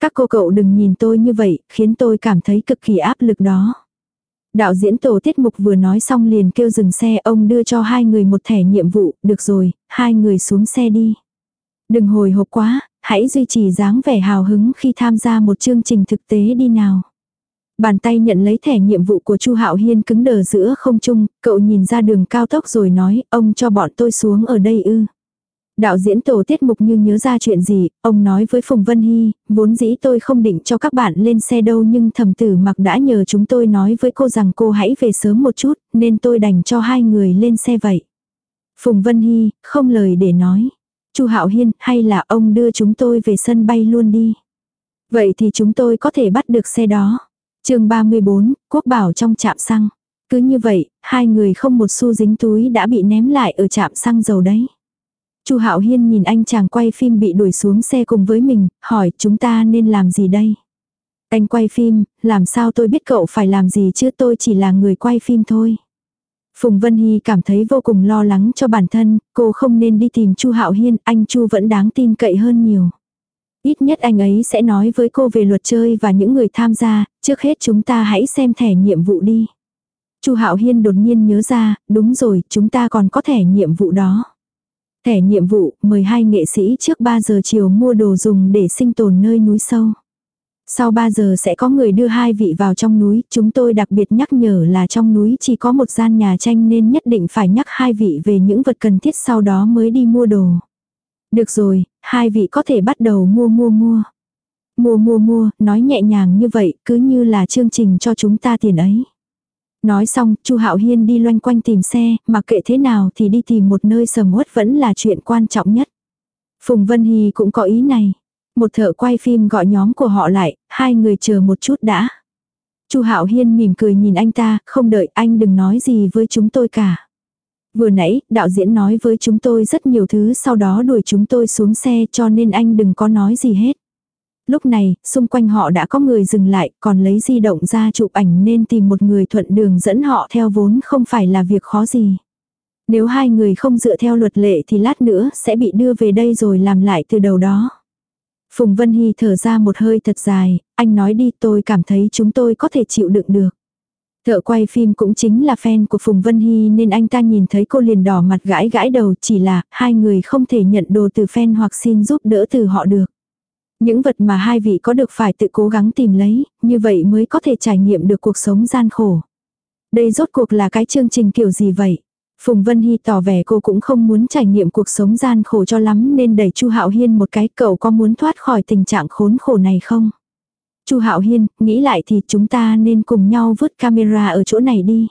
Các cô cậu đừng nhìn tôi như vậy, khiến tôi cảm thấy cực kỳ áp lực đó. Đạo diễn tổ tiết mục vừa nói xong liền kêu dừng xe ông đưa cho hai người một thẻ nhiệm vụ, được rồi, hai người xuống xe đi. Đừng hồi hộp quá, hãy duy trì dáng vẻ hào hứng khi tham gia một chương trình thực tế đi nào. Bàn tay nhận lấy thẻ nhiệm vụ của Chu Hạo Hiên cứng đờ giữa không trung, cậu nhìn ra đường cao tốc rồi nói, ông cho bọn tôi xuống ở đây ư. Đạo diễn tổ tiết mục như nhớ ra chuyện gì, ông nói với Phùng Vân Hy, vốn dĩ tôi không định cho các bạn lên xe đâu nhưng thầm tử mặc đã nhờ chúng tôi nói với cô rằng cô hãy về sớm một chút, nên tôi đành cho hai người lên xe vậy. Phùng Vân Hy, không lời để nói. Chu Hạo Hiên, hay là ông đưa chúng tôi về sân bay luôn đi. Vậy thì chúng tôi có thể bắt được xe đó chương 34, Quốc Bảo trong trạm xăng. Cứ như vậy, hai người không một xu dính túi đã bị ném lại ở trạm xăng dầu đấy. Chu Hạo Hiên nhìn anh chàng quay phim bị đuổi xuống xe cùng với mình, hỏi chúng ta nên làm gì đây? Anh quay phim, làm sao tôi biết cậu phải làm gì chứ tôi chỉ là người quay phim thôi. Phùng Vân Hy cảm thấy vô cùng lo lắng cho bản thân, cô không nên đi tìm Chu Hạo Hiên, anh Chu vẫn đáng tin cậy hơn nhiều. Ít nhất anh ấy sẽ nói với cô về luật chơi và những người tham gia, trước hết chúng ta hãy xem thẻ nhiệm vụ đi. Chu Hạo Hiên đột nhiên nhớ ra, đúng rồi, chúng ta còn có thẻ nhiệm vụ đó. Thẻ nhiệm vụ, mời hai nghệ sĩ trước 3 giờ chiều mua đồ dùng để sinh tồn nơi núi sâu. Sau 3 giờ sẽ có người đưa hai vị vào trong núi, chúng tôi đặc biệt nhắc nhở là trong núi chỉ có một gian nhà tranh nên nhất định phải nhắc hai vị về những vật cần thiết sau đó mới đi mua đồ. Được rồi, hai vị có thể bắt đầu mua mua mua. Mua mua mua, nói nhẹ nhàng như vậy, cứ như là chương trình cho chúng ta tiền ấy. Nói xong, Chu Hạo Hiên đi loanh quanh tìm xe, mặc kệ thế nào thì đi tìm một nơi sầm uất vẫn là chuyện quan trọng nhất. Phùng Vân Hy cũng có ý này. Một thợ quay phim gọi nhóm của họ lại, hai người chờ một chút đã. Chu Hạo Hiên mỉm cười nhìn anh ta, không đợi anh đừng nói gì với chúng tôi cả. Vừa nãy, đạo diễn nói với chúng tôi rất nhiều thứ sau đó đuổi chúng tôi xuống xe cho nên anh đừng có nói gì hết. Lúc này, xung quanh họ đã có người dừng lại, còn lấy di động ra chụp ảnh nên tìm một người thuận đường dẫn họ theo vốn không phải là việc khó gì. Nếu hai người không dựa theo luật lệ thì lát nữa sẽ bị đưa về đây rồi làm lại từ đầu đó. Phùng Vân Hy thở ra một hơi thật dài, anh nói đi tôi cảm thấy chúng tôi có thể chịu đựng được. Thợ quay phim cũng chính là fan của Phùng Vân Hy nên anh ta nhìn thấy cô liền đỏ mặt gãi gãi đầu chỉ là hai người không thể nhận đồ từ fan hoặc xin giúp đỡ từ họ được. Những vật mà hai vị có được phải tự cố gắng tìm lấy, như vậy mới có thể trải nghiệm được cuộc sống gian khổ. Đây rốt cuộc là cái chương trình kiểu gì vậy? Phùng Vân Hy tỏ vẻ cô cũng không muốn trải nghiệm cuộc sống gian khổ cho lắm nên đẩy Chu Hạo Hiên một cái cậu có muốn thoát khỏi tình trạng khốn khổ này không? Chu Hạo Hiên, nghĩ lại thì chúng ta nên cùng nhau vứt camera ở chỗ này đi.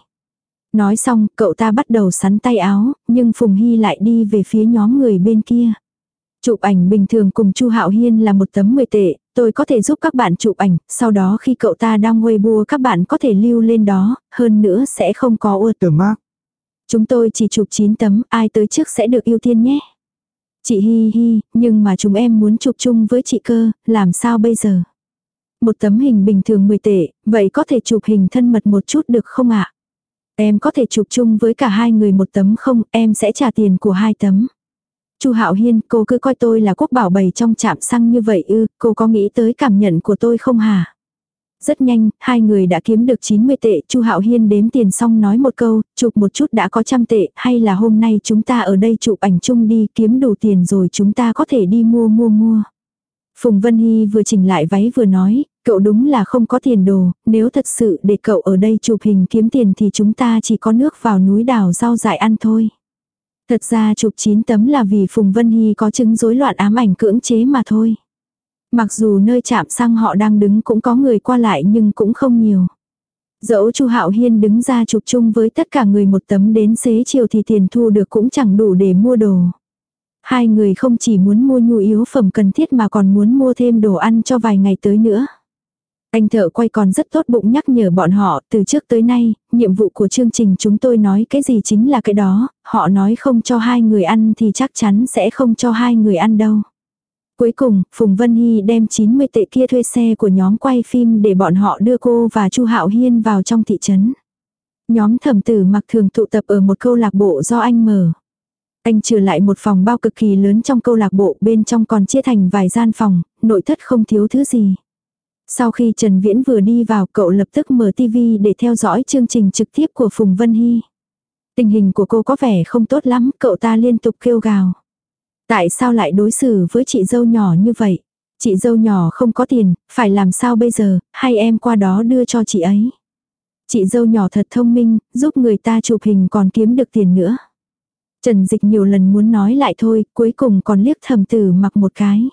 Nói xong, cậu ta bắt đầu sắn tay áo, nhưng Phùng Hy lại đi về phía nhóm người bên kia. Chụp ảnh bình thường cùng Chu Hạo Hiên là một tấm 10 tệ, tôi có thể giúp các bạn chụp ảnh, sau đó khi cậu ta đang Weibo các bạn có thể lưu lên đó, hơn nữa sẽ không có watermark. Chúng tôi chỉ chụp 9 tấm, ai tới trước sẽ được ưu tiên nhé. Chị Hi Hi, nhưng mà chúng em muốn chụp chung với chị cơ, làm sao bây giờ? Một tấm hình bình thường 10 tệ, vậy có thể chụp hình thân mật một chút được không ạ? Em có thể chụp chung với cả hai người một tấm không, em sẽ trả tiền của hai tấm. Chu Hạo Hiên, cô cứ coi tôi là quốc bảo bày trong trạm xăng như vậy ư, cô có nghĩ tới cảm nhận của tôi không hả? Rất nhanh, hai người đã kiếm được 90 tệ, Chu Hạo Hiên đếm tiền xong nói một câu, chụp một chút đã có trăm tệ, hay là hôm nay chúng ta ở đây chụp ảnh chung đi, kiếm đủ tiền rồi chúng ta có thể đi mua mua mua. Phùng Vân Hy vừa chỉnh lại váy vừa nói, cậu đúng là không có tiền đồ, nếu thật sự để cậu ở đây chụp hình kiếm tiền thì chúng ta chỉ có nước vào núi đào rau dại ăn thôi. Thật ra chụp 9 tấm là vì Phùng Vân Hy có chứng rối loạn ám ảnh cưỡng chế mà thôi. Mặc dù nơi chạm xăng họ đang đứng cũng có người qua lại nhưng cũng không nhiều. Dẫu Chu Hạo Hiên đứng ra chụp chung với tất cả người một tấm đến xế chiều thì tiền thu được cũng chẳng đủ để mua đồ. Hai người không chỉ muốn mua nhu yếu phẩm cần thiết mà còn muốn mua thêm đồ ăn cho vài ngày tới nữa. Anh thợ quay còn rất tốt bụng nhắc nhở bọn họ, từ trước tới nay, nhiệm vụ của chương trình chúng tôi nói cái gì chính là cái đó, họ nói không cho hai người ăn thì chắc chắn sẽ không cho hai người ăn đâu. Cuối cùng, Phùng Vân Hy đem 90 tệ kia thuê xe của nhóm quay phim để bọn họ đưa cô và Chu Hạo Hiên vào trong thị trấn. Nhóm thẩm tử mặc thường tụ tập ở một câu lạc bộ do anh mở. Anh trừ lại một phòng bao cực kỳ lớn trong câu lạc bộ bên trong còn chia thành vài gian phòng, nội thất không thiếu thứ gì. Sau khi Trần Viễn vừa đi vào cậu lập tức mở TV để theo dõi chương trình trực tiếp của Phùng Vân Hy. Tình hình của cô có vẻ không tốt lắm, cậu ta liên tục kêu gào. Tại sao lại đối xử với chị dâu nhỏ như vậy? Chị dâu nhỏ không có tiền, phải làm sao bây giờ, hay em qua đó đưa cho chị ấy? Chị dâu nhỏ thật thông minh, giúp người ta chụp hình còn kiếm được tiền nữa. Trần Dịch nhiều lần muốn nói lại thôi, cuối cùng còn liếc thầm tử mặc một cái.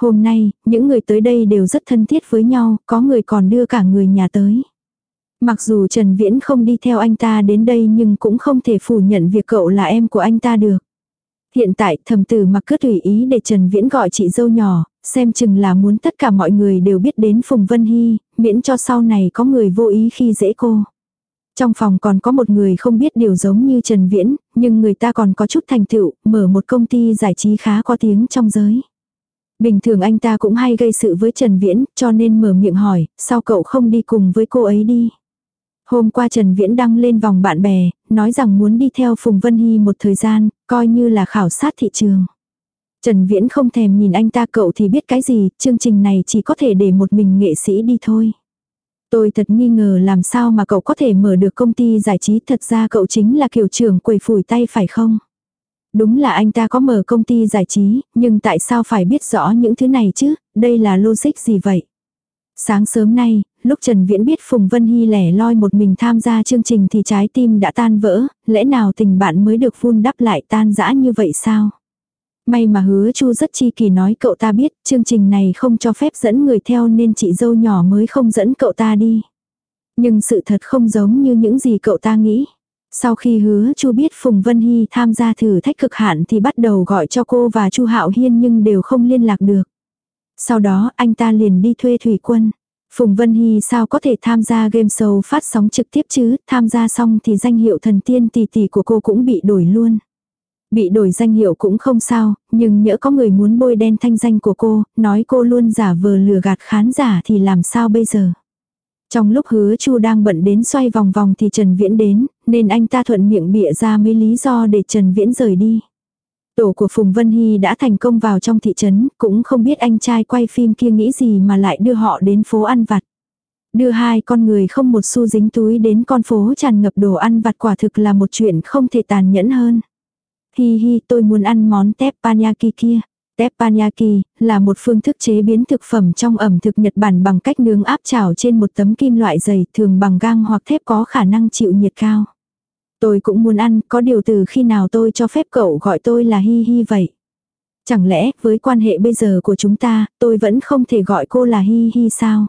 Hôm nay, những người tới đây đều rất thân thiết với nhau, có người còn đưa cả người nhà tới. Mặc dù Trần Viễn không đi theo anh ta đến đây nhưng cũng không thể phủ nhận việc cậu là em của anh ta được. Hiện tại thầm tử mặc cứ tùy ý để Trần Viễn gọi chị dâu nhỏ, xem chừng là muốn tất cả mọi người đều biết đến Phùng Vân Hy, miễn cho sau này có người vô ý khi dễ cô. Trong phòng còn có một người không biết điều giống như Trần Viễn, nhưng người ta còn có chút thành tựu, mở một công ty giải trí khá có tiếng trong giới. Bình thường anh ta cũng hay gây sự với Trần Viễn, cho nên mở miệng hỏi, sao cậu không đi cùng với cô ấy đi? Hôm qua Trần Viễn đăng lên vòng bạn bè, nói rằng muốn đi theo Phùng Vân Hy một thời gian, coi như là khảo sát thị trường. Trần Viễn không thèm nhìn anh ta cậu thì biết cái gì, chương trình này chỉ có thể để một mình nghệ sĩ đi thôi. Tôi thật nghi ngờ làm sao mà cậu có thể mở được công ty giải trí thật ra cậu chính là kiểu trưởng quầy phủi tay phải không? Đúng là anh ta có mở công ty giải trí, nhưng tại sao phải biết rõ những thứ này chứ, đây là logic gì vậy? Sáng sớm nay, lúc Trần Viễn biết Phùng Vân Hy lẻ loi một mình tham gia chương trình thì trái tim đã tan vỡ, lẽ nào tình bạn mới được vun đắp lại tan dã như vậy sao? May mà hứa chu rất chi kỳ nói cậu ta biết chương trình này không cho phép dẫn người theo nên chị dâu nhỏ mới không dẫn cậu ta đi. Nhưng sự thật không giống như những gì cậu ta nghĩ. Sau khi hứa chu biết Phùng Vân Hy tham gia thử thách cực hạn thì bắt đầu gọi cho cô và chu Hạo Hiên nhưng đều không liên lạc được. Sau đó anh ta liền đi thuê thủy quân. Phùng Vân Hy sao có thể tham gia game show phát sóng trực tiếp chứ, tham gia xong thì danh hiệu thần tiên tỷ tỷ của cô cũng bị đổi luôn. Bị đổi danh hiệu cũng không sao, nhưng nhỡ có người muốn bôi đen thanh danh của cô, nói cô luôn giả vờ lừa gạt khán giả thì làm sao bây giờ. Trong lúc hứa chu đang bận đến xoay vòng vòng thì Trần Viễn đến, nên anh ta thuận miệng bịa ra mấy lý do để Trần Viễn rời đi. Tổ của Phùng Vân Hy đã thành công vào trong thị trấn, cũng không biết anh trai quay phim kia nghĩ gì mà lại đưa họ đến phố ăn vặt. Đưa hai con người không một xu dính túi đến con phố tràn ngập đồ ăn vặt quả thực là một chuyện không thể tàn nhẫn hơn. Hi hi tôi muốn ăn món teppanyaki kia. Teppanyaki là một phương thức chế biến thực phẩm trong ẩm thực Nhật Bản bằng cách nướng áp chảo trên một tấm kim loại dày thường bằng gang hoặc thép có khả năng chịu nhiệt cao. Tôi cũng muốn ăn, có điều từ khi nào tôi cho phép cậu gọi tôi là Hi Hi vậy? Chẳng lẽ với quan hệ bây giờ của chúng ta, tôi vẫn không thể gọi cô là Hi Hi sao?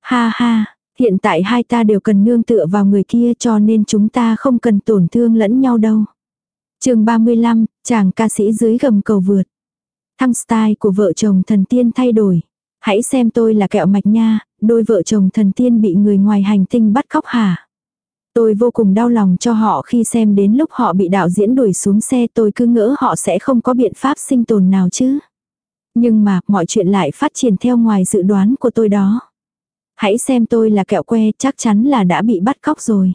Ha ha, hiện tại hai ta đều cần nương tựa vào người kia cho nên chúng ta không cần tổn thương lẫn nhau đâu chương 35, chàng ca sĩ dưới gầm cầu vượt. Thăng style của vợ chồng thần tiên thay đổi. Hãy xem tôi là kẹo mạch nha, đôi vợ chồng thần tiên bị người ngoài hành tinh bắt cóc hả? Tôi vô cùng đau lòng cho họ khi xem đến lúc họ bị đạo diễn đuổi xuống xe tôi cứ ngỡ họ sẽ không có biện pháp sinh tồn nào chứ. Nhưng mà mọi chuyện lại phát triển theo ngoài dự đoán của tôi đó. Hãy xem tôi là kẹo que chắc chắn là đã bị bắt cóc rồi.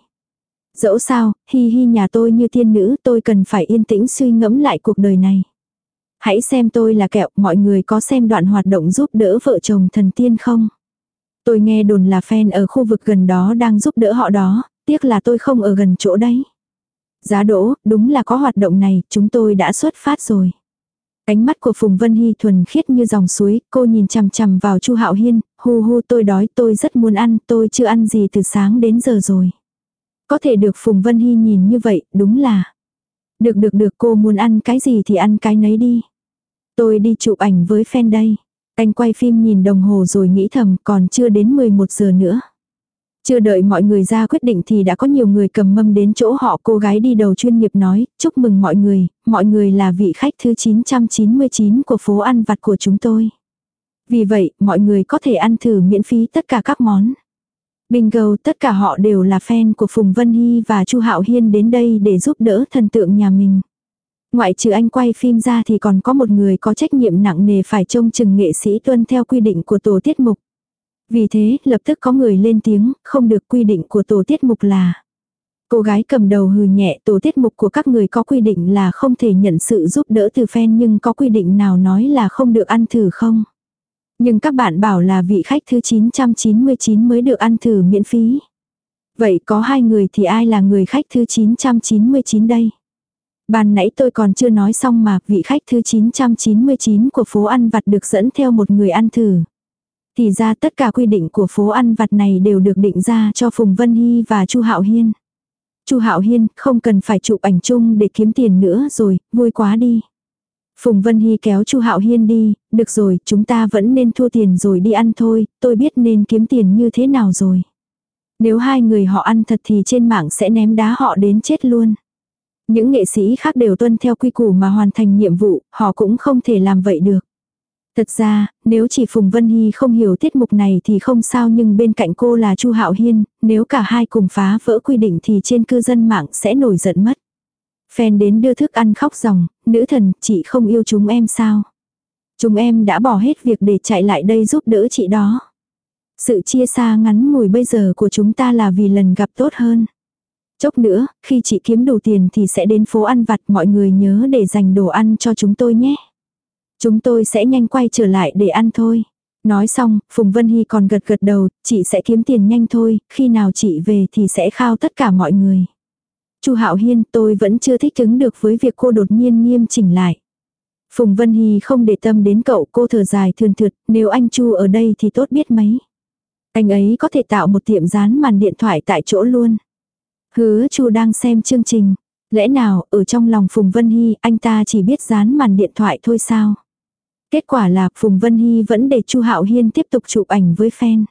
Dẫu sao, hi hi nhà tôi như thiên nữ tôi cần phải yên tĩnh suy ngẫm lại cuộc đời này. Hãy xem tôi là kẹo, mọi người có xem đoạn hoạt động giúp đỡ vợ chồng thần tiên không? Tôi nghe đồn là fan ở khu vực gần đó đang giúp đỡ họ đó, tiếc là tôi không ở gần chỗ đấy. Giá đỗ, đúng là có hoạt động này, chúng tôi đã xuất phát rồi. Ánh mắt của Phùng Vân Hy thuần khiết như dòng suối, cô nhìn chằm chằm vào Chu Hạo Hiên, hu hu tôi đói, tôi rất muốn ăn, tôi chưa ăn gì từ sáng đến giờ rồi. Có thể được Phùng Vân Hy nhìn như vậy, đúng là. Được được được cô muốn ăn cái gì thì ăn cái nấy đi. Tôi đi chụp ảnh với fan đây. Anh quay phim nhìn đồng hồ rồi nghĩ thầm còn chưa đến 11 giờ nữa. Chưa đợi mọi người ra quyết định thì đã có nhiều người cầm mâm đến chỗ họ cô gái đi đầu chuyên nghiệp nói, chúc mừng mọi người, mọi người là vị khách thứ 999 của phố ăn vặt của chúng tôi. Vì vậy, mọi người có thể ăn thử miễn phí tất cả các món. Bingo, tất cả họ đều là fan của Phùng Vân Hy và Chu Hạo Hiên đến đây để giúp đỡ thần tượng nhà mình. Ngoại trừ anh quay phim ra thì còn có một người có trách nhiệm nặng nề phải trông chừng nghệ sĩ tuân theo quy định của tổ tiết mục. Vì thế, lập tức có người lên tiếng, không được quy định của tổ tiết mục là. Cô gái cầm đầu hừ nhẹ tổ tiết mục của các người có quy định là không thể nhận sự giúp đỡ từ fan nhưng có quy định nào nói là không được ăn thử không? Nhưng các bạn bảo là vị khách thứ 999 mới được ăn thử miễn phí. Vậy có hai người thì ai là người khách thứ 999 đây? bàn nãy tôi còn chưa nói xong mà vị khách thứ 999 của phố ăn vặt được dẫn theo một người ăn thử. Thì ra tất cả quy định của phố ăn vặt này đều được định ra cho Phùng Vân Hy và Chu Hạo Hiên. Chu Hạo Hiên không cần phải chụp ảnh chung để kiếm tiền nữa rồi, vui quá đi. Phùng Vân Hy kéo Chu Hạo Hiên đi, được rồi, chúng ta vẫn nên thua tiền rồi đi ăn thôi, tôi biết nên kiếm tiền như thế nào rồi. Nếu hai người họ ăn thật thì trên mạng sẽ ném đá họ đến chết luôn. Những nghệ sĩ khác đều tuân theo quy củ mà hoàn thành nhiệm vụ, họ cũng không thể làm vậy được. Thật ra, nếu chỉ Phùng Vân Hy không hiểu tiết mục này thì không sao nhưng bên cạnh cô là Chu Hạo Hiên, nếu cả hai cùng phá vỡ quy định thì trên cư dân mạng sẽ nổi giận mất. Fan đến đưa thức ăn khóc ròng, nữ thần, chị không yêu chúng em sao? Chúng em đã bỏ hết việc để chạy lại đây giúp đỡ chị đó. Sự chia xa ngắn ngủi bây giờ của chúng ta là vì lần gặp tốt hơn. Chốc nữa, khi chị kiếm đủ tiền thì sẽ đến phố ăn vặt mọi người nhớ để dành đồ ăn cho chúng tôi nhé. Chúng tôi sẽ nhanh quay trở lại để ăn thôi. Nói xong, Phùng Vân Hy còn gật gật đầu, chị sẽ kiếm tiền nhanh thôi, khi nào chị về thì sẽ khao tất cả mọi người. Chu Hạo Hiên, tôi vẫn chưa thích ứng được với việc cô đột nhiên nghiêm chỉnh lại. Phùng Vân Hy không để tâm đến cậu, cô thở dài thườn thượt, nếu anh Chu ở đây thì tốt biết mấy. Anh ấy có thể tạo một tiệm dán màn điện thoại tại chỗ luôn. Hứa Chu đang xem chương trình. Lẽ nào, ở trong lòng Phùng Vân Hy, anh ta chỉ biết dán màn điện thoại thôi sao? Kết quả là Phùng Vân Hy vẫn để Chu Hạo Hiên tiếp tục chụp ảnh với fan.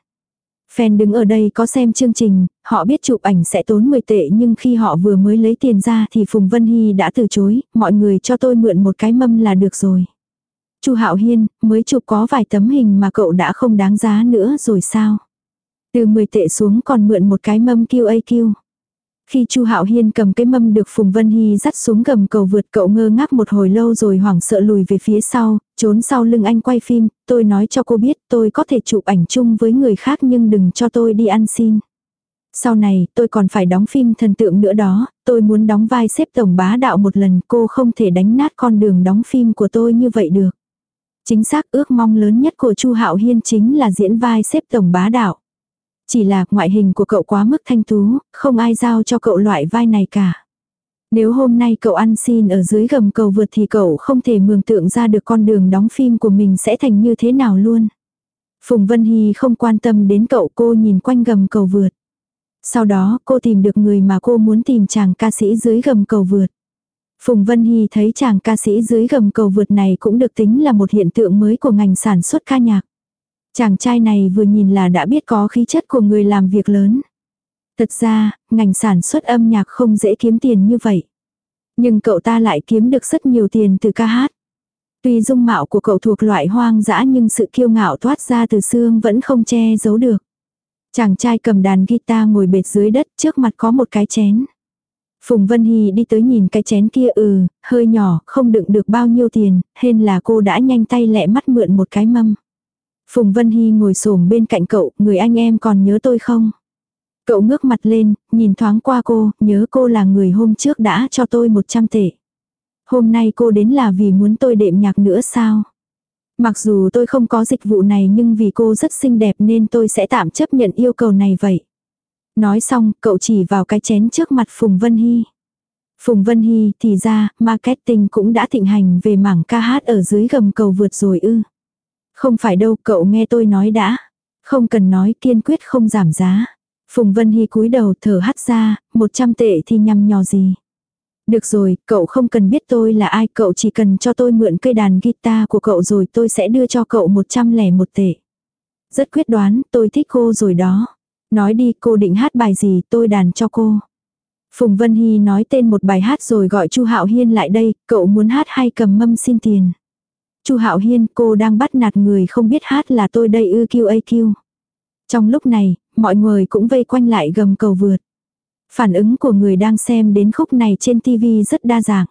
Fan đứng ở đây có xem chương trình, họ biết chụp ảnh sẽ tốn 10 tệ nhưng khi họ vừa mới lấy tiền ra thì Phùng Vân Hy đã từ chối, mọi người cho tôi mượn một cái mâm là được rồi. Chu Hạo Hiên, mới chụp có vài tấm hình mà cậu đã không đáng giá nữa rồi sao? Từ 10 tệ xuống còn mượn một cái mâm QAQ. Khi Chu Hạo Hiên cầm cái mâm được Phùng Vân Hy dắt xuống gầm cầu vượt cậu ngơ ngác một hồi lâu rồi hoảng sợ lùi về phía sau, trốn sau lưng anh quay phim, tôi nói cho cô biết tôi có thể chụp ảnh chung với người khác nhưng đừng cho tôi đi ăn xin. Sau này tôi còn phải đóng phim thần tượng nữa đó, tôi muốn đóng vai xếp tổng bá đạo một lần cô không thể đánh nát con đường đóng phim của tôi như vậy được. Chính xác ước mong lớn nhất của Chu Hạo Hiên chính là diễn vai xếp tổng bá đạo. Chỉ là ngoại hình của cậu quá mức thanh tú, không ai giao cho cậu loại vai này cả. Nếu hôm nay cậu ăn xin ở dưới gầm cầu vượt thì cậu không thể mường tượng ra được con đường đóng phim của mình sẽ thành như thế nào luôn. Phùng Vân Hy không quan tâm đến cậu cô nhìn quanh gầm cầu vượt. Sau đó cô tìm được người mà cô muốn tìm chàng ca sĩ dưới gầm cầu vượt. Phùng Vân Hy thấy chàng ca sĩ dưới gầm cầu vượt này cũng được tính là một hiện tượng mới của ngành sản xuất ca nhạc. Chàng trai này vừa nhìn là đã biết có khí chất của người làm việc lớn. Thật ra, ngành sản xuất âm nhạc không dễ kiếm tiền như vậy. Nhưng cậu ta lại kiếm được rất nhiều tiền từ ca hát. Tuy dung mạo của cậu thuộc loại hoang dã nhưng sự kiêu ngạo thoát ra từ xương vẫn không che giấu được. Chàng trai cầm đàn guitar ngồi bệt dưới đất trước mặt có một cái chén. Phùng Vân Hy đi tới nhìn cái chén kia ừ, hơi nhỏ, không đựng được bao nhiêu tiền, hên là cô đã nhanh tay lẹ mắt mượn một cái mâm. Phùng Vân Hy ngồi xổm bên cạnh cậu, người anh em còn nhớ tôi không? Cậu ngước mặt lên, nhìn thoáng qua cô, nhớ cô là người hôm trước đã cho tôi 100 tệ. Hôm nay cô đến là vì muốn tôi đệm nhạc nữa sao? Mặc dù tôi không có dịch vụ này nhưng vì cô rất xinh đẹp nên tôi sẽ tạm chấp nhận yêu cầu này vậy. Nói xong, cậu chỉ vào cái chén trước mặt Phùng Vân Hy. Phùng Vân Hy thì ra, marketing cũng đã thịnh hành về mảng ca hát ở dưới gầm cầu vượt rồi ư. Không phải đâu, cậu nghe tôi nói đã. Không cần nói kiên quyết không giảm giá. Phùng Vân Hy cúi đầu thở hắt ra, 100 tệ thì nhằm nhò gì. Được rồi, cậu không cần biết tôi là ai, cậu chỉ cần cho tôi mượn cây đàn guitar của cậu rồi tôi sẽ đưa cho cậu 101 tệ. Rất quyết đoán, tôi thích cô rồi đó. Nói đi, cô định hát bài gì, tôi đàn cho cô. Phùng Vân Hy nói tên một bài hát rồi gọi Chu Hạo Hiên lại đây, cậu muốn hát hay cầm mâm xin tiền. Chu Hạo Hiên, cô đang bắt nạt người không biết hát là tôi đây ư QAQ. Trong lúc này, mọi người cũng vây quanh lại gầm cầu vượt. Phản ứng của người đang xem đến khúc này trên TV rất đa dạng.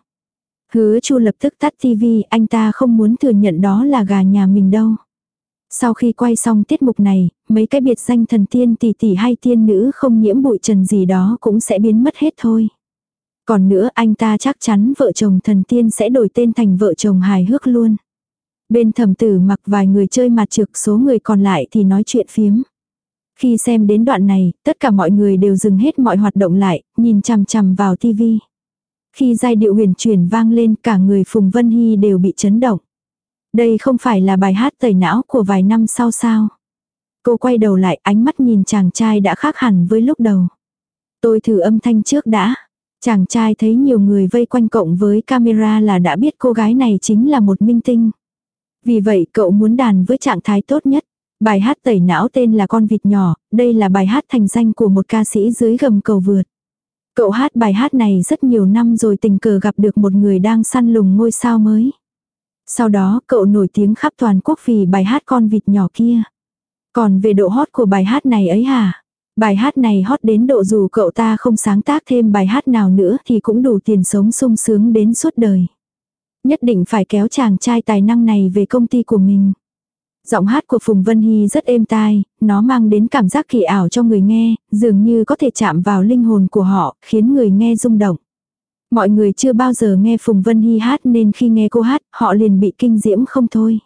Hứa Chu lập tức tắt TV, anh ta không muốn thừa nhận đó là gà nhà mình đâu. Sau khi quay xong tiết mục này, mấy cái biệt danh thần tiên tỷ tỷ hay tiên nữ không nhiễm bụi trần gì đó cũng sẽ biến mất hết thôi. Còn nữa anh ta chắc chắn vợ chồng thần tiên sẽ đổi tên thành vợ chồng hài hước luôn. Bên thầm tử mặc vài người chơi mặt trực số người còn lại thì nói chuyện phiếm. Khi xem đến đoạn này, tất cả mọi người đều dừng hết mọi hoạt động lại, nhìn chằm chằm vào tivi. Khi giai điệu huyền chuyển vang lên cả người Phùng Vân Hy đều bị chấn động. Đây không phải là bài hát tẩy não của vài năm sau sao. Cô quay đầu lại ánh mắt nhìn chàng trai đã khác hẳn với lúc đầu. Tôi thử âm thanh trước đã. Chàng trai thấy nhiều người vây quanh cộng với camera là đã biết cô gái này chính là một minh tinh. Vì vậy cậu muốn đàn với trạng thái tốt nhất. Bài hát tẩy não tên là Con vịt nhỏ, đây là bài hát thành danh của một ca sĩ dưới gầm cầu vượt. Cậu hát bài hát này rất nhiều năm rồi tình cờ gặp được một người đang săn lùng ngôi sao mới. Sau đó cậu nổi tiếng khắp toàn quốc vì bài hát Con vịt nhỏ kia. Còn về độ hot của bài hát này ấy hả? Bài hát này hot đến độ dù cậu ta không sáng tác thêm bài hát nào nữa thì cũng đủ tiền sống sung sướng đến suốt đời. Nhất định phải kéo chàng trai tài năng này về công ty của mình. Giọng hát của Phùng Vân Hy rất êm tai, nó mang đến cảm giác kỳ ảo cho người nghe, dường như có thể chạm vào linh hồn của họ, khiến người nghe rung động. Mọi người chưa bao giờ nghe Phùng Vân Hy hát nên khi nghe cô hát, họ liền bị kinh diễm không thôi.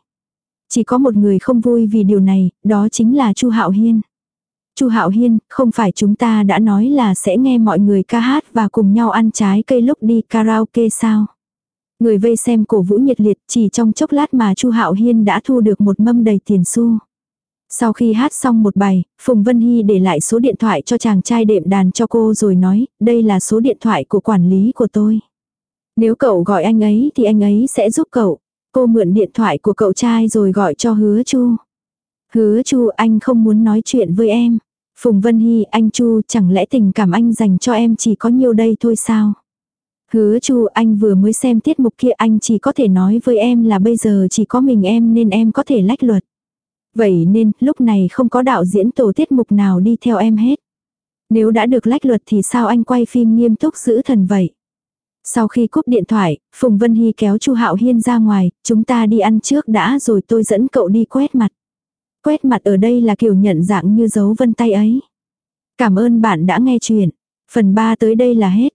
Chỉ có một người không vui vì điều này, đó chính là Chu Hạo Hiên. Chu Hạo Hiên, không phải chúng ta đã nói là sẽ nghe mọi người ca hát và cùng nhau ăn trái cây lúc đi karaoke sao? Người vây xem cổ vũ nhiệt liệt, chỉ trong chốc lát mà Chu Hạo Hiên đã thu được một mâm đầy tiền xu. Sau khi hát xong một bài, Phùng Vân Hy để lại số điện thoại cho chàng trai đệm đàn cho cô rồi nói, đây là số điện thoại của quản lý của tôi. Nếu cậu gọi anh ấy thì anh ấy sẽ giúp cậu. Cô mượn điện thoại của cậu trai rồi gọi cho hứa chu. Hứa chu anh không muốn nói chuyện với em. Phùng Vân Hy anh chu chẳng lẽ tình cảm anh dành cho em chỉ có nhiêu đây thôi sao? Hứa chu anh vừa mới xem tiết mục kia anh chỉ có thể nói với em là bây giờ chỉ có mình em nên em có thể lách luật. Vậy nên lúc này không có đạo diễn tổ tiết mục nào đi theo em hết. Nếu đã được lách luật thì sao anh quay phim nghiêm túc giữ thần vậy? Sau khi cúp điện thoại, Phùng Vân Hy kéo Chu Hạo Hiên ra ngoài, chúng ta đi ăn trước đã rồi tôi dẫn cậu đi quét mặt. Quét mặt ở đây là kiểu nhận dạng như dấu vân tay ấy. Cảm ơn bạn đã nghe chuyện. Phần 3 tới đây là hết.